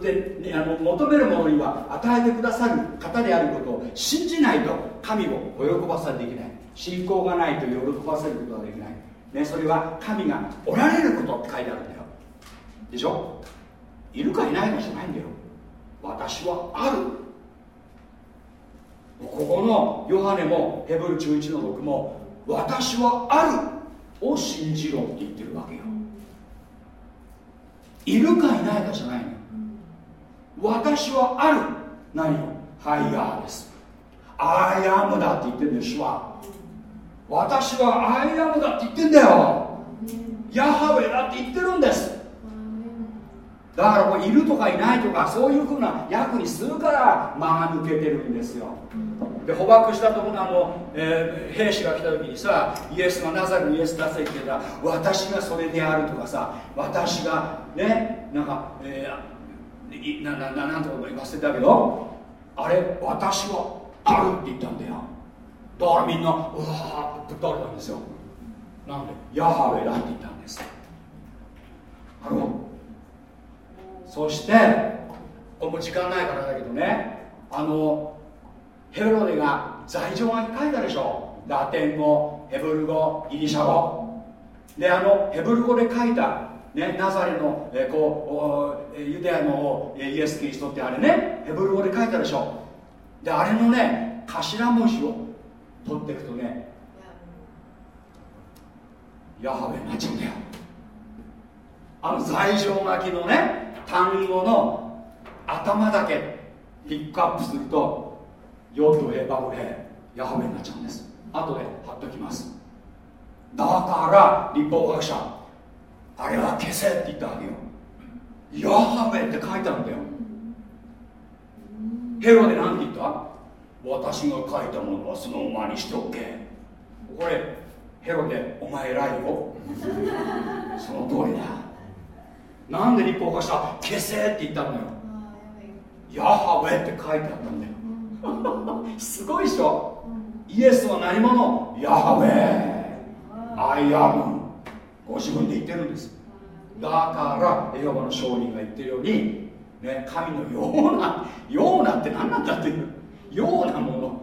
で、ね、あの求めるものには与えてくださる方であることを信じないと神をお喜ばせできない。信仰がないと喜ばせることができない、ね、それは神がおられることって書いてあるんだよ。でしょ？いるかいないかじゃないんだよ。私はある。ここのヨハネもヘブル11の6も私はあるを信じろって言ってるわけよ。いるかいないかじゃないの私はある。何よ？ハイヤーです。 I am だって言ってるんでしょ私は I am だって言ってんだよ。ヤハウェだって言ってるんです。だからこういるとかいないとかそういうふうな役にするから間が抜けてるんですよ。で捕獲したところあの、えー、兵士が来た時にさイエスがナザレのイエス出せって言ったら私がそれであるとかさ私がねなんか、えー、ななななんとか言わせてたけどあれ私はあるって言ったんだよ。だからみんなうわーってぶっ倒れたんですよ。なんでヤハウェだって言ったんです。あのそしてこれも時間ないからだけどねあのヘロデが罪状が書いたでしょラテン語ヘブル語ギリシャ語。であのヘブル語で書いた、ね、ナザレの、えこうユダヤのイエス・キリストってあれねヘブル語で書いたでしょであれのね頭文字を取っていくとねヤハウェになっちゃうんだよ。あの罪状書きのね単語の頭だけピックアップするとヨッドヘバブヘヤハウェになっちゃうんです。後で貼っときます。だから立法学者あれは消せって言ったわけよヤハウェって書いてあるんだよ。ヘロで何て言った？私が書いたものはそのままにしておけ。これヘロでお前偉いよ。その通りだ。なんで立法化した消せって言ったんだよ。ヤハウェって書いてあったんだよすごいでしょうイエスは何者？ヤハウェアイアム。ご自分で言ってるんです。だからエホバの証人が言ってるように、ね、神のようなようなって何なんだっていう。ようなもの。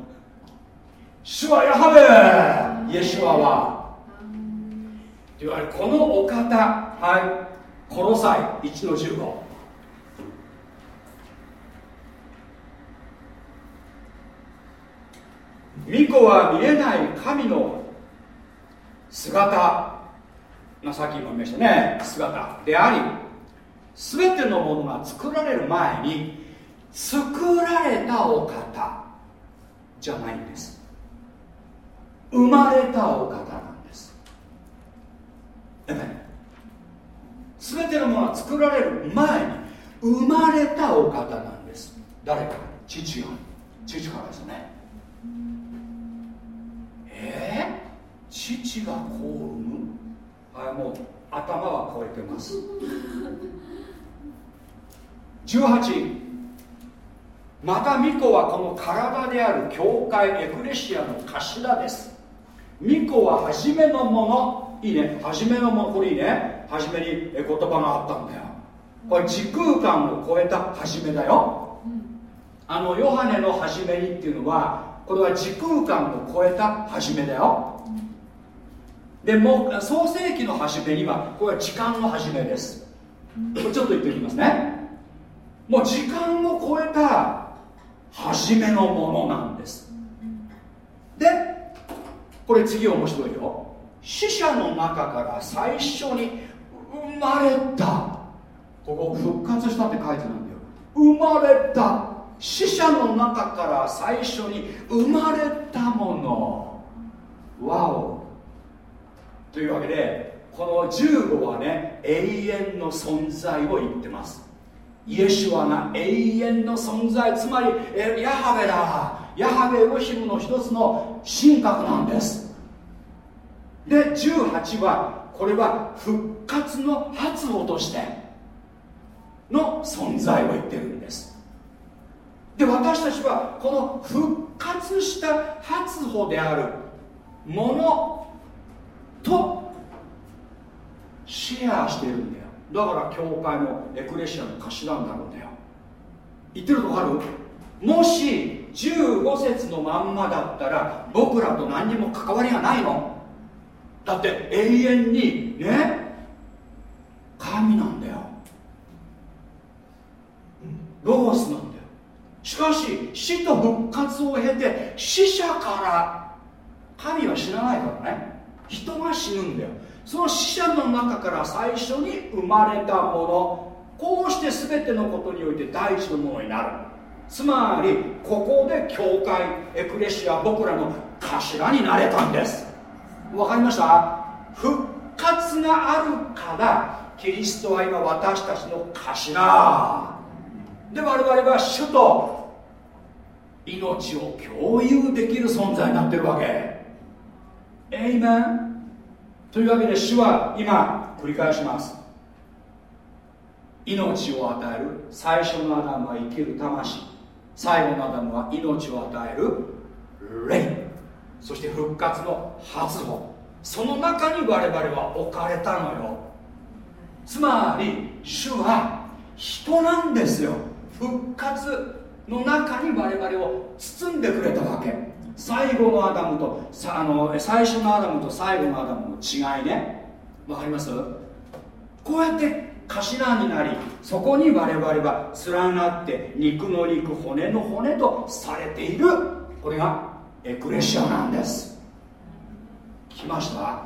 主はヤハウェイエシュアは。と言われこのお方はい。コロサイ1の15巫女は見えない神の姿、まあ、さっきも言いましたね姿であり全てのものが作られる前に作られたお方じゃないんです。生まれたお方なんです。全てのものが作られる前に生まれたお方なんです。誰か父が父からですね。えー、父が子を産む？はいもう頭は超えてます。18また巫女はこの体である教会エクレシアの頭です。巫女は初めのもの。いいね。初めのものこれいいね。初めに言葉があったんだよ。これ時空間を超えた初めだよ、あのヨハネの初めにっていうのはこれは時空間を超えた初めだよ、でも創世紀の初めにはこれは時間の初めです。これちょっと言っておきますね。もう時間を超えた初めのものなんです。でこれ次面白いよ。死者の中から最初に生まれた。ここ復活したって書いてあるんだよ。生まれた。死者の中から最初に生まれたもの。わお。というわけでこの15はね永遠の存在を言ってます。イエシュアが永遠の存在つまりヤハベだ。ヤハベエロヒムの一つの神格なんです。で18はこれは復活の発語としての存在を言ってるんです。で私たちはこの復活した発歩であるものとシェアしてるんだよ。だから教会のエクレシアの頭になるんだよ。言ってるとこある？もし15節のまんまだったら僕らと何にも関わりがないの。だって永遠にね神なんだよ。ロゴスなんだよしかし死と復活を経て死者から神は死なないからね。人が死ぬんだよ。その死者の中から最初に生まれたもの。こうして全てのことにおいて第一のものになる。つまりここで教会エクレシア僕らの頭になれたんです。わかりました？復活があるからキリストは今私たちの頭。で我々は主と命を共有できる存在になってるわけ。エイメンというわけで主は今繰り返します。命を与える最初のアダムは生きる魂。最後のアダムは命を与える霊。そして復活の初穂その中に我々は置かれたのよ。つまり主は人なんですよ。復活の中に我々を包んでくれたわけ。最後のアダムとあの最初のアダムと最後のアダムの違いね。わかります？こうやって頭になりそこに我々は連なって肉の肉骨の骨とされている。これがエクレシアなんです。来ました？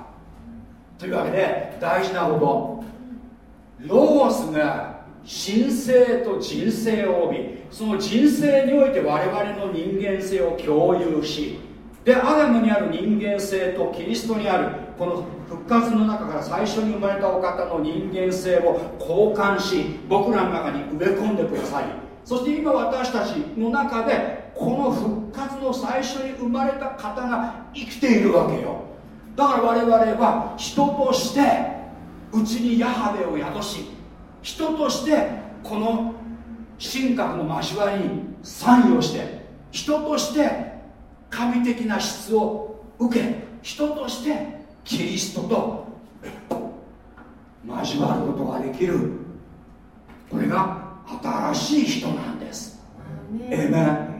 というわけで大事なこと。ロゴスが神性と人生を帯びその人生において我々の人間性を共有しでアダムにある人間性とキリストにあるこの復活の中から最初に生まれたお方の人間性を交換し僕らの中に植え込んでくださいそして今私たちの中でこの復活の最初に生まれた方が生きているわけよ。だから我々は人としてうちにヤハベを宿し人としてこの神格の交わりに参与して人として神的な質を受け人としてキリストと交わることができる。これが新しい人なんです。えめ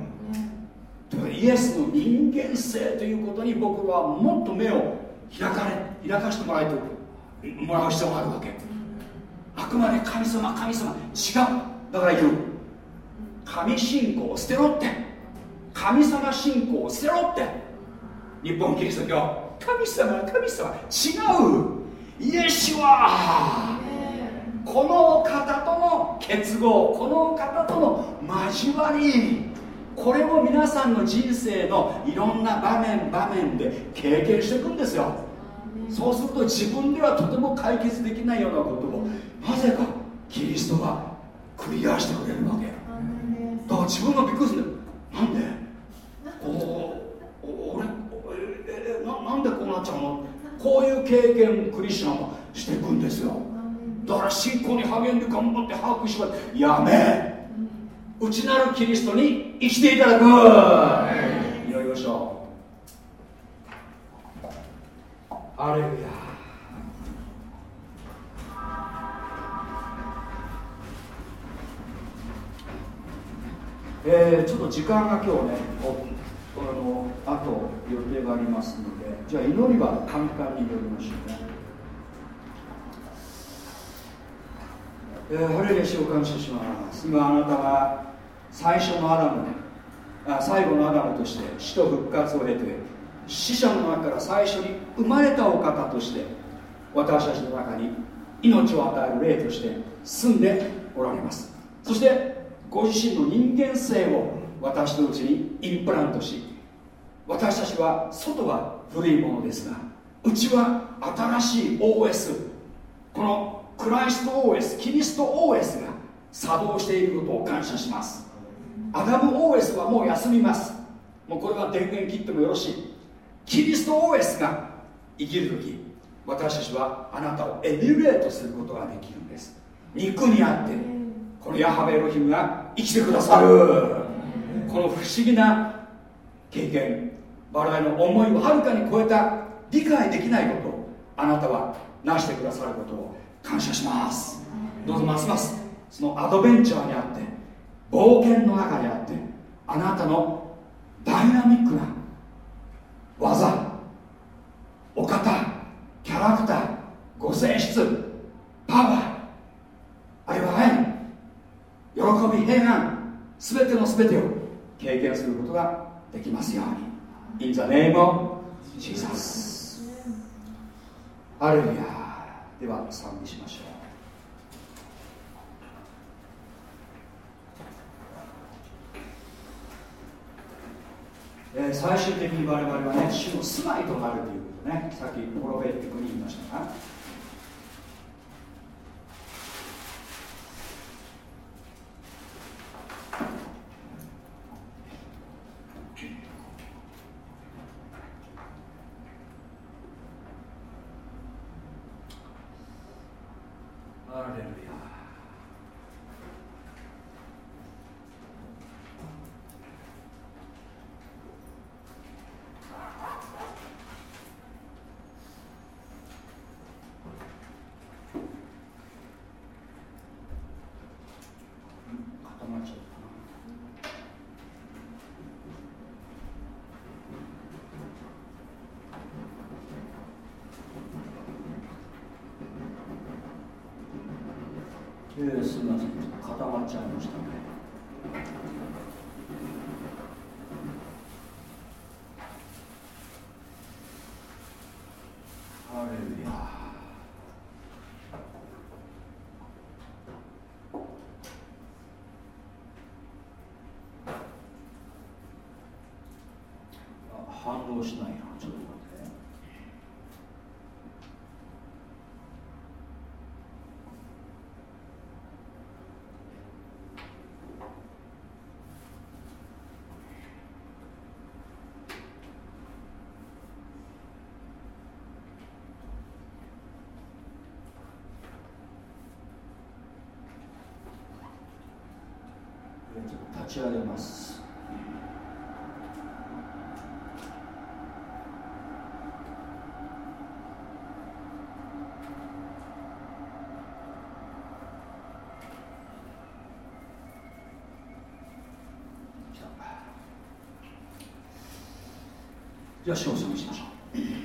イエスの人間性ということに僕はもっと目を開かれ開かせてもらいともらう必要があるわけあくまで神様神様。違うだから言う神信仰を捨てろって。神様信仰を捨てろって。日本キリスト教。神様神様。違う。イエシはこの方との結合。この方との交わり。これを皆さんの人生のいろんな場面場面で経験していくんですよ。そうすると自分ではとても解決できないようなことを。なぜかキリストがクリアしてくれるわけ。だから自分がびっくりする。なんで？お俺えななんでこうなっちゃうの？こういう経験クリスチャンはしていくんですよ。だから信仰に励んで頑張って把握しまやめ！内なるキリストに生きていただく。祈りましょ。うアレルヤえー、ちょっと時間が今日ねあのあと予定がありますのでじゃあ祈りは簡単に祈りましょうね、えー、ハレレシを感謝します。今あなたは最初のアダムあ最後のアダムとして死と復活を経て死者の中から最初に生まれたお方として私たちの中に命を与える霊として住んでおられます。そしてご自身の人間性を私のうちにインプラントし私たちは外は古いものですがうちは新しい OS このクライスト OS キリスト OS が作動していることを感謝します。アダム OS はもう休みます。もうこれは電源切ってもよろしい。キリスト OS が生きる時私たちはあなたをエビュレートすることができるんです。肉にあってこのヤハベエロヒムが生きてくださる。この不思議な経験我々の思いをはるかに超えた理解できないことをあなたは成してくださることを感謝します。どうぞますます。そのアドベンチャーにあって冒険の中にあってあなたのダイナミックな技お方キャラクターご性質パワー喜び平安。全ての全てを経験することができますように。In the name of Jesus アレルヤ。では賛美しましょう。えー、最終的に我々はね主の住まいとなるということねさっきプロフェッティックに言いましたがえー、すみません固まっちゃいましたねハレルヤ反応しないなちょっと立ち上げます。じゃあ、賞賛しましょう。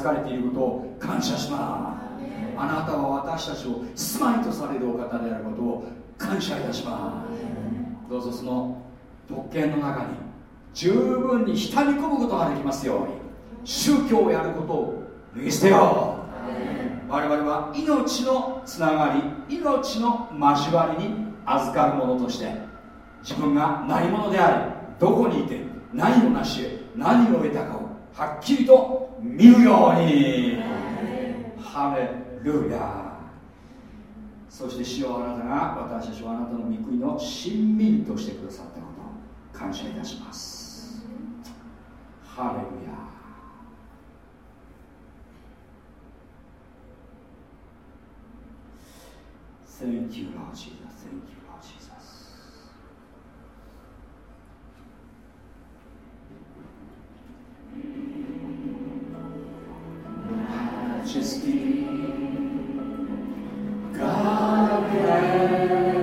特権に預かれていることを感謝します。あなたは私たちを住まいとされるお方であることを感謝いたします。どうぞその特権の中に十分に浸り込むことができますように宗教をやることを脱ぎ捨てよう。我々は命のつながり命の交わりに預かるものとして自分が何者でありどこにいて何を成し何を得たかをはっきりと見るようにハレルヤそして主よあなたが私たちはあなたの御国の親民としてくださったこと感謝いたしますハレルヤ Thank you, Lord Jesus. Thank you, Lord Jesus. Majesty, God of heaven,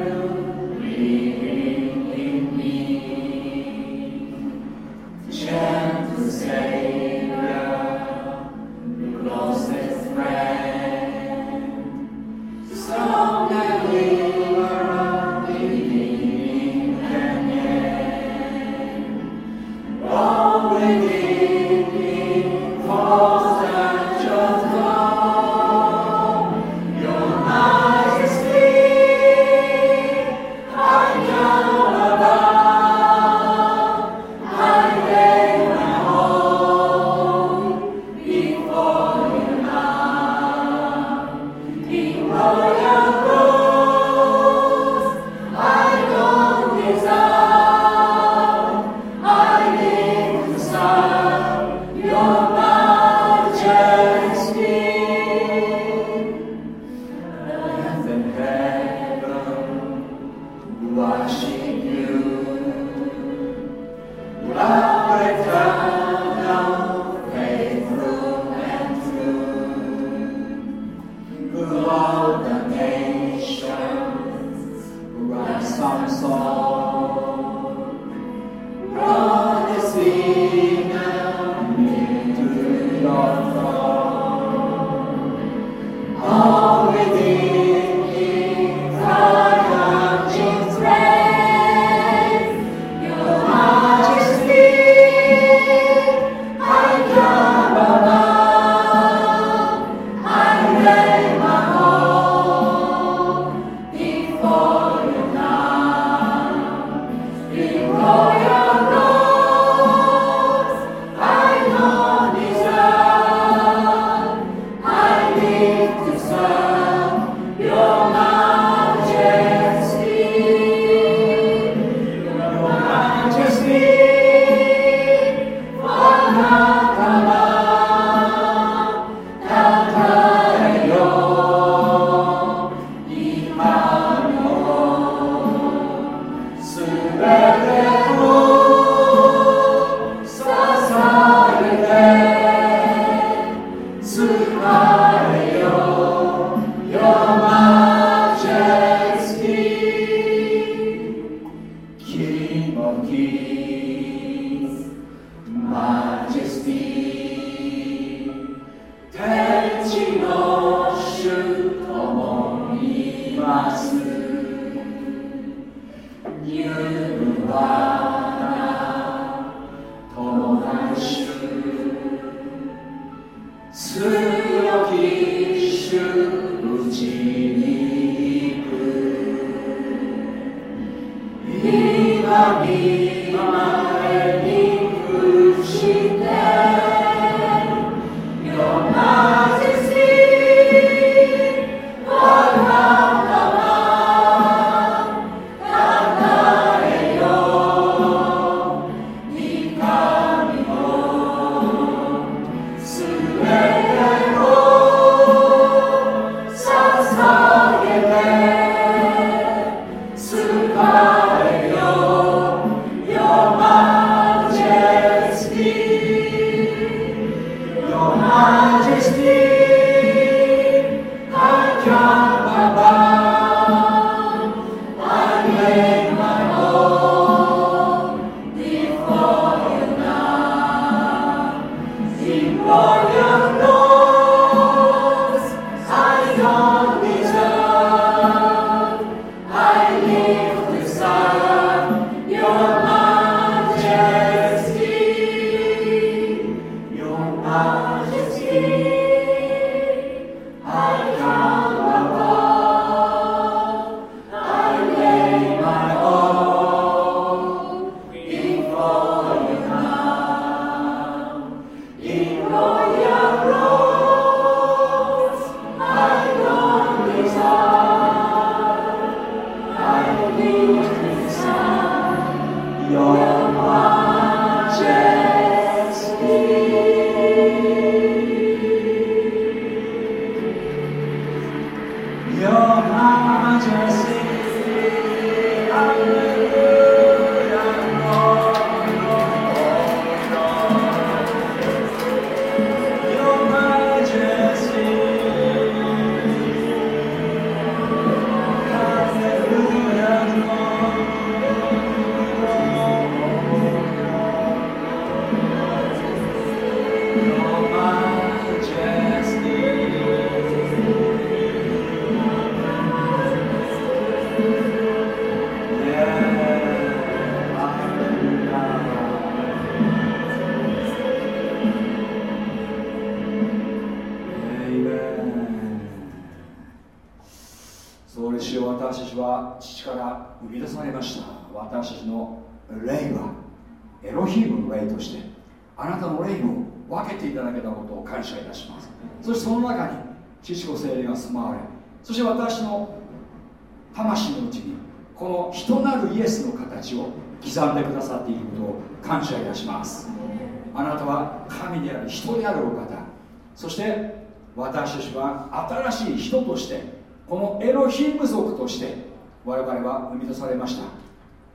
しい人としてこのエロヒム族として我々は生み出されました。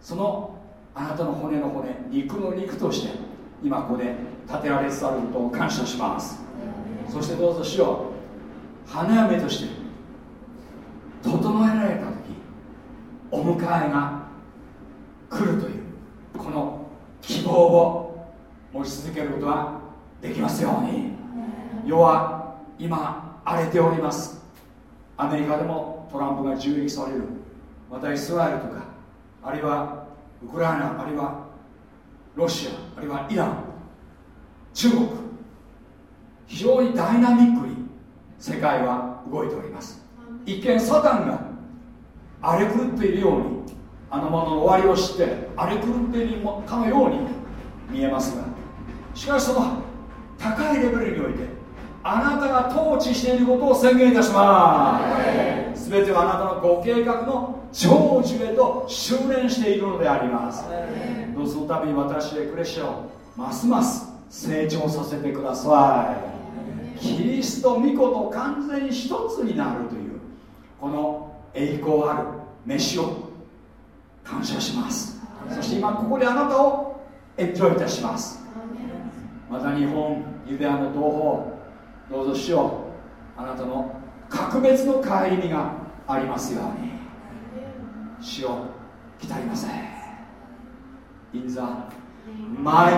そのあなたの骨の骨肉の肉として今ここで建てられつつあることを感謝します。そしてどうぞしよ花嫁として整えられた時お迎えが来るというこの希望を持ち続けることができますように。世は今荒れております。アメリカでもトランプが銃撃される。またイスラエルとかあるいはウクライナあるいはロシアあるいはイラン中国。非常にダイナミックに世界は動いております。一見サタンが荒れ狂っているようにあのものの終わりを知って荒れ狂っているかのように見えますがしかしその高いレベルにおいてあなたが統治していることを宣言いたします。全てはあなたのご計画の成就へと修練しているのであります。どうぞそのために私へクレシアをますます成長させてください。キリスト御子と完全に一つになるというこの栄光ある飯を感謝します。そして今ここであなたをエンジョイいたします。また日本ユダヤの同胞どうぞ師匠あなたの格別の帰り身がありますように。師匠来たません。インザマ